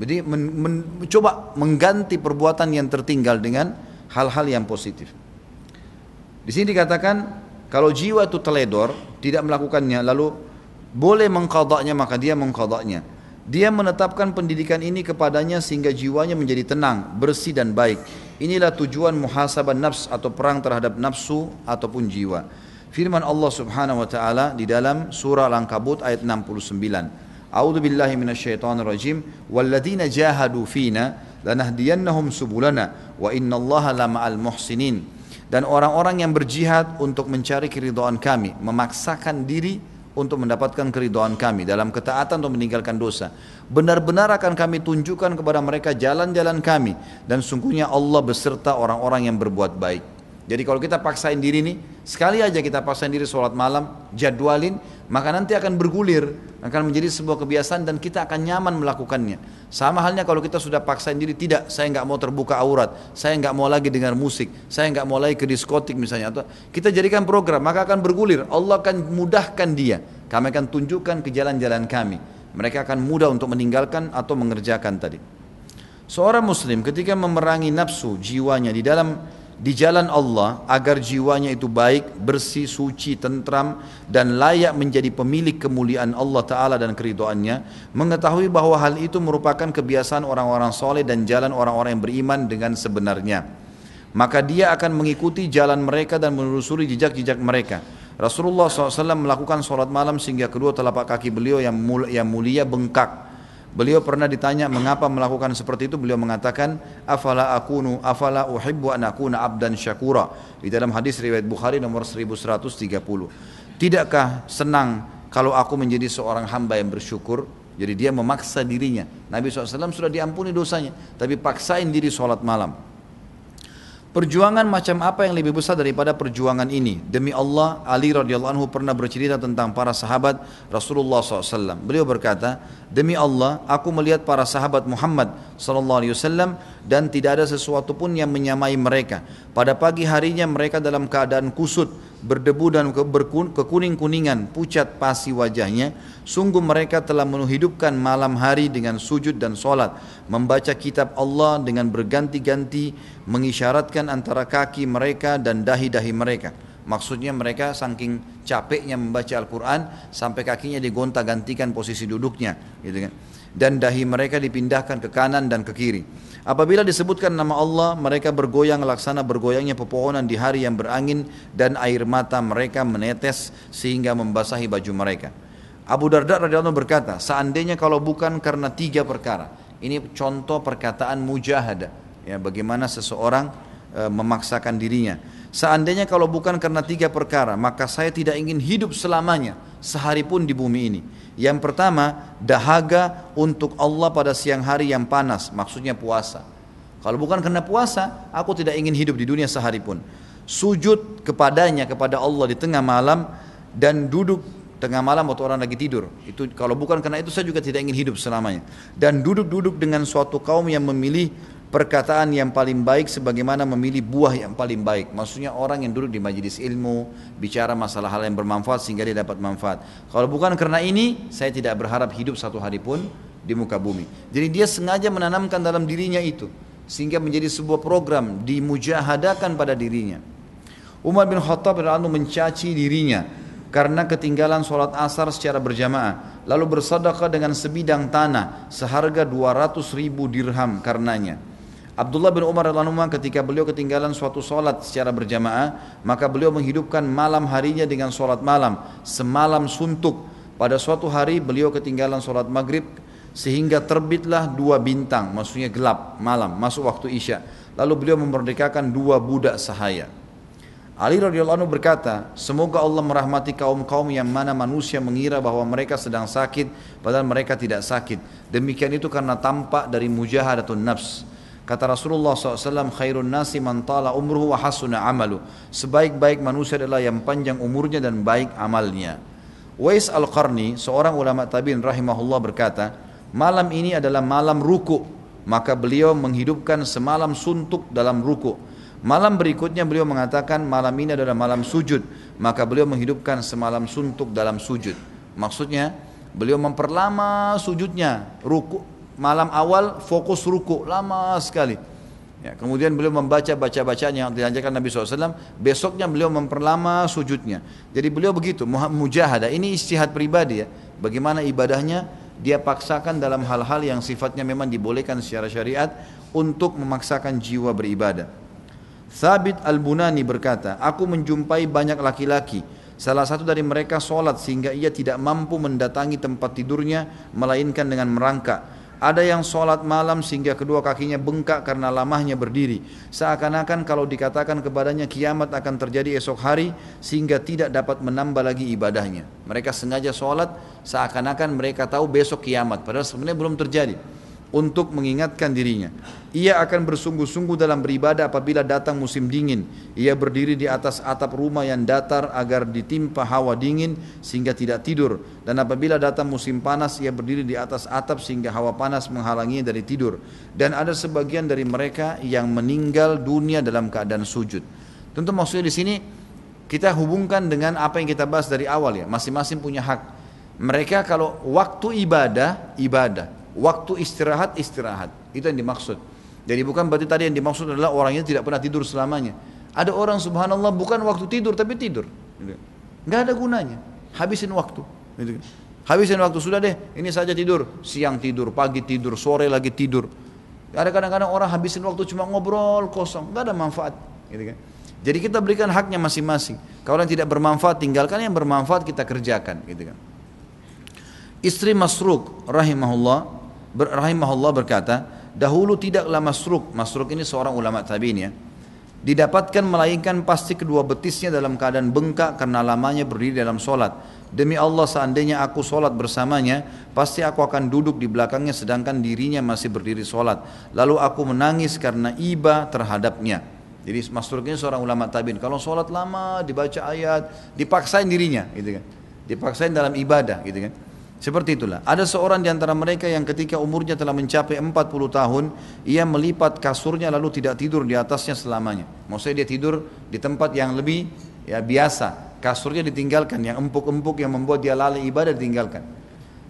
Jadi men, men, coba mengganti perbuatan yang tertinggal dengan hal-hal yang positif. Di sini dikatakan kalau jiwa itu teledor, tidak melakukannya, lalu boleh mengkodoknya maka dia mengkodoknya. Dia menetapkan pendidikan ini kepadanya sehingga jiwanya menjadi tenang, bersih dan baik. Inilah tujuan muhasabah nafs atau perang terhadap nafsu ataupun jiwa. Firman Allah Subhanahu wa taala di dalam surah Al-Ankabut ayat 69. A'udzu billahi minasyaitonir rajim. Walladzina jahadu fina lanahdiyannahum subulana wa innallaha lama'al muhsinin. Dan orang-orang yang berjihad untuk mencari keridhaan kami, memaksakan diri untuk mendapatkan keridhaan kami dalam ketaatan untuk meninggalkan dosa. Benar-benar akan kami tunjukkan kepada mereka jalan-jalan kami dan sungguhnya Allah beserta orang-orang yang berbuat baik. Jadi kalau kita paksain diri nih, sekali aja kita paksain diri sholat malam, jadwalin, maka nanti akan bergulir, akan menjadi sebuah kebiasaan dan kita akan nyaman melakukannya. Sama halnya kalau kita sudah paksain diri, tidak, saya nggak mau terbuka aurat, saya nggak mau lagi dengar musik, saya nggak mau lagi ke diskotik misalnya, atau kita jadikan program, maka akan bergulir. Allah akan mudahkan dia, kami akan tunjukkan ke jalan-jalan kami. Mereka akan mudah untuk meninggalkan atau mengerjakan tadi. Seorang muslim ketika memerangi nafsu jiwanya di dalam di jalan Allah agar jiwanya itu baik, bersih, suci, tentram dan layak menjadi pemilik kemuliaan Allah Ta'ala dan keridoannya mengetahui bahwa hal itu merupakan kebiasaan orang-orang soleh dan jalan orang-orang yang beriman dengan sebenarnya. Maka dia akan mengikuti jalan mereka dan menelusuri jejak-jejak mereka. Rasulullah SAW melakukan sholat malam sehingga kedua telapak kaki beliau yang mulia bengkak Beliau pernah ditanya mengapa melakukan seperti itu, beliau mengatakan, "Afala akunu afala uhibbu an akuna abdan syakura." Di dalam hadis riwayat Bukhari nomor 1130. Tidakkah senang kalau aku menjadi seorang hamba yang bersyukur? Jadi dia memaksa dirinya. Nabi SAW sudah diampuni dosanya, tapi paksain diri sholat malam. Perjuangan macam apa yang lebih besar daripada perjuangan ini? Demi Allah, Ali radhiyallahu anhu pernah bercerita tentang para sahabat Rasulullah SAW. Beliau berkata, demi Allah, aku melihat para sahabat Muhammad SAW dan tidak ada sesuatu pun yang menyamai mereka. Pada pagi harinya mereka dalam keadaan kusut, berdebu dan kekuning-kuningan pucat pasi wajahnya sungguh mereka telah menghidupkan malam hari dengan sujud dan solat membaca kitab Allah dengan berganti-ganti mengisyaratkan antara kaki mereka dan dahi-dahi mereka. Maksudnya mereka saking capeknya membaca Al-Quran sampai kakinya digonta-gantikan posisi duduknya gitu kan dan dahi mereka dipindahkan ke kanan dan ke kiri. Apabila disebutkan nama Allah, mereka bergoyang laksana bergoyangnya pepohonan di hari yang berangin dan air mata mereka menetes sehingga membasahi baju mereka. Abu Darda radhiyallahu berkata, seandainya kalau bukan karena tiga perkara Ini contoh perkataan mujahadah. Ya, bagaimana seseorang e, memaksakan dirinya. Seandainya kalau bukan karena tiga perkara, maka saya tidak ingin hidup selamanya, sehari pun di bumi ini. Yang pertama, dahaga untuk Allah pada siang hari yang panas, maksudnya puasa. Kalau bukan karena puasa, aku tidak ingin hidup di dunia sehari pun. Sujud kepadanya, kepada Allah di tengah malam, dan duduk tengah malam waktu orang lagi tidur. Itu kalau bukan karena itu saya juga tidak ingin hidup selamanya. Dan duduk-duduk dengan suatu kaum yang memilih perkataan yang paling baik sebagaimana memilih buah yang paling baik. Maksudnya orang yang duduk di majelis ilmu, bicara masalah hal yang bermanfaat sehingga dia dapat manfaat. Kalau bukan karena ini, saya tidak berharap hidup satu hari pun di muka bumi. Jadi dia sengaja menanamkan dalam dirinya itu sehingga menjadi sebuah program dimujahadakan pada dirinya. Umar bin Khattab radhiyallahu mencaci dirinya karena ketinggalan sholat asar secara berjamaah lalu bersedekah dengan sebidang tanah seharga 200 ribu dirham karenanya Abdullah bin Umar radhiyallahu ketika beliau ketinggalan suatu solat secara berjamaah, maka beliau menghidupkan malam harinya dengan solat malam, semalam suntuk. Pada suatu hari beliau ketinggalan solat maghrib sehingga terbitlah dua bintang, maksudnya gelap malam, masuk waktu isya. Lalu beliau memerdekakan dua budak sahaya. Ali radhiyallahu anhu berkata, semoga Allah merahmati kaum-kaum yang mana manusia mengira bahwa mereka sedang sakit, padahal mereka tidak sakit. Demikian itu karena tampak dari mujahadatun nafs Kata Rasulullah SAW, khairun nasi man tala umruhu wa hasuna amalu. Sebaik-baik manusia adalah yang panjang umurnya dan baik amalnya. Wais Al-Qarni, seorang ulama tabi'in rahimahullah berkata, malam ini adalah malam ruku. Maka beliau menghidupkan semalam suntuk dalam ruku. Malam berikutnya beliau mengatakan malam ini adalah malam sujud. Maka beliau menghidupkan semalam suntuk dalam sujud. Maksudnya beliau memperlama sujudnya, ruku malam awal fokus ruku lama sekali. Ya, kemudian beliau membaca baca bacaan yang diajarkan Nabi SAW. Besoknya beliau memperlama sujudnya. Jadi beliau begitu mujahadah. Ini istihad pribadi ya. Bagaimana ibadahnya dia paksakan dalam hal-hal yang sifatnya memang dibolehkan secara syariat untuk memaksakan jiwa beribadah. Thabit al-Bunani berkata, aku menjumpai banyak laki-laki Salah satu dari mereka sholat sehingga ia tidak mampu mendatangi tempat tidurnya melainkan dengan merangkak ada yang sholat malam sehingga kedua kakinya bengkak karena lamahnya berdiri. Seakan-akan kalau dikatakan kepadanya kiamat akan terjadi esok hari sehingga tidak dapat menambah lagi ibadahnya. Mereka sengaja sholat seakan-akan mereka tahu besok kiamat. Padahal sebenarnya belum terjadi untuk mengingatkan dirinya. Ia akan bersungguh-sungguh dalam beribadah apabila datang musim dingin. Ia berdiri di atas atap rumah yang datar agar ditimpa hawa dingin sehingga tidak tidur. Dan apabila datang musim panas, ia berdiri di atas atap sehingga hawa panas menghalanginya dari tidur. Dan ada sebagian dari mereka yang meninggal dunia dalam keadaan sujud. Tentu maksudnya di sini kita hubungkan dengan apa yang kita bahas dari awal ya. Masing-masing punya hak. Mereka kalau waktu ibadah, ibadah Waktu istirahat, istirahat. Itu yang dimaksud. Jadi bukan berarti tadi yang dimaksud adalah orangnya tidak pernah tidur selamanya. Ada orang subhanallah bukan waktu tidur tapi tidur. Nggak ada gunanya. Habisin waktu. Gitu. Habisin waktu sudah deh. Ini saja tidur. Siang tidur, pagi tidur, sore lagi tidur. Ada kadang-kadang orang habisin waktu cuma ngobrol kosong. Nggak ada manfaat. Gitu kan. Jadi kita berikan haknya masing-masing. Kalau yang tidak bermanfaat tinggalkan yang bermanfaat kita kerjakan. Gitu kan. Istri Masruk rahimahullah rahimahullah berkata, dahulu tidaklah Masruk, Masruk ini seorang ulama tabi'in ya, didapatkan melainkan pasti kedua betisnya dalam keadaan bengkak karena lamanya berdiri dalam solat. Demi Allah seandainya aku solat bersamanya, pasti aku akan duduk di belakangnya sedangkan dirinya masih berdiri solat. Lalu aku menangis karena iba terhadapnya. Jadi Masruk ini seorang ulama tabi'in. Kalau solat lama dibaca ayat, dipaksain dirinya, gitu kan. Dipaksain dalam ibadah, gitu kan. Seperti itulah. Ada seorang di antara mereka yang ketika umurnya telah mencapai 40 tahun, ia melipat kasurnya lalu tidak tidur di atasnya selamanya. Maksudnya dia tidur di tempat yang lebih ya biasa. Kasurnya ditinggalkan, yang empuk-empuk yang membuat dia lalai ibadah ditinggalkan.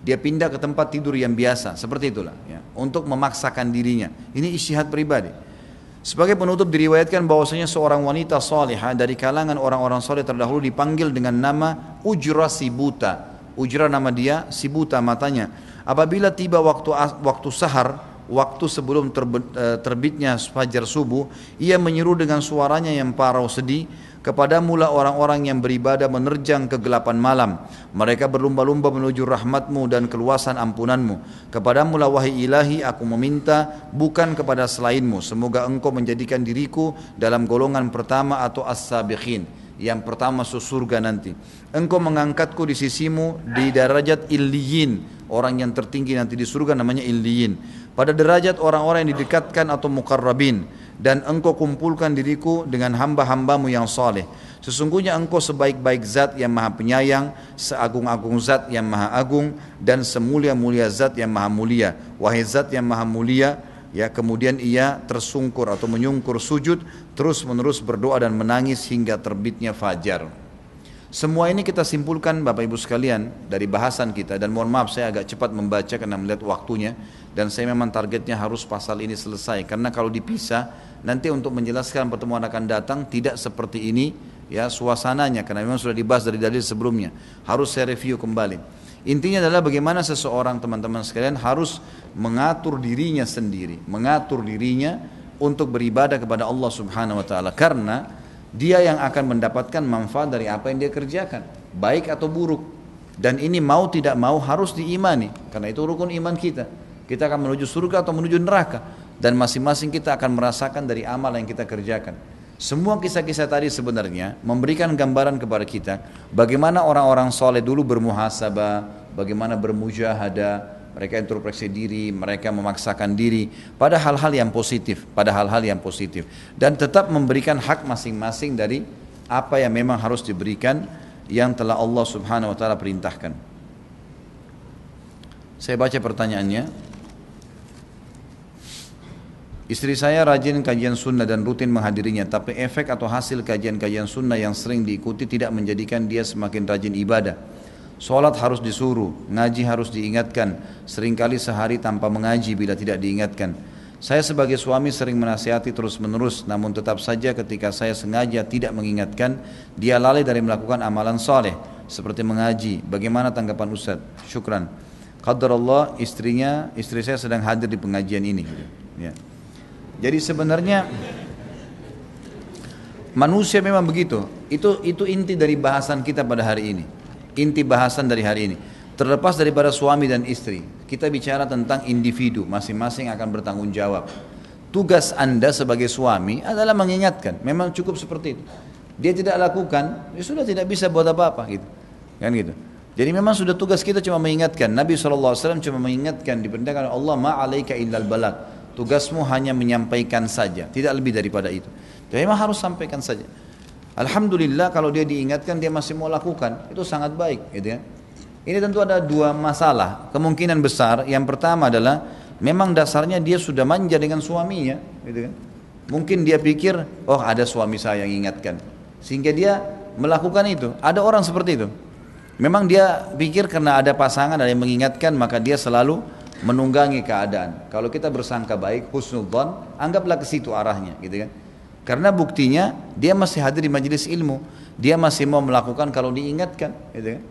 Dia pindah ke tempat tidur yang biasa, seperti itulah. Ya, untuk memaksakan dirinya. Ini isyihad pribadi. Sebagai penutup diriwayatkan bahwasanya seorang wanita salihah dari kalangan orang-orang saleh terdahulu dipanggil dengan nama Ujrasi Buta Ujrah nama dia, si buta matanya. Apabila tiba waktu waktu sahar, waktu sebelum eh, terbitnya fajar subuh, ia menyeru dengan suaranya yang parau sedih, kepada mula orang-orang yang beribadah menerjang kegelapan malam. Mereka berlumba-lumba menuju rahmatmu dan keluasan ampunanmu. Kepada mula wahai ilahi aku meminta bukan kepada selainmu. Semoga engkau menjadikan diriku dalam golongan pertama atau as-sabiqin yang pertama surga nanti. Engkau mengangkatku di sisimu di derajat illiyin, orang yang tertinggi nanti di surga namanya illiyin. Pada derajat orang-orang yang didekatkan atau mukarrabin dan engkau kumpulkan diriku dengan hamba-hambamu yang saleh. Sesungguhnya engkau sebaik-baik zat yang maha penyayang, seagung-agung zat yang maha agung, dan semulia-mulia zat yang maha mulia. Wahai zat yang maha mulia, ya kemudian ia tersungkur atau menyungkur sujud, terus menerus berdoa dan menangis hingga terbitnya fajar. Semua ini kita simpulkan Bapak Ibu sekalian dari bahasan kita. Dan mohon maaf saya agak cepat membaca karena melihat waktunya. Dan saya memang targetnya harus pasal ini selesai. Karena kalau dipisah nanti untuk menjelaskan pertemuan akan datang tidak seperti ini ya suasananya. Karena memang sudah dibahas dari dalil sebelumnya. Harus saya review kembali. Intinya adalah bagaimana seseorang teman-teman sekalian harus mengatur dirinya sendiri mengatur dirinya untuk beribadah kepada Allah Subhanahu wa taala karena dia yang akan mendapatkan manfaat dari apa yang dia kerjakan, baik atau buruk. Dan ini mau tidak mau harus diimani, karena itu rukun iman kita. Kita akan menuju surga atau menuju neraka, dan masing-masing kita akan merasakan dari amal yang kita kerjakan. Semua kisah-kisah tadi sebenarnya memberikan gambaran kepada kita bagaimana orang-orang soleh dulu bermuhasabah, bagaimana bermujahadah, mereka introspeksi diri, mereka memaksakan diri pada hal-hal yang positif, pada hal-hal yang positif dan tetap memberikan hak masing-masing dari apa yang memang harus diberikan yang telah Allah Subhanahu wa taala perintahkan. Saya baca pertanyaannya. Istri saya rajin kajian sunnah dan rutin menghadirinya, tapi efek atau hasil kajian-kajian sunnah yang sering diikuti tidak menjadikan dia semakin rajin ibadah Sholat harus disuruh, ngaji harus diingatkan. Seringkali sehari tanpa mengaji bila tidak diingatkan. Saya sebagai suami sering menasihati terus menerus, namun tetap saja ketika saya sengaja tidak mengingatkan, dia lalai dari melakukan amalan soleh, seperti mengaji. Bagaimana tanggapan Ustaz? Syukran. Qadar Allah istrinya, istri saya sedang hadir di pengajian ini. Ya. Jadi sebenarnya manusia memang begitu. Itu itu inti dari bahasan kita pada hari ini inti bahasan dari hari ini. Terlepas daripada suami dan istri, kita bicara tentang individu, masing-masing akan bertanggung jawab. Tugas Anda sebagai suami adalah mengingatkan, memang cukup seperti itu. Dia tidak lakukan, ya sudah tidak bisa buat apa-apa gitu. Kan gitu. Jadi memang sudah tugas kita cuma mengingatkan. Nabi SAW cuma mengingatkan diperintahkan Allah ma'alaika illal balak. Tugasmu hanya menyampaikan saja, tidak lebih daripada itu. Jadi memang harus sampaikan saja. Alhamdulillah kalau dia diingatkan dia masih mau lakukan itu sangat baik gitu ya. Ini tentu ada dua masalah kemungkinan besar. Yang pertama adalah memang dasarnya dia sudah manja dengan suaminya gitu kan. Mungkin dia pikir oh ada suami saya yang ingatkan sehingga dia melakukan itu. Ada orang seperti itu. Memang dia pikir karena ada pasangan ada yang mengingatkan maka dia selalu menunggangi keadaan. Kalau kita bersangka baik, husnudzon, anggaplah ke situ arahnya, gitu kan. Karena buktinya dia masih hadir di majelis ilmu, dia masih mau melakukan kalau diingatkan, gitu kan?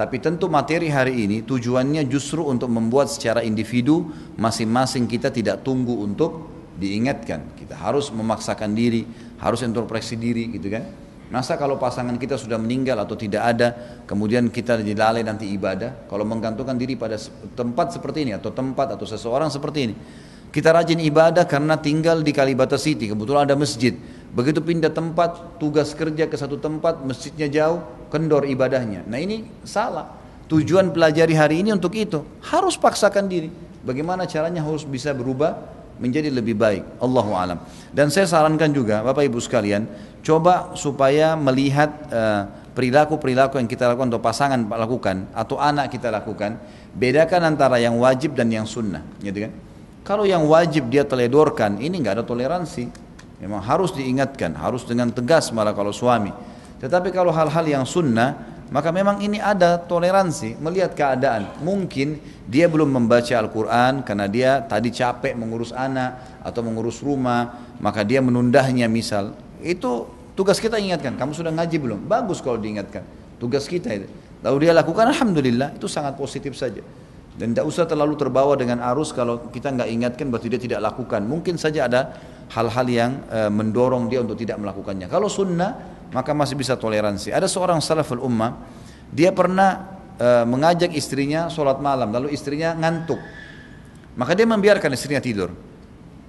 Tapi tentu materi hari ini tujuannya justru untuk membuat secara individu masing-masing kita tidak tunggu untuk diingatkan. Kita harus memaksakan diri, harus introspeksi diri gitu kan. Masa kalau pasangan kita sudah meninggal atau tidak ada, kemudian kita dilalai nanti ibadah, kalau menggantungkan diri pada tempat seperti ini atau tempat atau seseorang seperti ini, kita rajin ibadah karena tinggal di Kalibata City, kebetulan ada masjid. Begitu pindah tempat, tugas kerja ke satu tempat, masjidnya jauh, kendor ibadahnya. Nah ini salah. Tujuan pelajari hari ini untuk itu. Harus paksakan diri. Bagaimana caranya harus bisa berubah menjadi lebih baik. Allahu alam. Dan saya sarankan juga Bapak Ibu sekalian, coba supaya melihat uh, perilaku-perilaku yang kita lakukan atau pasangan lakukan atau anak kita lakukan, bedakan antara yang wajib dan yang sunnah, gitu kan? Kalau yang wajib dia teledorkan, ini nggak ada toleransi. Memang harus diingatkan, harus dengan tegas malah kalau suami. Tetapi kalau hal-hal yang sunnah, maka memang ini ada toleransi melihat keadaan. Mungkin dia belum membaca Al-Quran karena dia tadi capek mengurus anak atau mengurus rumah, maka dia menundahnya misal. Itu tugas kita ingatkan, kamu sudah ngaji belum? Bagus kalau diingatkan. Tugas kita itu. Lalu dia lakukan, Alhamdulillah, itu sangat positif saja. Dan tidak usah terlalu terbawa dengan arus kalau kita nggak ingatkan berarti dia tidak lakukan. Mungkin saja ada hal-hal yang e, mendorong dia untuk tidak melakukannya. Kalau sunnah maka masih bisa toleransi. Ada seorang salaful ummah, dia pernah e, mengajak istrinya sholat malam, lalu istrinya ngantuk. Maka dia membiarkan istrinya tidur.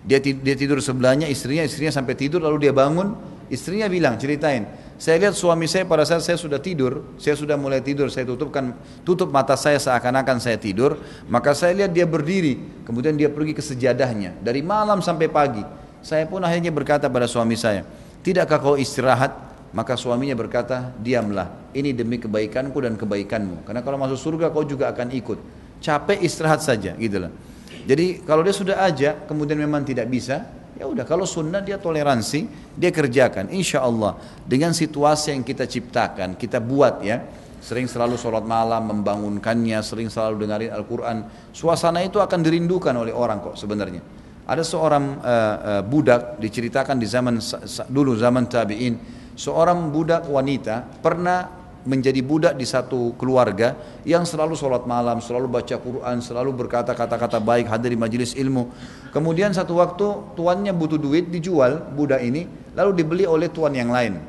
Dia, dia tidur sebelahnya istrinya, istrinya sampai tidur lalu dia bangun, istrinya bilang, ceritain, saya lihat suami saya pada saat saya sudah tidur, saya sudah mulai tidur, saya tutupkan tutup mata saya seakan-akan saya tidur, maka saya lihat dia berdiri, kemudian dia pergi ke sejadahnya dari malam sampai pagi. Saya pun akhirnya berkata pada suami saya, "Tidakkah kau istirahat?" Maka suaminya berkata, "Diamlah, ini demi kebaikanku dan kebaikanmu. Karena kalau masuk surga kau juga akan ikut. Capek istirahat saja." Gitulah. Jadi kalau dia sudah ajak, kemudian memang tidak bisa, Ya udah kalau sunnah dia toleransi, dia kerjakan. Insya Allah dengan situasi yang kita ciptakan, kita buat ya. Sering selalu sholat malam, membangunkannya, sering selalu dengarin Al-Quran. Suasana itu akan dirindukan oleh orang kok sebenarnya. Ada seorang uh, uh, budak diceritakan di zaman dulu zaman tabiin, seorang budak wanita pernah menjadi budak di satu keluarga yang selalu sholat malam, selalu baca Quran, selalu berkata kata-kata baik, hadir di majelis ilmu. Kemudian satu waktu tuannya butuh duit, dijual budak ini, lalu dibeli oleh tuan yang lain.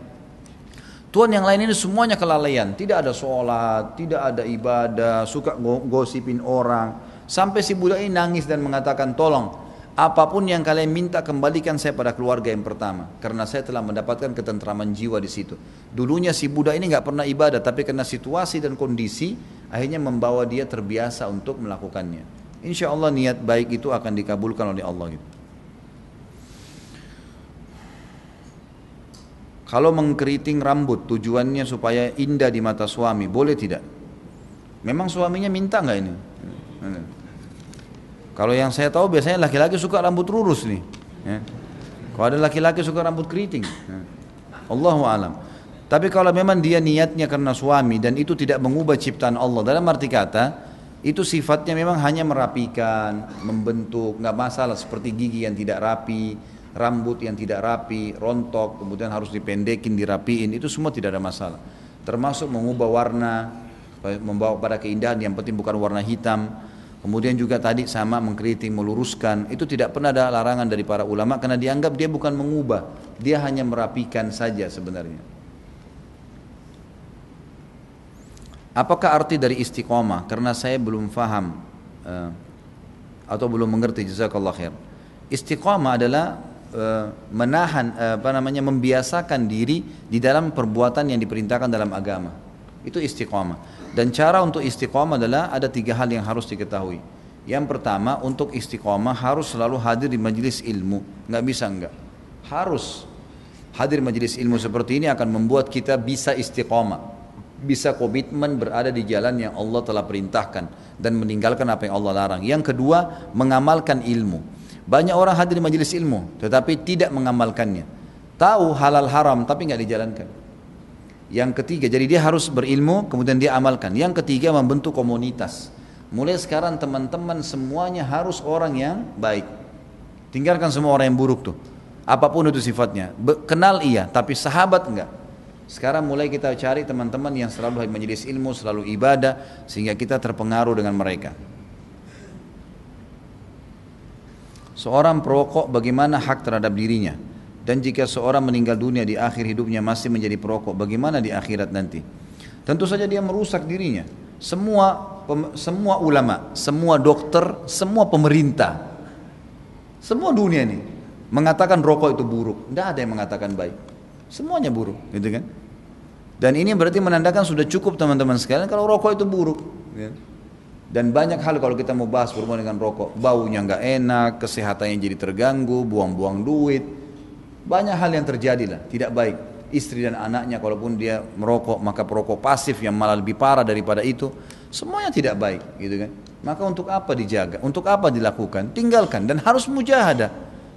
Tuan yang lain ini semuanya kelalaian, tidak ada sholat, tidak ada ibadah, suka gosipin orang. Sampai si budak ini nangis dan mengatakan, tolong Apa pun yang kalian minta kembalikan saya pada keluarga yang pertama karena saya telah mendapatkan ketentraman jiwa di situ. Dulunya si Buddha ini nggak pernah ibadah tapi karena situasi dan kondisi akhirnya membawa dia terbiasa untuk melakukannya. Insya Allah niat baik itu akan dikabulkan oleh Allah. Gitu. Kalau mengkeriting rambut tujuannya supaya indah di mata suami, boleh tidak? Memang suaminya minta nggak ini? Kalau yang saya tahu biasanya laki-laki suka rambut lurus nih. Ya. Kalau ada laki-laki suka rambut keriting. Ya. Allahu alam. Tapi kalau memang dia niatnya karena suami dan itu tidak mengubah ciptaan Allah dalam arti kata itu sifatnya memang hanya merapikan, membentuk, nggak masalah seperti gigi yang tidak rapi, rambut yang tidak rapi, rontok, kemudian harus dipendekin, dirapiin, itu semua tidak ada masalah. Termasuk mengubah warna, membawa pada keindahan yang penting bukan warna hitam, Kemudian juga tadi sama mengkritik, meluruskan, itu tidak pernah ada larangan dari para ulama karena dianggap dia bukan mengubah, dia hanya merapikan saja sebenarnya. Apakah arti dari istiqomah? Karena saya belum faham uh, atau belum mengerti jazakallah khair. Istiqomah adalah uh, menahan uh, apa namanya membiasakan diri di dalam perbuatan yang diperintahkan dalam agama. Itu istiqomah. Dan cara untuk istiqomah adalah ada tiga hal yang harus diketahui. Yang pertama untuk istiqomah harus selalu hadir di majelis ilmu. Nggak bisa enggak. Harus hadir majelis ilmu seperti ini akan membuat kita bisa istiqomah. Bisa komitmen berada di jalan yang Allah telah perintahkan dan meninggalkan apa yang Allah larang. Yang kedua, mengamalkan ilmu. Banyak orang hadir di majelis ilmu tetapi tidak mengamalkannya. Tahu halal haram tapi nggak dijalankan. Yang ketiga, jadi dia harus berilmu, kemudian dia amalkan. Yang ketiga, membentuk komunitas. Mulai sekarang teman-teman semuanya harus orang yang baik. Tinggalkan semua orang yang buruk tuh. Apa pun itu sifatnya. Kenal iya, tapi sahabat enggak. Sekarang mulai kita cari teman-teman yang selalu menjadi ilmu, selalu ibadah, sehingga kita terpengaruh dengan mereka. Seorang perokok bagaimana hak terhadap dirinya? Dan jika seorang meninggal dunia di akhir hidupnya masih menjadi perokok, bagaimana di akhirat nanti? Tentu saja dia merusak dirinya. Semua semua ulama, semua dokter, semua pemerintah, semua dunia ini mengatakan rokok itu buruk. Tidak ada yang mengatakan baik. Semuanya buruk, gitu kan? Dan ini berarti menandakan sudah cukup teman-teman sekalian kalau rokok itu buruk. Gitu. Dan banyak hal kalau kita mau bahas berhubungan dengan rokok, baunya nggak enak, kesehatannya jadi terganggu, buang-buang duit, banyak hal yang terjadi lah, tidak baik. Istri dan anaknya kalaupun dia merokok maka perokok pasif yang malah lebih parah daripada itu, semuanya tidak baik, gitu kan? Maka untuk apa dijaga? Untuk apa dilakukan? Tinggalkan dan harus mujahadah.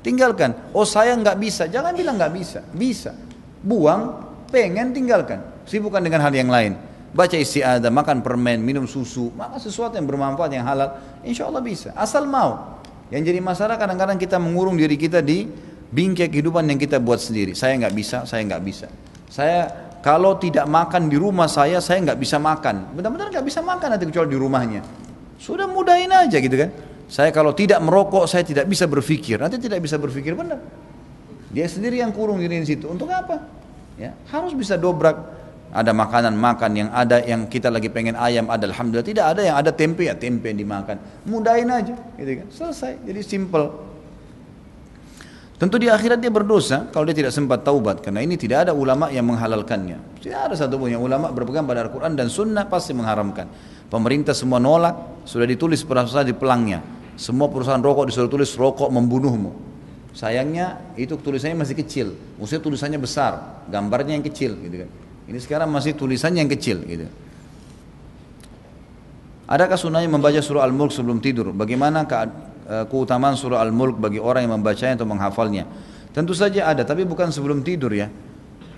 Tinggalkan. Oh saya nggak bisa, jangan bilang nggak bisa, bisa. Buang, pengen tinggalkan. Sibukkan dengan hal yang lain. Baca istiadah, makan permen, minum susu, makan sesuatu yang bermanfaat yang halal, insya Allah bisa. Asal mau. Yang jadi masalah kadang-kadang kita mengurung diri kita di bingkai kehidupan yang kita buat sendiri. Saya nggak bisa, saya nggak bisa. Saya kalau tidak makan di rumah saya, saya nggak bisa makan. Benar-benar nggak bisa makan nanti kecuali di rumahnya. Sudah mudahin aja gitu kan. Saya kalau tidak merokok, saya tidak bisa berpikir. Nanti tidak bisa berpikir benar. Dia sendiri yang kurung diri di situ. Untuk apa? Ya, harus bisa dobrak. Ada makanan makan yang ada yang kita lagi pengen ayam ada alhamdulillah tidak ada yang ada tempe ya tempe yang dimakan mudahin aja gitu kan selesai jadi simple Tentu di akhirat dia berdosa kalau dia tidak sempat taubat karena ini tidak ada ulama yang menghalalkannya. Tidak ada satupun yang ulama berpegang pada Al-Quran dan Sunnah pasti mengharamkan. Pemerintah semua nolak, sudah ditulis perusahaan di pelangnya. Semua perusahaan rokok disuruh tulis rokok membunuhmu. Sayangnya itu tulisannya masih kecil, maksudnya tulisannya besar, gambarnya yang kecil gitu kan. Ini sekarang masih tulisannya yang kecil gitu. Adakah sunnahnya membaca surah Al-Mulk sebelum tidur? Bagaimana keutamaan surah Al-Mulk bagi orang yang membacanya atau menghafalnya. Tentu saja ada, tapi bukan sebelum tidur ya.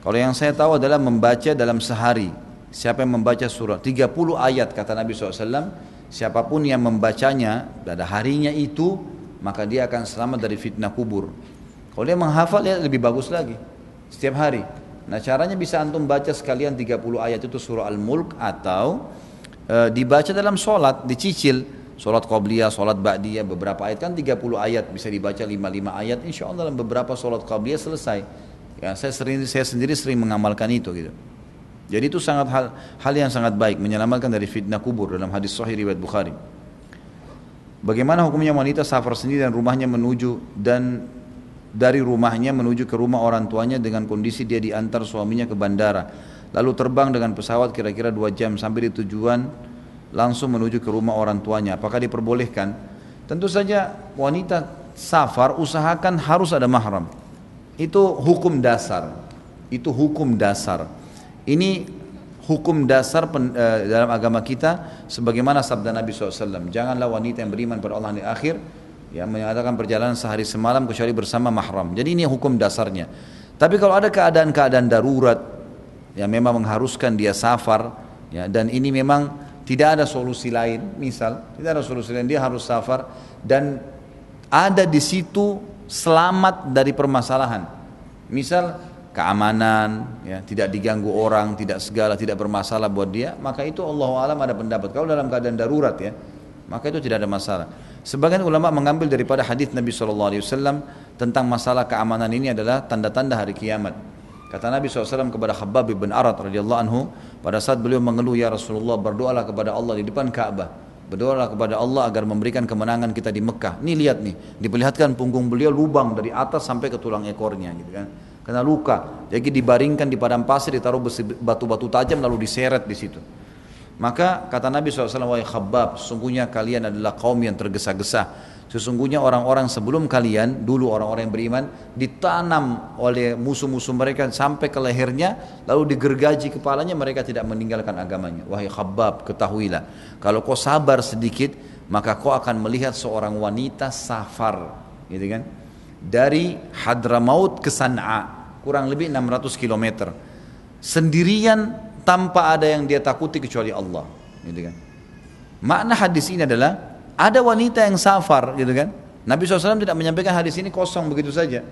Kalau yang saya tahu adalah membaca dalam sehari. Siapa yang membaca surah 30 ayat kata Nabi SAW, siapa pun yang membacanya pada harinya itu, maka dia akan selamat dari fitnah kubur. Kalau dia menghafal ya lebih bagus lagi. Setiap hari. Nah caranya bisa antum baca sekalian 30 ayat itu surah Al-Mulk atau e, dibaca dalam sholat, dicicil. Sholat Qabliyah, sholat Ba'diyah, beberapa ayat kan 30 ayat bisa dibaca 55 ayat insya Allah dalam beberapa sholat Qabliyah selesai. Ya, saya sering saya sendiri sering mengamalkan itu gitu. Jadi itu sangat hal, hal yang sangat baik menyelamatkan dari fitnah kubur dalam hadis sahih riwayat Bukhari. Bagaimana hukumnya wanita safar sendiri dan rumahnya menuju dan dari rumahnya menuju ke rumah orang tuanya dengan kondisi dia diantar suaminya ke bandara lalu terbang dengan pesawat kira-kira dua jam sampai di tujuan langsung menuju ke rumah orang tuanya. Apakah diperbolehkan? Tentu saja wanita safar usahakan harus ada mahram. Itu hukum dasar. Itu hukum dasar. Ini hukum dasar pen, uh, dalam agama kita sebagaimana sabda Nabi SAW. Janganlah wanita yang beriman pada Allah di akhir ya menyatakan perjalanan sehari semalam kecuali bersama mahram. Jadi ini hukum dasarnya. Tapi kalau ada keadaan-keadaan darurat yang memang mengharuskan dia safar ya dan ini memang tidak ada solusi lain, misal, tidak ada solusi lain, dia harus safar dan ada di situ selamat dari permasalahan. Misal keamanan, ya, tidak diganggu orang, tidak segala, tidak bermasalah buat dia, maka itu Allah alam ada pendapat. Kalau dalam keadaan darurat ya, maka itu tidak ada masalah. Sebagian ulama mengambil daripada hadis Nabi SAW tentang masalah keamanan ini adalah tanda-tanda hari kiamat. Kata Nabi SAW kepada Khabbab bin Arad radhiyallahu anhu pada saat beliau mengeluh ya Rasulullah berdoalah kepada Allah di depan Ka'bah. Berdoalah kepada Allah agar memberikan kemenangan kita di Mekah. Ini lihat nih, diperlihatkan punggung beliau lubang dari atas sampai ke tulang ekornya gitu kan. Kena luka. Jadi dibaringkan di padang pasir, ditaruh batu-batu tajam lalu diseret di situ. Maka kata Nabi SAW, wahai Khabbab, sungguhnya kalian adalah kaum yang tergesa-gesa Sesungguhnya orang-orang sebelum kalian, dulu orang-orang yang beriman, ditanam oleh musuh-musuh mereka sampai ke lehernya, lalu digergaji kepalanya, mereka tidak meninggalkan agamanya. Wahai khabab, ketahuilah, kalau kau sabar sedikit, maka kau akan melihat seorang wanita safar, gitu kan? Dari Hadramaut ke San'a, kurang lebih 600 km. Sendirian tanpa ada yang dia takuti kecuali Allah, gitu kan? Makna hadis ini adalah ada wanita yang safar gitu kan. Nabi SAW tidak menyampaikan hadis ini kosong begitu saja.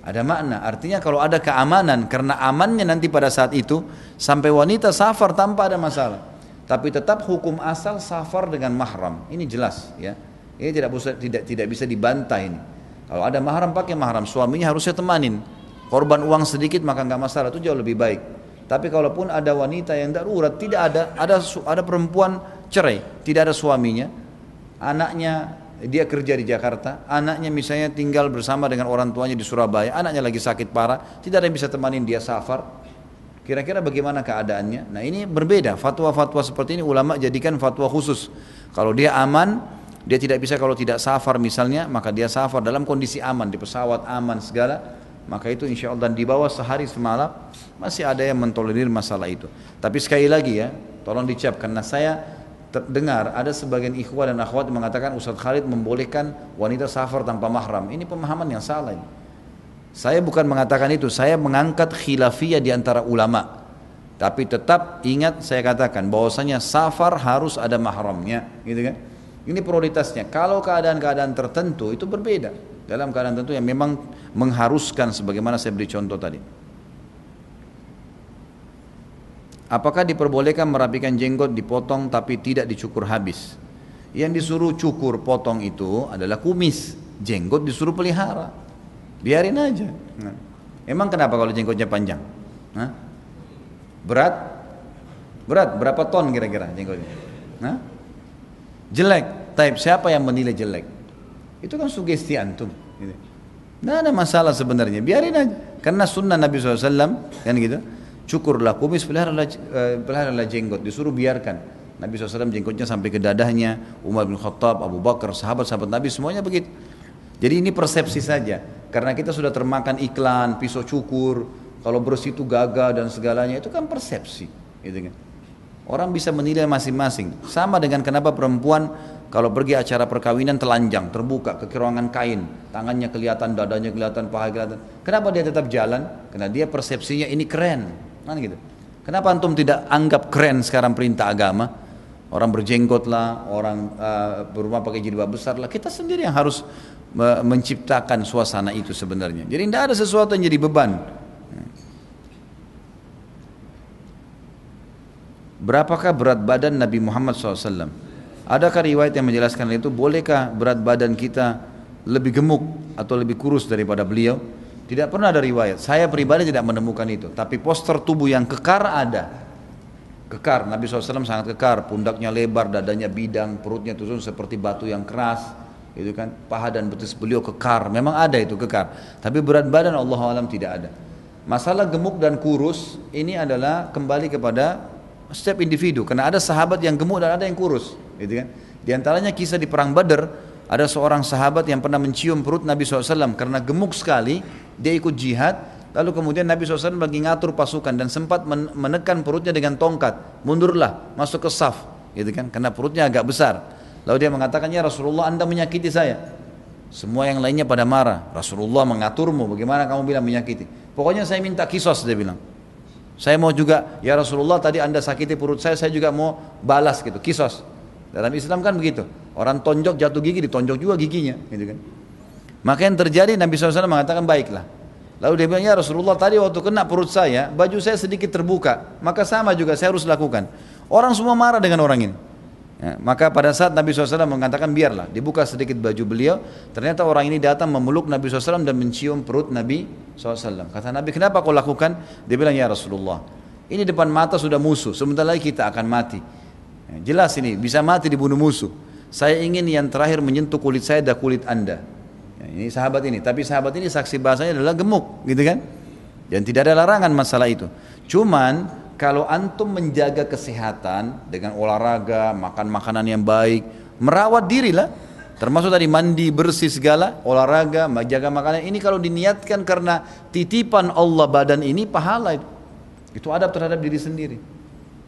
Ada makna, artinya kalau ada keamanan karena amannya nanti pada saat itu sampai wanita safar tanpa ada masalah. Tapi tetap hukum asal safar dengan mahram. Ini jelas ya. Ini tidak bisa tidak tidak bisa dibantah ini. Kalau ada mahram pakai mahram, suaminya harusnya temanin. Korban uang sedikit maka nggak masalah itu jauh lebih baik. Tapi kalaupun ada wanita yang darurat tidak ada ada ada perempuan cerai, tidak ada suaminya, anaknya dia kerja di Jakarta, anaknya misalnya tinggal bersama dengan orang tuanya di Surabaya, anaknya lagi sakit parah, tidak ada yang bisa temanin dia safar. Kira-kira bagaimana keadaannya? Nah ini berbeda, fatwa-fatwa seperti ini ulama jadikan fatwa khusus. Kalau dia aman, dia tidak bisa kalau tidak safar misalnya, maka dia safar dalam kondisi aman, di pesawat aman segala, maka itu insya Allah dan di bawah sehari semalam masih ada yang mentolerir masalah itu. Tapi sekali lagi ya, tolong dicap karena saya terdengar ada sebagian ikhwah dan akhwat mengatakan Ustaz Khalid membolehkan wanita safar tanpa mahram. Ini pemahaman yang salah. Ini. Saya bukan mengatakan itu, saya mengangkat khilafiyah di antara ulama. Tapi tetap ingat saya katakan bahwasanya safar harus ada mahramnya, gitu kan? Ini prioritasnya. Kalau keadaan-keadaan tertentu itu berbeda. Dalam keadaan tertentu yang memang mengharuskan sebagaimana saya beri contoh tadi. Apakah diperbolehkan merapikan jenggot dipotong tapi tidak dicukur habis? Yang disuruh cukur potong itu adalah kumis, jenggot disuruh pelihara. Biarin aja. Nah. Emang kenapa kalau jenggotnya panjang? Hah? Berat? Berat berapa ton kira-kira jenggotnya? Hah? Jelek. Type siapa yang menilai jelek? Itu kan sugesti antum. Gitu. Ada masalah sebenarnya. Biarin aja. Karena sunnah Nabi SAW kan gitu. Cukurlah kumis, peliharalah, uh, peliharalah jenggot. Disuruh biarkan. Nabi SAW jenggotnya sampai ke dadahnya, Umar bin Khattab, Abu Bakar, sahabat-sahabat Nabi semuanya begitu. Jadi ini persepsi saja, karena kita sudah termakan iklan, pisau cukur, kalau bersih itu gagah dan segalanya, itu kan persepsi. Gitu kan. Orang bisa menilai masing-masing. Sama dengan kenapa perempuan kalau pergi acara perkawinan telanjang, terbuka ke ruangan kain, tangannya kelihatan, dadanya kelihatan, paha kelihatan. Kenapa dia tetap jalan? Karena dia persepsinya ini keren. Kan gitu. Kenapa antum tidak anggap keren sekarang perintah agama? Orang berjenggot lah, orang uh, berumah pakai jilbab besar lah. Kita sendiri yang harus menciptakan suasana itu sebenarnya. Jadi tidak ada sesuatu yang jadi beban. Berapakah berat badan Nabi Muhammad SAW? Adakah riwayat yang menjelaskan itu? Bolehkah berat badan kita lebih gemuk atau lebih kurus daripada beliau? Tidak pernah ada riwayat. Saya pribadi tidak menemukan itu. Tapi poster tubuh yang kekar ada. Kekar, Nabi SAW sangat kekar, pundaknya lebar, dadanya bidang, perutnya tusun seperti batu yang keras, itu kan paha dan betis beliau kekar, memang ada itu kekar. Tapi berat badan Allah alam tidak ada. Masalah gemuk dan kurus ini adalah kembali kepada setiap individu, karena ada sahabat yang gemuk dan ada yang kurus, gitu kan. Di antaranya kisah di perang Badar, ada seorang sahabat yang pernah mencium perut Nabi SAW karena gemuk sekali, dia ikut jihad, Lalu kemudian Nabi SAW lagi ngatur pasukan dan sempat menekan perutnya dengan tongkat. Mundurlah, masuk ke saf. Gitu kan? Karena perutnya agak besar. Lalu dia mengatakan, ya Rasulullah anda menyakiti saya. Semua yang lainnya pada marah. Rasulullah mengaturmu, bagaimana kamu bilang menyakiti? Pokoknya saya minta kisos, dia bilang. Saya mau juga, ya Rasulullah tadi anda sakiti perut saya, saya juga mau balas gitu, kisos. Dalam Islam kan begitu. Orang tonjok jatuh gigi, ditonjok juga giginya. Gitu kan. Maka yang terjadi Nabi SAW mengatakan baiklah. Lalu dia bilang, ya Rasulullah tadi waktu kena perut saya, baju saya sedikit terbuka. Maka sama juga saya harus lakukan. Orang semua marah dengan orang ini. Ya, maka pada saat Nabi SAW mengatakan biarlah dibuka sedikit baju beliau. Ternyata orang ini datang memeluk Nabi SAW dan mencium perut Nabi SAW kata Nabi kenapa kau lakukan? Dia bilang ya Rasulullah ini depan mata sudah musuh. Sebentar lagi kita akan mati. Ya, jelas ini bisa mati dibunuh musuh. Saya ingin yang terakhir menyentuh kulit saya dan kulit anda Ya, ini sahabat ini, tapi sahabat ini saksi bahasanya adalah gemuk, gitu kan? Dan tidak ada larangan masalah itu. Cuman kalau antum menjaga kesehatan dengan olahraga, makan makanan yang baik, merawat diri lah, termasuk tadi mandi bersih segala, olahraga, menjaga makanan ini kalau diniatkan karena titipan Allah badan ini pahala itu. Itu adab terhadap diri sendiri.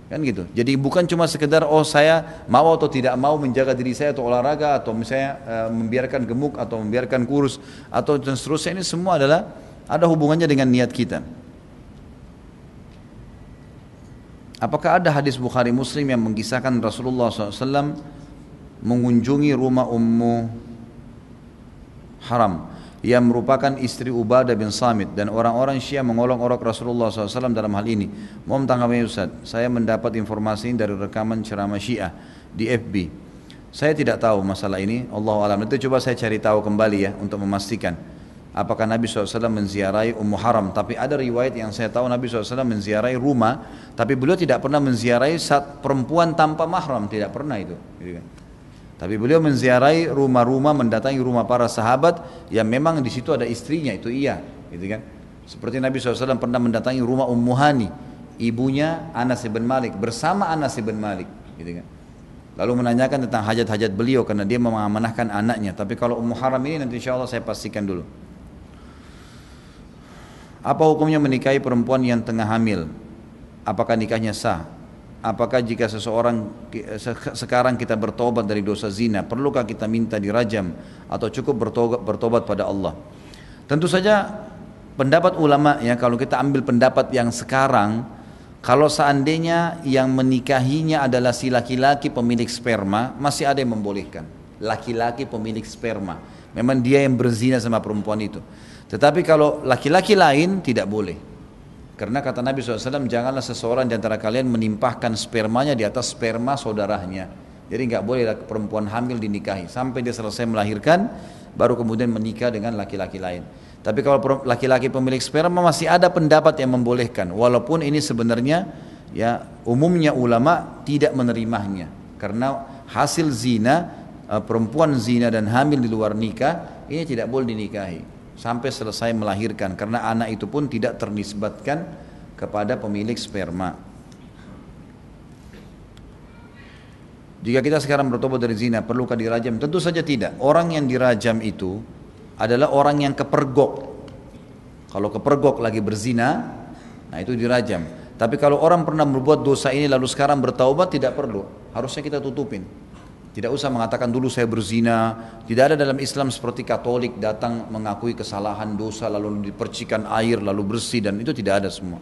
Kan gitu. Jadi bukan cuma sekedar oh saya mau atau tidak mau menjaga diri saya atau olahraga atau misalnya uh, membiarkan gemuk atau membiarkan kurus atau dan seterusnya ini semua adalah ada hubungannya dengan niat kita. Apakah ada hadis Bukhari Muslim yang mengisahkan Rasulullah SAW mengunjungi rumah Ummu Haram yang merupakan istri Ubadah bin Samit dan orang-orang Syiah mengolok-olok Rasulullah SAW dalam hal ini. Mohon tanggapannya Ustaz, saya mendapat informasi dari rekaman ceramah Syiah di FB. Saya tidak tahu masalah ini, Allah alam. Itu coba saya cari tahu kembali ya untuk memastikan. Apakah Nabi SAW menziarahi Ummu Haram Tapi ada riwayat yang saya tahu Nabi SAW menziarahi rumah Tapi beliau tidak pernah menziarahi saat perempuan tanpa mahram Tidak pernah itu gitu kan. Tapi beliau menziarahi rumah-rumah, mendatangi rumah para sahabat yang memang di situ ada istrinya, itu iya, gitu kan? Seperti Nabi SAW pernah mendatangi rumah Ummu Hani, ibunya Anas bin Malik bersama Anas bin Malik, gitu kan? Lalu menanyakan tentang hajat-hajat beliau karena dia mengamanahkan anaknya. Tapi kalau Ummu Haram ini nanti insya Allah saya pastikan dulu. Apa hukumnya menikahi perempuan yang tengah hamil? Apakah nikahnya sah? Apakah jika seseorang sekarang kita bertobat dari dosa zina, perlukah kita minta dirajam atau cukup bertobat, pada Allah? Tentu saja pendapat ulama ya kalau kita ambil pendapat yang sekarang kalau seandainya yang menikahinya adalah si laki-laki pemilik sperma masih ada yang membolehkan. Laki-laki pemilik sperma. Memang dia yang berzina sama perempuan itu. Tetapi kalau laki-laki lain tidak boleh karena kata Nabi SAW, janganlah seseorang di antara kalian menimpahkan spermanya di atas sperma saudaranya. Jadi nggak boleh perempuan hamil dinikahi sampai dia selesai melahirkan, baru kemudian menikah dengan laki-laki lain. Tapi kalau laki-laki pemilik sperma masih ada pendapat yang membolehkan, walaupun ini sebenarnya ya umumnya ulama tidak menerimanya karena hasil zina eh, perempuan zina dan hamil di luar nikah ini tidak boleh dinikahi sampai selesai melahirkan karena anak itu pun tidak ternisbatkan kepada pemilik sperma. Jika kita sekarang bertobat dari zina, perlukah dirajam? Tentu saja tidak. Orang yang dirajam itu adalah orang yang kepergok. Kalau kepergok lagi berzina, nah itu dirajam. Tapi kalau orang pernah berbuat dosa ini lalu sekarang bertaubat tidak perlu. Harusnya kita tutupin. Tidak usah mengatakan dulu saya berzina. Tidak ada dalam Islam seperti Katolik datang mengakui kesalahan dosa lalu dipercikan air lalu bersih dan itu tidak ada semua.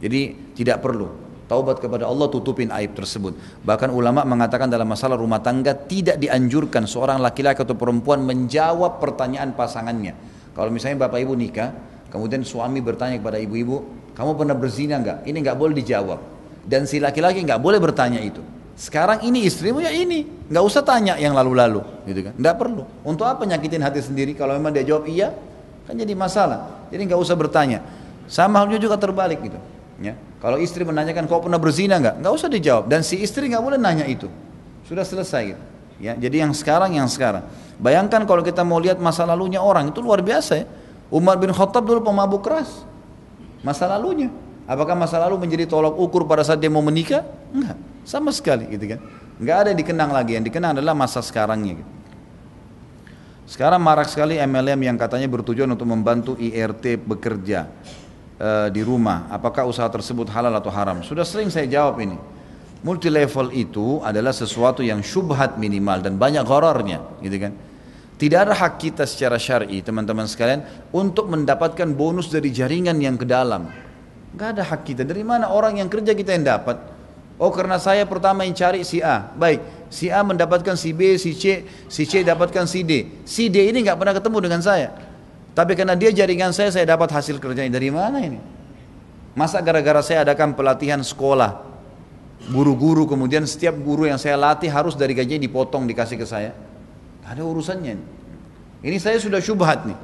Jadi tidak perlu. Taubat kepada Allah tutupin aib tersebut. Bahkan ulama mengatakan dalam masalah rumah tangga tidak dianjurkan seorang laki-laki atau perempuan menjawab pertanyaan pasangannya. Kalau misalnya bapak ibu nikah, kemudian suami bertanya kepada ibu-ibu, kamu pernah berzina nggak? Ini nggak boleh dijawab. Dan si laki-laki nggak boleh bertanya itu. Sekarang ini istrimu ya ini, nggak usah tanya yang lalu-lalu, gitu kan? Nggak perlu. Untuk apa nyakitin hati sendiri? Kalau memang dia jawab iya, kan jadi masalah. Jadi nggak usah bertanya. Sama halnya juga terbalik gitu. Ya. Kalau istri menanyakan kau pernah berzina nggak? Nggak usah dijawab. Dan si istri nggak boleh nanya itu. Sudah selesai gitu. Ya, jadi yang sekarang yang sekarang. Bayangkan kalau kita mau lihat masa lalunya orang itu luar biasa ya. Umar bin Khattab dulu pemabuk keras. Masa lalunya. Apakah masa lalu menjadi tolak ukur pada saat dia mau menikah? Enggak, sama sekali gitu kan. Enggak ada yang dikenang lagi, yang dikenang adalah masa sekarangnya gitu. Sekarang marak sekali MLM yang katanya bertujuan untuk membantu IRT bekerja uh, di rumah, apakah usaha tersebut halal atau haram? Sudah sering saya jawab ini. Multi level itu adalah sesuatu yang syubhat minimal dan banyak horornya, gitu kan? Tidak ada hak kita secara syar'i, teman-teman sekalian, untuk mendapatkan bonus dari jaringan yang ke dalam. Gak ada hak kita. Dari mana orang yang kerja kita yang dapat? Oh karena saya pertama yang cari si A. Baik, si A mendapatkan si B, si C, si C dapatkan si D. Si D ini nggak pernah ketemu dengan saya. Tapi karena dia jaringan saya, saya dapat hasil kerjanya. Dari mana ini? Masa gara-gara saya adakan pelatihan sekolah, guru-guru kemudian setiap guru yang saya latih harus dari gajinya dipotong dikasih ke saya? Gak ada urusannya. Ini saya sudah syubhat nih.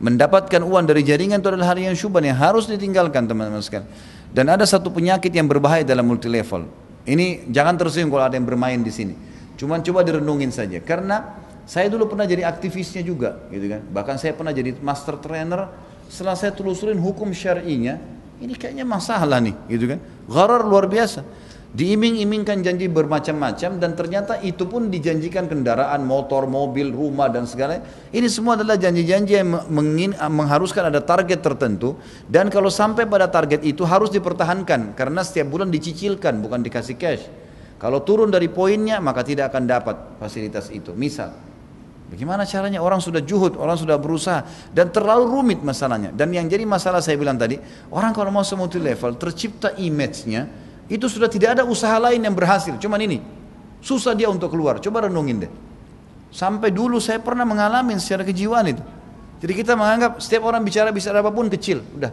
Mendapatkan uang dari jaringan itu adalah hal yang syubhat yang harus ditinggalkan teman-teman sekalian. Dan ada satu penyakit yang berbahaya dalam multi level. Ini jangan tersinggung kalau ada yang bermain di sini. Cuman coba direnungin saja. Karena saya dulu pernah jadi aktivisnya juga, gitu kan. Bahkan saya pernah jadi master trainer. Setelah saya telusurin hukum syar'inya, ini kayaknya masalah nih, gitu kan. Gharar luar biasa. Diiming-imingkan janji bermacam-macam dan ternyata itu pun dijanjikan kendaraan, motor, mobil, rumah dan segala. Ini semua adalah janji-janji yang mengin, mengharuskan ada target tertentu dan kalau sampai pada target itu harus dipertahankan karena setiap bulan dicicilkan bukan dikasih cash. Kalau turun dari poinnya maka tidak akan dapat fasilitas itu. Misal, Bagaimana caranya orang sudah juhud, orang sudah berusaha dan terlalu rumit masalahnya. Dan yang jadi masalah saya bilang tadi, orang kalau mau multi level tercipta image-nya itu sudah tidak ada usaha lain yang berhasil. Cuman ini susah dia untuk keluar. Coba renungin deh. Sampai dulu saya pernah mengalami secara kejiwaan itu. Jadi kita menganggap setiap orang bicara bisa apa pun kecil, udah.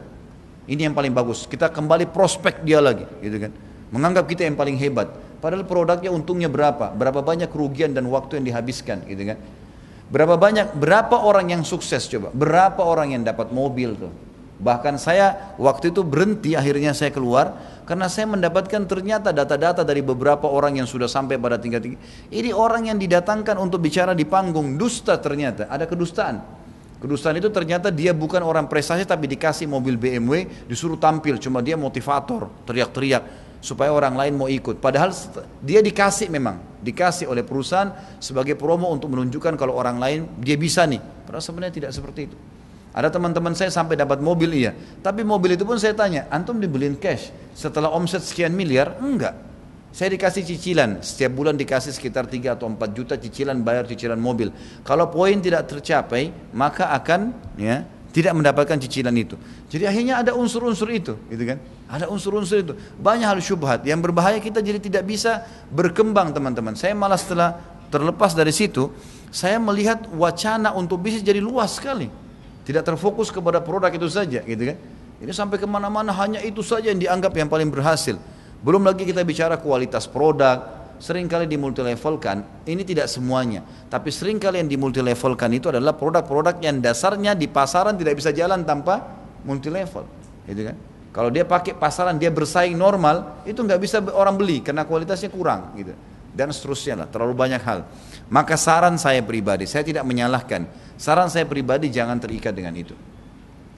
Ini yang paling bagus. Kita kembali prospek dia lagi, gitu kan. Menganggap kita yang paling hebat. Padahal produknya untungnya berapa? Berapa banyak kerugian dan waktu yang dihabiskan, gitu kan. Berapa banyak, berapa orang yang sukses coba? Berapa orang yang dapat mobil tuh? Bahkan saya waktu itu berhenti akhirnya saya keluar karena saya mendapatkan ternyata data-data dari beberapa orang yang sudah sampai pada tingkat tinggi. Ini orang yang didatangkan untuk bicara di panggung dusta ternyata ada kedustaan. Kedustaan itu ternyata dia bukan orang prestasi tapi dikasih mobil BMW disuruh tampil cuma dia motivator teriak-teriak supaya orang lain mau ikut. Padahal dia dikasih memang, dikasih oleh perusahaan sebagai promo untuk menunjukkan kalau orang lain dia bisa nih. Padahal sebenarnya tidak seperti itu. Ada teman-teman saya sampai dapat mobil iya, tapi mobil itu pun saya tanya, antum dibeliin cash setelah omset sekian miliar? Enggak. Saya dikasih cicilan, setiap bulan dikasih sekitar 3 atau 4 juta cicilan bayar cicilan mobil. Kalau poin tidak tercapai, maka akan ya tidak mendapatkan cicilan itu. Jadi akhirnya ada unsur-unsur itu, gitu kan? Ada unsur-unsur itu. Banyak hal syubhat yang berbahaya kita jadi tidak bisa berkembang, teman-teman. Saya malah setelah terlepas dari situ, saya melihat wacana untuk bisnis jadi luas sekali. Tidak terfokus kepada produk itu saja, gitu kan? Ini sampai ke mana-mana hanya itu saja yang dianggap yang paling berhasil. Belum lagi kita bicara kualitas produk, sering kali dimultilevelkan, ini tidak semuanya, tapi sering kali yang dimultilevelkan itu adalah produk-produk yang dasarnya di pasaran tidak bisa jalan tanpa multilevel, gitu kan? Kalau dia pakai pasaran dia bersaing normal, itu nggak bisa orang beli karena kualitasnya kurang, gitu. Dan seterusnya lah, terlalu banyak hal. Maka saran saya pribadi, saya tidak menyalahkan. Saran saya pribadi jangan terikat dengan itu.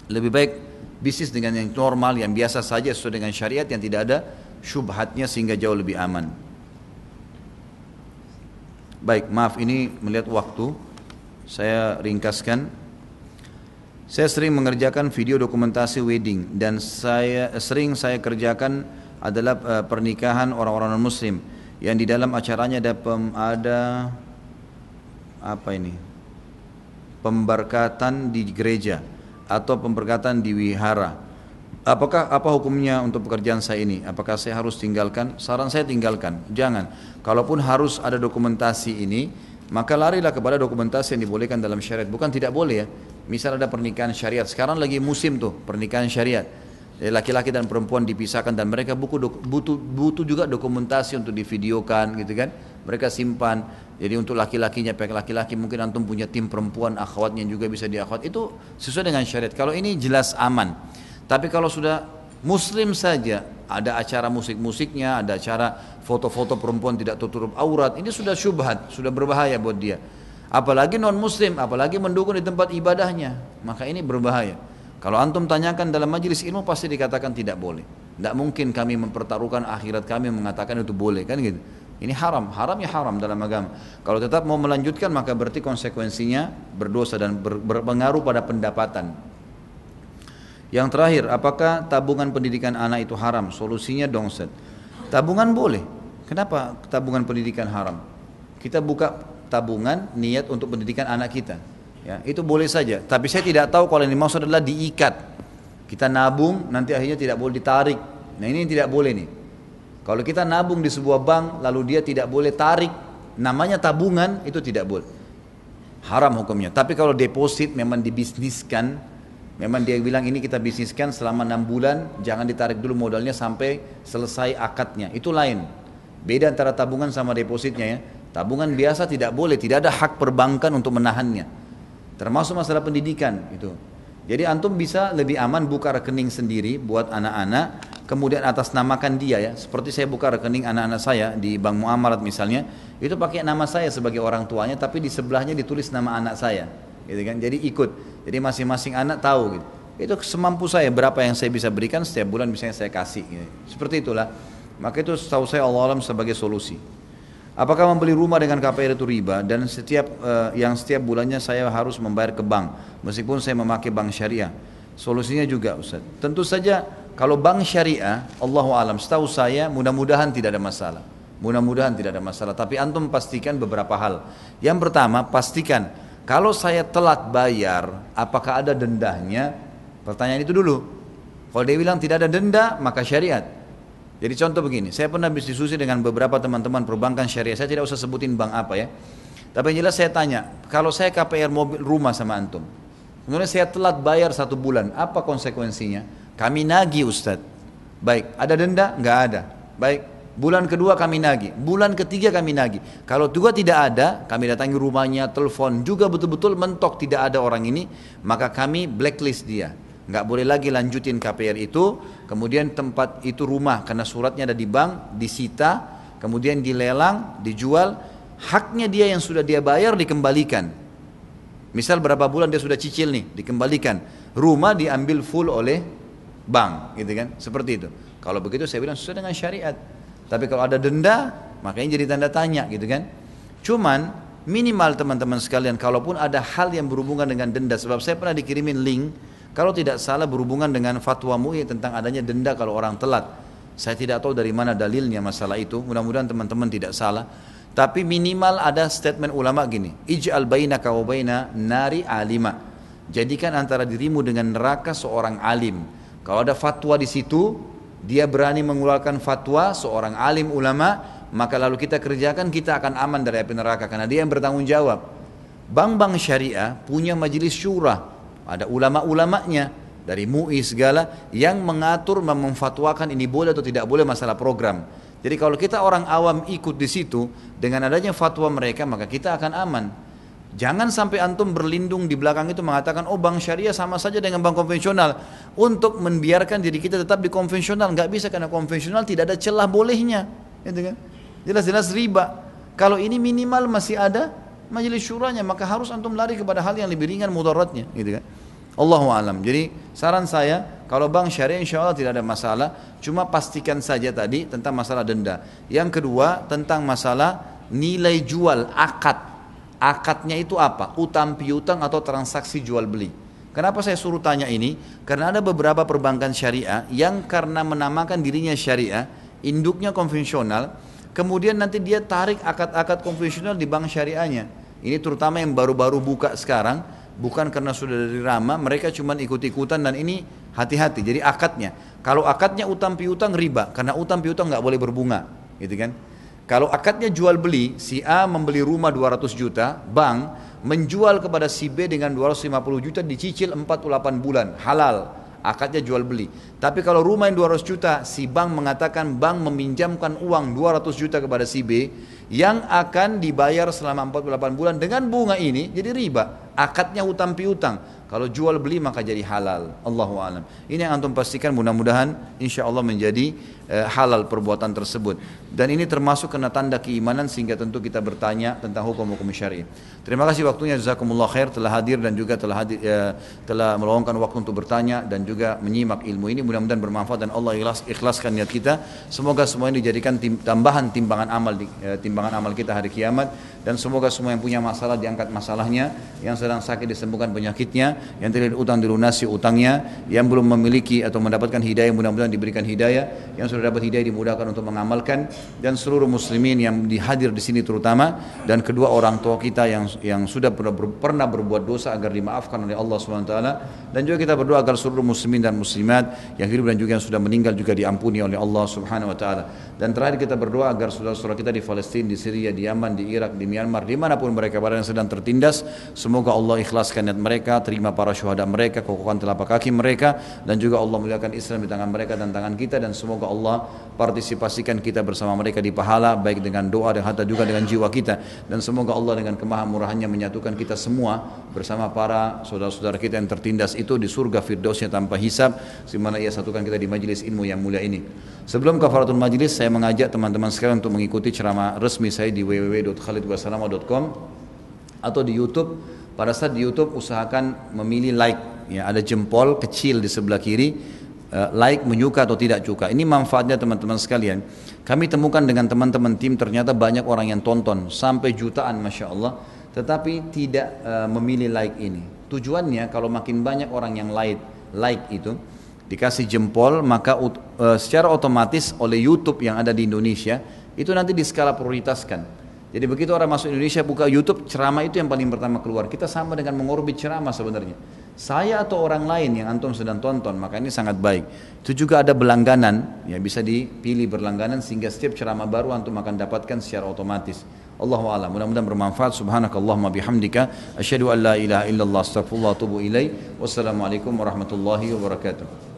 Lebih baik bisnis dengan yang normal, yang biasa saja sesuai dengan syariat yang tidak ada syubhatnya sehingga jauh lebih aman. Baik, maaf ini melihat waktu. Saya ringkaskan. Saya sering mengerjakan video dokumentasi wedding dan saya sering saya kerjakan adalah uh, pernikahan orang-orang muslim yang di dalam acaranya ada ada apa ini? pemberkatan di gereja atau pemberkatan di wihara Apakah apa hukumnya untuk pekerjaan saya ini? Apakah saya harus tinggalkan? Saran saya tinggalkan. Jangan. Kalaupun harus ada dokumentasi ini, maka larilah kepada dokumentasi yang dibolehkan dalam syariat. Bukan tidak boleh ya. Misal ada pernikahan syariat. Sekarang lagi musim tuh pernikahan syariat. Laki-laki dan perempuan dipisahkan dan mereka butuh butuh juga dokumentasi untuk divideokan gitu kan. Mereka simpan. Jadi untuk laki-lakinya, pihak laki-laki mungkin antum punya tim perempuan, akhwatnya juga bisa diakhwat. Itu sesuai dengan syariat. Kalau ini jelas aman. Tapi kalau sudah muslim saja, ada acara musik-musiknya, ada acara foto-foto perempuan tidak tutup aurat, ini sudah syubhat, sudah berbahaya buat dia. Apalagi non muslim, apalagi mendukung di tempat ibadahnya, maka ini berbahaya. Kalau antum tanyakan dalam majelis ilmu pasti dikatakan tidak boleh. Tidak mungkin kami mempertaruhkan akhirat kami mengatakan itu boleh kan gitu. Ini haram, haram ya haram dalam agama. Kalau tetap mau melanjutkan maka berarti konsekuensinya berdosa dan berpengaruh pada pendapatan. Yang terakhir, apakah tabungan pendidikan anak itu haram? Solusinya dong Set. Tabungan boleh. Kenapa tabungan pendidikan haram? Kita buka tabungan niat untuk pendidikan anak kita. Ya, itu boleh saja. Tapi saya tidak tahu kalau yang dimaksud adalah diikat. Kita nabung nanti akhirnya tidak boleh ditarik. Nah ini tidak boleh nih. Kalau kita nabung di sebuah bank lalu dia tidak boleh tarik, namanya tabungan itu tidak boleh. Haram hukumnya. Tapi kalau deposit memang dibisniskan, Memang dia bilang ini kita bisniskan selama enam bulan, jangan ditarik dulu modalnya sampai selesai akadnya. Itu lain. Beda antara tabungan sama depositnya ya. Tabungan biasa tidak boleh, tidak ada hak perbankan untuk menahannya. Termasuk masalah pendidikan itu. Jadi antum bisa lebih aman buka rekening sendiri buat anak-anak, kemudian atas namakan dia ya. Seperti saya buka rekening anak-anak saya di Bank Muamalat misalnya, itu pakai nama saya sebagai orang tuanya, tapi di sebelahnya ditulis nama anak saya gitu kan? Jadi ikut. Jadi masing-masing anak tahu gitu. Itu semampu saya berapa yang saya bisa berikan setiap bulan misalnya saya kasih gitu. seperti itulah. Maka itu tahu saya Allah alam sebagai solusi apakah membeli rumah dengan KPR itu riba dan setiap uh, yang setiap bulannya saya harus membayar ke bank meskipun saya memakai bank syariah solusinya juga Ustaz tentu saja kalau bank syariah Allah alam setahu saya mudah-mudahan tidak ada masalah mudah-mudahan tidak ada masalah tapi antum pastikan beberapa hal yang pertama pastikan kalau saya telat bayar, apakah ada dendanya? Pertanyaan itu dulu. Kalau dia bilang tidak ada denda, maka syariat. Jadi contoh begini, saya pernah diskusi dengan beberapa teman-teman perbankan syariah. Saya tidak usah sebutin bank apa ya. Tapi yang jelas saya tanya, kalau saya KPR mobil rumah sama antum, kemudian saya telat bayar satu bulan, apa konsekuensinya? Kami nagih Ustadz. Baik, ada denda? Enggak ada. Baik, Bulan kedua kami nagih, bulan ketiga kami nagih. Kalau juga tidak ada, kami datangi rumahnya, telepon, juga betul-betul mentok tidak ada orang ini, maka kami blacklist dia. Nggak boleh lagi lanjutin KPR itu, kemudian tempat itu rumah karena suratnya ada di bank, disita, kemudian dilelang, dijual, haknya dia yang sudah dia bayar dikembalikan. Misal berapa bulan dia sudah cicil nih, dikembalikan. Rumah diambil full oleh bank, gitu kan? Seperti itu. Kalau begitu saya bilang sesuai dengan syariat. Tapi kalau ada denda, makanya jadi tanda tanya gitu kan. Cuman minimal teman-teman sekalian, kalaupun ada hal yang berhubungan dengan denda, sebab saya pernah dikirimin link, kalau tidak salah berhubungan dengan fatwa MUI tentang adanya denda kalau orang telat. Saya tidak tahu dari mana dalilnya masalah itu, mudah-mudahan teman-teman tidak salah. Tapi minimal ada statement ulama gini, ij'al bainaka wa baina nari alima. Jadikan antara dirimu dengan neraka seorang alim. Kalau ada fatwa di situ, dia berani mengeluarkan fatwa seorang alim ulama, maka lalu kita kerjakan kita akan aman dari api neraka karena dia yang bertanggung jawab. Bank-bank syariah punya majelis syura, ada ulama-ulamanya dari MUI segala yang mengatur memfatwakan ini boleh atau tidak boleh masalah program. Jadi kalau kita orang awam ikut di situ dengan adanya fatwa mereka maka kita akan aman. Jangan sampai antum berlindung di belakang itu mengatakan oh bank syariah sama saja dengan bank konvensional untuk membiarkan diri kita tetap di konvensional nggak bisa karena konvensional tidak ada celah bolehnya, gitu kan? Jelas-jelas riba. Kalau ini minimal masih ada majelis syuranya maka harus antum lari kepada hal yang lebih ringan mudaratnya, gitu kan? Allahu alam. Jadi saran saya kalau bank syariah insya Allah tidak ada masalah. Cuma pastikan saja tadi tentang masalah denda. Yang kedua tentang masalah nilai jual akad Akadnya itu apa? Utang piutang atau transaksi jual beli. Kenapa saya suruh tanya ini? Karena ada beberapa perbankan syariah yang karena menamakan dirinya syariah, induknya konvensional, kemudian nanti dia tarik akad-akad konvensional di bank syariahnya. Ini terutama yang baru-baru buka sekarang, bukan karena sudah dari Rama, mereka cuma ikut-ikutan dan ini hati-hati. Jadi akadnya, kalau akadnya utang piutang riba, karena utang piutang nggak boleh berbunga, gitu kan? Kalau akadnya jual beli, si A membeli rumah 200 juta, bank menjual kepada si B dengan 250 juta dicicil 48 bulan, halal. Akadnya jual beli. Tapi kalau rumah yang 200 juta, si bank mengatakan bank meminjamkan uang 200 juta kepada si B yang akan dibayar selama 48 bulan dengan bunga ini jadi riba. Akadnya utang piutang. Kalau jual beli maka jadi halal. Allahu alam. Ini yang antum pastikan mudah-mudahan insya Allah menjadi eh, halal perbuatan tersebut. Dan ini termasuk kena tanda keimanan sehingga tentu kita bertanya tentang hukum-hukum syar'i. Terima kasih waktunya jazakumullah khair telah hadir dan juga telah hadir eh, telah meluangkan waktu untuk bertanya dan juga menyimak ilmu ini mudah-mudahan bermanfaat dan Allah ikhlas, ikhlaskan niat kita. Semoga semua ini dijadikan tim, tambahan timbangan amal di, eh, timbangan amal kita hari kiamat dan semoga semua yang punya masalah diangkat masalahnya, yang sedang sakit disembuhkan penyakitnya, yang terlilit utang dilunasi utangnya, yang belum memiliki atau mendapatkan hidayah mudah-mudahan diberikan hidayah, yang sudah dapat hidayah dimudahkan untuk mengamalkan dan seluruh muslimin yang dihadir di sini terutama dan kedua orang tua kita yang yang sudah pernah, ber, pernah berbuat dosa agar dimaafkan oleh Allah SWT dan juga kita berdoa agar seluruh muslimin dan muslimat yang hidup dan juga yang sudah meninggal juga diampuni oleh Allah Subhanahu wa taala. Dan terakhir kita berdoa agar saudara-saudara kita di Palestina, di Syria, di Yaman, di Irak, di Myanmar, di mana pun mereka berada yang sedang tertindas, semoga Allah ikhlaskan niat mereka, terima para syuhada mereka, kokohkan telapak kaki mereka, dan juga Allah muliakan Islam di tangan mereka dan tangan kita, dan semoga Allah partisipasikan kita bersama mereka di pahala, baik dengan doa dan hatta juga dengan jiwa kita, dan semoga Allah dengan kemahamurahannya menyatukan kita semua bersama para saudara-saudara kita yang tertindas itu di surga firdausnya tanpa hisab, di mana ia satukan kita di majelis ilmu yang mulia ini. Sebelum kafaratul majlis, saya mengajak teman-teman sekalian untuk mengikuti ceramah resmi saya di www.khalidwasalama.com atau di YouTube. Pada saat di YouTube usahakan memilih like, ya ada jempol kecil di sebelah kiri, like menyuka atau tidak suka. Ini manfaatnya teman-teman sekalian. Kami temukan dengan teman-teman tim ternyata banyak orang yang tonton sampai jutaan, masya Allah, tetapi tidak uh, memilih like ini. Tujuannya kalau makin banyak orang yang like, like itu, dikasih jempol maka uh, secara otomatis oleh YouTube yang ada di Indonesia itu nanti diskala prioritaskan. Jadi begitu orang masuk Indonesia buka YouTube ceramah itu yang paling pertama keluar. Kita sama dengan mengorbit ceramah sebenarnya. Saya atau orang lain yang antum sedang tonton maka ini sangat baik. Itu juga ada berlangganan ya bisa dipilih berlangganan sehingga setiap ceramah baru antum akan dapatkan secara otomatis. Allahu a'lam. Mudah-mudahan bermanfaat. Subhanakallahumma bihamdika asyhadu an la ilaha illallah astaghfirullah wa atubu. Wassalamualaikum warahmatullahi wabarakatuh.